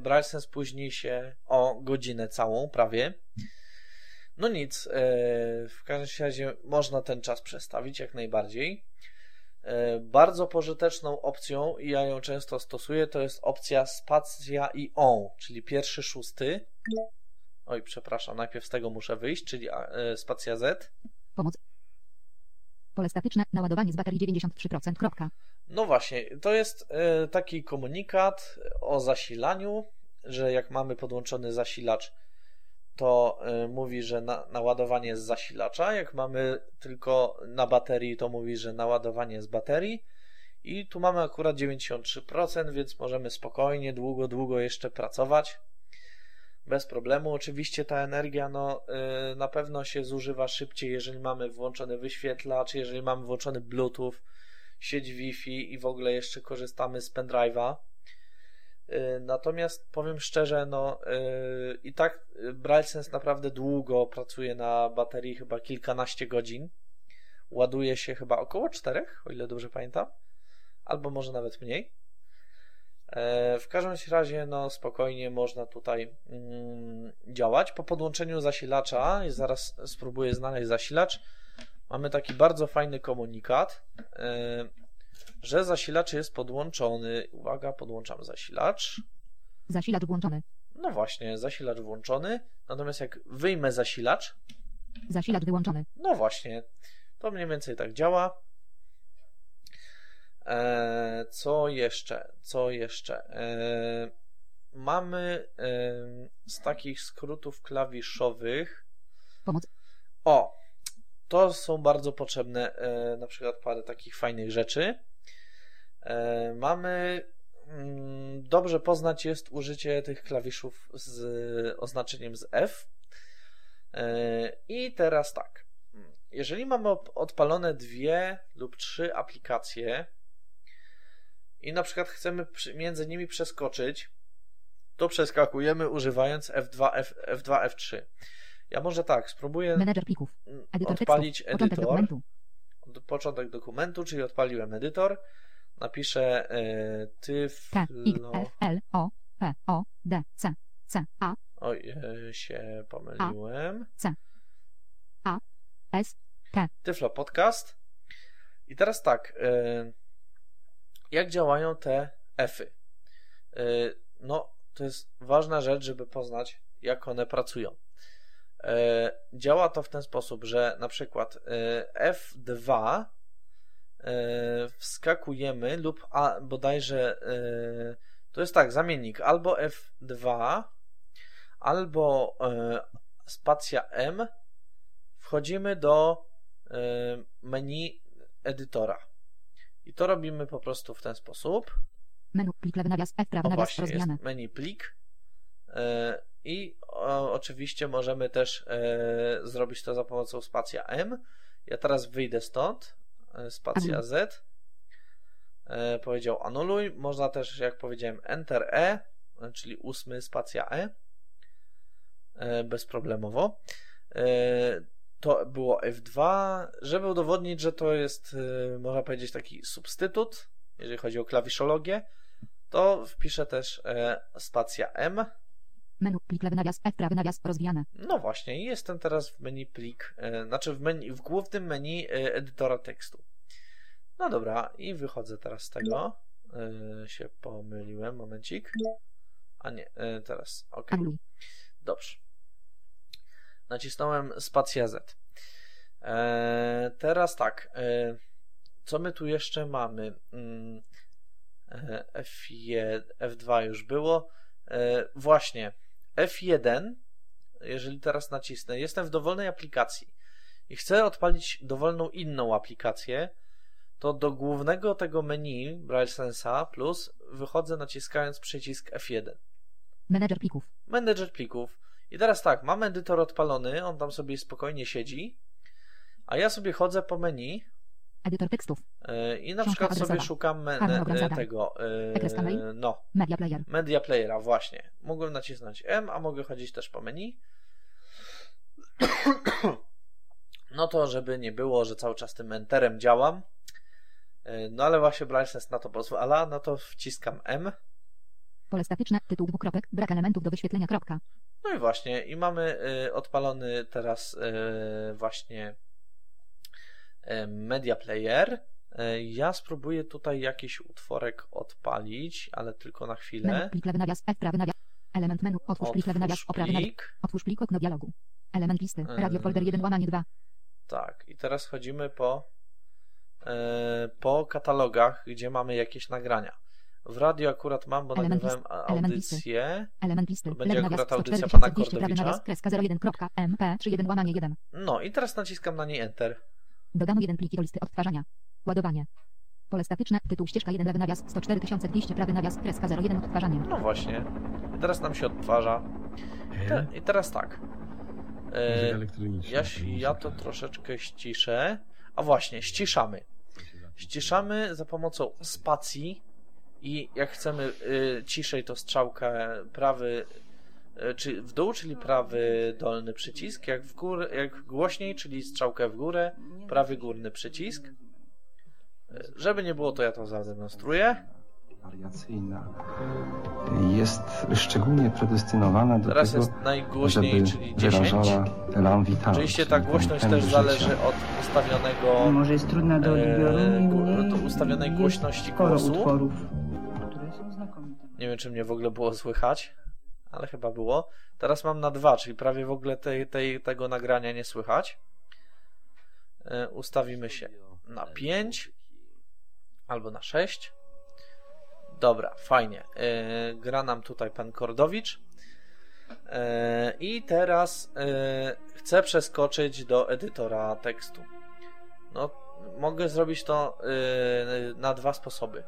Bryson spóźni się o godzinę całą prawie. No nic, w każdym razie można ten czas przestawić jak najbardziej. E, bardzo pożyteczną opcją, i ja ją często stosuję, to jest opcja spacja i on, czyli pierwszy, szósty. Oj, przepraszam, najpierw z tego muszę wyjść, czyli e, spacja Z.
Pomoc. Pole statyczne, naładowanie z baterii 93%. Kropka.
No właśnie, to jest e, taki komunikat o zasilaniu, że jak mamy podłączony zasilacz to y, mówi, że na, naładowanie z zasilacza. Jak mamy tylko na baterii, to mówi, że naładowanie z baterii. I tu mamy akurat 93%, więc możemy spokojnie, długo, długo jeszcze pracować. Bez problemu. Oczywiście ta energia no, yy, na pewno się zużywa szybciej, jeżeli mamy włączony wyświetlacz, jeżeli mamy włączony Bluetooth, sieć Wi-Fi i w ogóle jeszcze korzystamy z pendrive'a Y, natomiast powiem szczerze, no yy, i tak BrailleSense naprawdę długo pracuje na baterii, chyba kilkanaście godzin. Ładuje się chyba około czterech, o ile dobrze pamiętam, albo może nawet mniej. Yy, w każdym razie, no spokojnie można tutaj yy, działać. Po podłączeniu zasilacza, zaraz spróbuję znaleźć zasilacz, mamy taki bardzo fajny komunikat, e, że zasilacz jest podłączony. Uwaga, podłączam zasilacz.
Zasilacz włączony.
No właśnie, zasilacz włączony. Natomiast jak wyjmę zasilacz,
Zasilacz wyłączony.
no właśnie, to mniej więcej tak działa. E, co jeszcze? Co jeszcze? E, mamy e, z takich skrótów klawiszowych.
Pomoc.
O, to są bardzo potrzebne, e, na przykład parę takich fajnych rzeczy. E, mamy mm, dobrze poznać jest użycie tych klawiszów z oznaczeniem z F. E, I teraz tak. Jeżeli mamy odpalone dwie lub trzy aplikacje i na przykład chcemy między nimi przeskoczyć, to przeskakujemy używając F2, F, F2 F3. Ja może tak, spróbuję
Menedżer plików.
mm,
Edytor
odpalić.
Początek
edytor
dokumentu.
do- początek dokumentu, czyli odpaliłem edytor. Napiszę e,
K, I. F, L, O, P, O, D, C, C, A,
Oj, e, się pomyliłem.
S,
Tyflo Podcast. I teraz tak. e, Jak działają te Fy? No, to jest ważna rzecz, żeby poznać, jak one pracują. E, Działa to w ten sposób, że na przykład e, F2 e, wskakujemy lub a, bodajże to jest tak, zamiennik albo F2 albo spacja M wchodzimy do menu edytora. I to robimy po prostu w ten sposób.
menu, plik lewy nawias, F, prawy nawias,
jest menu plik. I o, oczywiście możemy też e, zrobić to za pomocą spacja M. Ja teraz wyjdę stąd. e, Spacja. Z. E, powiedział anuluj. Można też, jak powiedziałem, Enter E, czyli ósmy spacja E. E, bezproblemowo. E, to było F2, żeby udowodnić, że to jest, e, można powiedzieć, taki substytut, jeżeli chodzi o klawiszologię, to wpiszę też spacja M.
Menu, plik lewy nawias, F, prawy nawias, rozwijane.
No właśnie, jestem teraz w menu plik, e, znaczy w, menu, w głównym menu e, edytora tekstu. No dobra, i wychodzę teraz z tego. E, się pomyliłem, momencik. A nie, e, teraz, ok. Dobrze. Nacisnąłem spacja Z. E, teraz tak. E, co my tu jeszcze mamy? Mm, e, F1, F2 już było. Właśnie. F1, jeżeli teraz nacisnę, jestem w dowolnej aplikacji i chcę odpalić dowolną inną aplikację, to do głównego tego menu Braille Sensa Plus wychodzę naciskając przycisk F1.
Menedżer plików.
Menedżer plików. I teraz tak, mam edytor odpalony, on tam sobie spokojnie siedzi, a ja sobie chodzę po menu
Edytor tekstów.
yy, i na
Książka
przykład sobie szukam e, tego, yy, no,
Media player.
media playera, właśnie. Mogłem nacisnąć M, a mogę chodzić też po menu. No to, żeby nie było, że cały czas tym enterem działam, yy, no ale właśnie Brightness na to pozwala, no to wciskam M.
Pole statyczne, tytuł dwukropek, brak elementów do wyświetlenia, kropka.
No i właśnie, i mamy y, odpalony teraz y, właśnie Media Player. Y, ja spróbuję tutaj jakiś utworek odpalić, ale tylko na
Menu,
chwilę.
plik lewy nawias, F, prawy nawias. Element menu, otwórz plik lewy nawias,
Otwórz
o prawy nawias.
plik.
Otwórz plik, okno dialogu. Element listy, radio folder 1 łamanie 2.
Tak, i teraz chodzimy po, y, po katalogach, gdzie mamy jakieś nagrania. W radio akurat mam, bo
Element
nagrywałem audycję.
Element listy,
To będzie akurat audycja
104
pana
200, prawy
Kordowicza.
nawias, kreska 01, kropka, MP, 31 łamanie 1.
No i teraz naciskam na niej Enter.
Dodano jeden pliki do listy odtwarzania. Ładowanie. Pole statyczne, tytuł ścieżka 1 lewy nawias, 104 200 prawy nawias, kreska 01 odtwarzanie.
No właśnie. I teraz nam się odtwarza. Te, I teraz tak. E, ja, ja to troszeczkę ściszę. A właśnie, ściszamy. Ściszamy za pomocą spacji i jak chcemy y, ciszej, to strzałkę prawy czy w dół, czyli prawy dolny przycisk, jak w górę, jak głośniej, czyli strzałkę w górę, prawy górny przycisk. Y, Żeby nie było, to ja to zademonstruję.
wariacyjna jest szczególnie predestynowana do
Teraz
tego,
jest najgłośniej,
żeby
czyli 10.
wyrażała elan vital.
Oczywiście ta
czyli
głośność też zależy
życia.
od ustawionego
Może jest trudna do odbioru, niemniej
gło- to ustawionej głośności głosu.
utworów, które są znakomite.
Nie wiem, czy mnie w ogóle było słychać, ale chyba było. Teraz mam na dwa, czyli prawie w ogóle tej, tej, tego nagrania nie słychać. E, Ustawimy się na 5 albo na 6. Dobra, fajnie. E, Gra nam tutaj pan Kordowicz. E, I teraz chcę przeskoczyć do edytora tekstu. No, mogę zrobić to na dwa sposoby.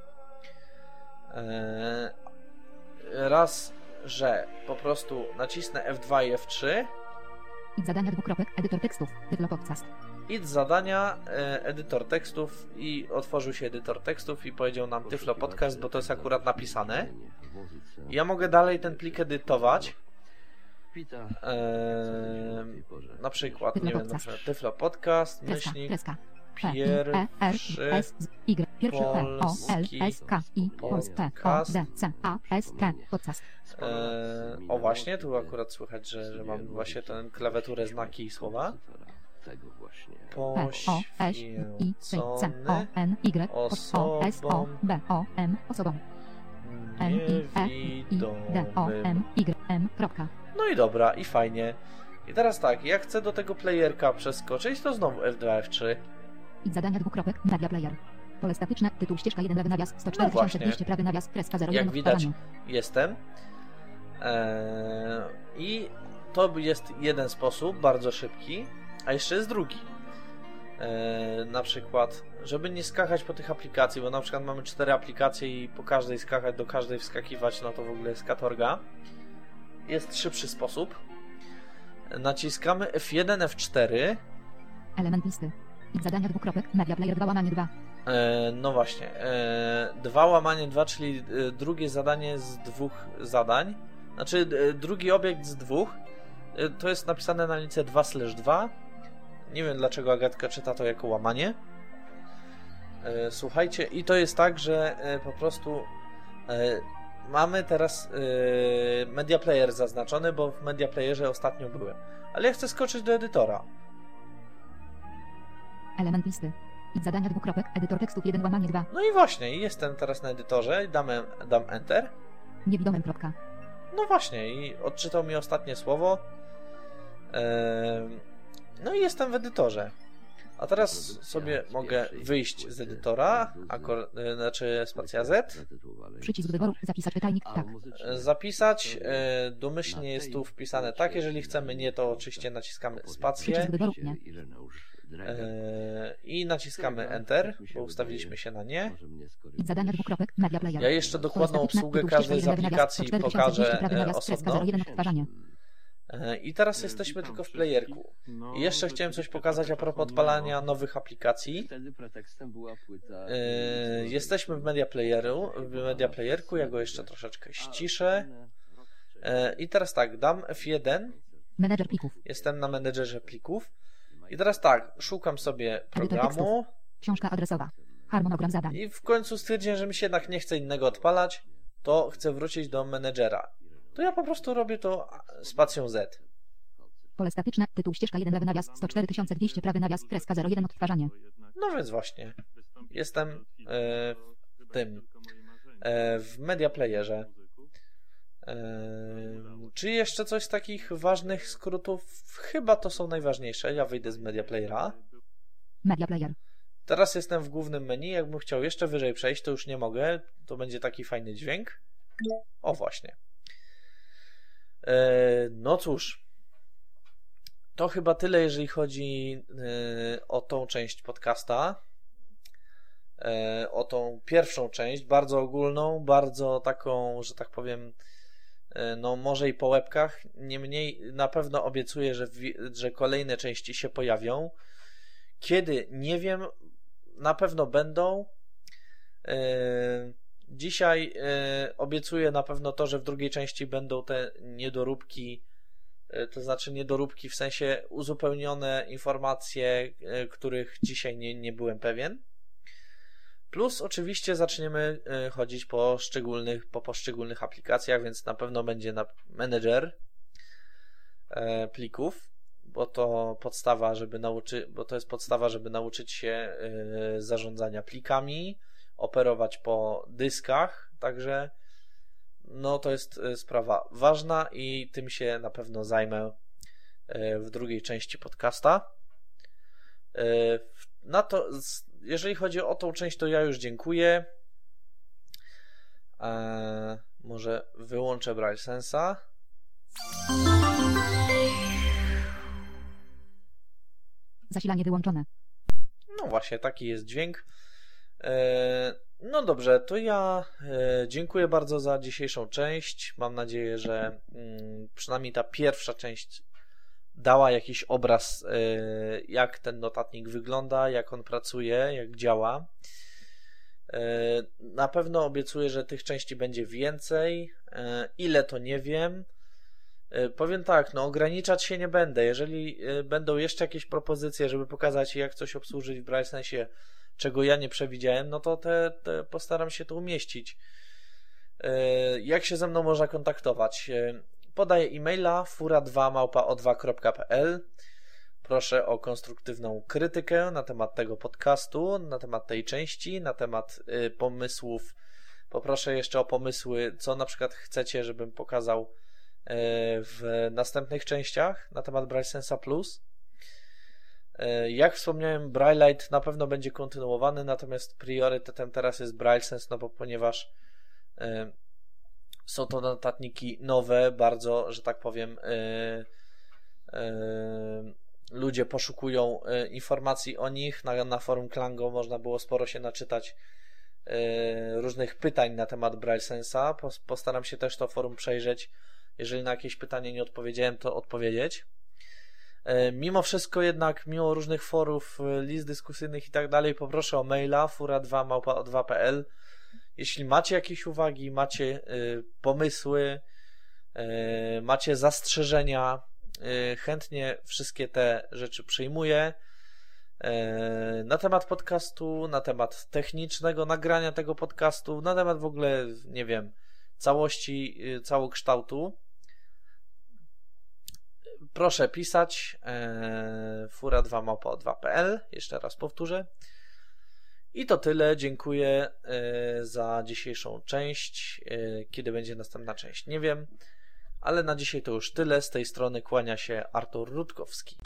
Raz, że po prostu nacisnę F2 i F3,
Idź zadania dwukropek, edytor tekstów, tyflo podcast.
idź zadania, e, edytor tekstów i otworzył się edytor tekstów i powiedział nam Tyflo Podcast, bo to jest akurat napisane. Ja mogę dalej ten plik edytować. E, na przykład, nie wiem, na przykład Tyflo Podcast, myślnik,
kreska.
Pierwszy
S, Y, pierwszy P, O, L, S, K, I, plus P, O, D, C, A, S, T, podcast.
E, o właśnie, tu akurat słychać, że, że mam właśnie tę klawiaturę znaki i słowa.
P, O, S, I, C, C, O, N, Y, O, S, O, B, O, M, osobą. N, I, E, I, D, O, M,
Niewidomym.
Y, M, kropka.
No i dobra, i fajnie. I teraz tak, jak chcę do tego playerka przeskoczyć, to znowu F2, F3.
Idź zadania dwukropek, media player. Pole statyczne, tytuł ścieżka 1 lewy nawias, 104
No właśnie.
200 prawy nawias, kreska 0,
Jak widać, jestem. Eee, I to jest jeden sposób, bardzo szybki, a jeszcze jest drugi. Eee, na przykład, żeby nie skakać po tych aplikacji, bo na przykład mamy cztery aplikacje i po każdej skakać, do każdej wskakiwać, no to w ogóle jest katorga. Jest szybszy sposób. Naciskamy F1, F4.
Element listy. Zadania dwukropek, media player 2 łamanie 2.
E, no właśnie. E, 2 łamanie 2, czyli e, drugie zadanie z dwóch zadań. Znaczy e, drugi obiekt z dwóch. E, to jest napisane na lince 2 slash 2. Nie wiem dlaczego Agatka czyta to jako łamanie. E, słuchajcie, i to jest tak, że po prostu mamy teraz Media Player zaznaczony, bo w Media Playerze ostatnio byłem. Ale ja chcę skoczyć do edytora.
Element listy. Idź zadania dwukropek, edytor tekstów 1 łamanie 2.
No i właśnie, jestem teraz na edytorze i dam, dam Enter.
Niewidomym kropka.
No właśnie, i odczytał mi ostatnie słowo. No i jestem w edytorze. A teraz sobie mogę wyjść z edytora, akor, znaczy spacja Z,
Przycisk wyboru, zapisać pytajnik, tak.
zapisać. e, Domyślnie jest tu wpisane tak, jeżeli chcemy nie, to oczywiście naciskamy spację
Przycisk wyboru, nie.
E, i naciskamy Enter, bo ustawiliśmy się na nie.
Idź zadania dwukropek, media player.
Ja jeszcze dokładną obsługę każdej z
ścieżka 1 lewy nawias,
aplikacji
104
pokażę
200 prawy
e, osobno.
01 odtwarzanie.
E, I teraz jesteśmy tylko w playerku. I jeszcze chciałem coś pokazać a propos odpalania nowych aplikacji.
Wtedy pretekstem była płyta.
Jesteśmy w media playeru, w media playerku, ja go jeszcze troszeczkę ściszę. I teraz tak, dam F1,
Menedżer plików.
jestem na menedżerze plików. I teraz tak, szukam sobie programu
Książka adresowa. Harmonogram zadań.
i w końcu stwierdziłem, że mi się jednak nie chce innego odpalać, to chcę wrócić do menedżera. To ja po prostu robię to spacją Z.
Pole statyczne, tytuł ścieżka 1 lewy nawias, 104 200 prawy nawias, kreska 01 odtwarzanie.
No więc właśnie, jestem e, w tym, e, w media playerze. Czy jeszcze coś z takich ważnych skrótów? Chyba to są najważniejsze. Ja wyjdę z media playera.
Media player.
Teraz jestem w głównym menu. Jakbym chciał jeszcze wyżej przejść, to już nie mogę. To będzie taki fajny dźwięk. O, właśnie. No cóż. To chyba tyle, jeżeli chodzi o tą część podcasta. O tą pierwszą część, bardzo ogólną, bardzo taką, że tak powiem, no może i po łebkach. Niemniej na pewno obiecuję, że, że kolejne części się pojawią. Kiedy? Nie wiem. Na pewno będą. E, Dzisiaj e, obiecuję na pewno to, że w drugiej części będą te niedoróbki, e, to znaczy niedoróbki w sensie uzupełnione informacje, e, których dzisiaj nie, nie byłem pewien. Plus oczywiście zaczniemy chodzić po szczególnych, po poszczególnych aplikacjach, więc na pewno będzie na menedżer plików, bo to podstawa, żeby nauczyć, bo to jest podstawa, żeby nauczyć się zarządzania plikami, operować po dyskach, także no to jest e, sprawa ważna i tym się na pewno zajmę e, w drugiej części podcasta. E, na to, jeżeli chodzi o tą część, to ja już dziękuję. może wyłączę Braille Sensa.
Zasilanie wyłączone.
No właśnie, taki jest dźwięk. E, no dobrze, to ja e, dziękuję bardzo za dzisiejszą część. Mam nadzieję, że mm, przynajmniej ta pierwsza część dała jakiś obraz, e, jak ten notatnik wygląda, jak on pracuje, jak działa. Na pewno obiecuję, że tych części będzie więcej. Ile to nie wiem. Powiem tak, no ograniczać się nie będę. Jeżeli będą jeszcze jakieś propozycje, żeby pokazać, jak coś obsłużyć w Braille Sensie, czego ja nie przewidziałem, no to te, te postaram się to umieścić. E, jak się ze mną można kontaktować? Podaję e-maila fura2małpa2.pl Proszę o konstruktywną krytykę na temat tego podcastu, na temat tej części, na temat y, pomysłów. Poproszę jeszcze o pomysły, co na przykład chcecie, żebym pokazał y, w następnych częściach na temat Braille Sensa Plus. E, jak wspomniałem, Braillite na pewno będzie kontynuowany, natomiast priorytetem teraz jest BrailleSense, no bo ponieważ e, są to notatniki nowe, bardzo, że tak powiem, e, ludzie poszukują informacji o nich. Na, na forum Klango można było sporo się naczytać różnych pytań na temat BrailleSense'a. Postaram się też to forum przejrzeć. Jeżeli na jakieś pytanie nie odpowiedziałem, to odpowiedzieć. Mimo wszystko jednak, mimo różnych forów, list dyskusyjnych i tak dalej, poproszę o maila fura2małpa2.pl Jeśli macie jakieś uwagi, macie e, pomysły, macie zastrzeżenia, chętnie wszystkie te rzeczy przyjmuję. Na temat podcastu, na temat technicznego nagrania tego podcastu, na temat w ogóle, nie wiem, całości, całokształtu proszę pisać e, fura2małpa2.pl jeszcze raz powtórzę i to tyle. Dziękuję e, za dzisiejszą część. E, kiedy będzie następna część, nie wiem. Ale na dzisiaj to już tyle. Z tej strony kłania się Artur Rutkowski.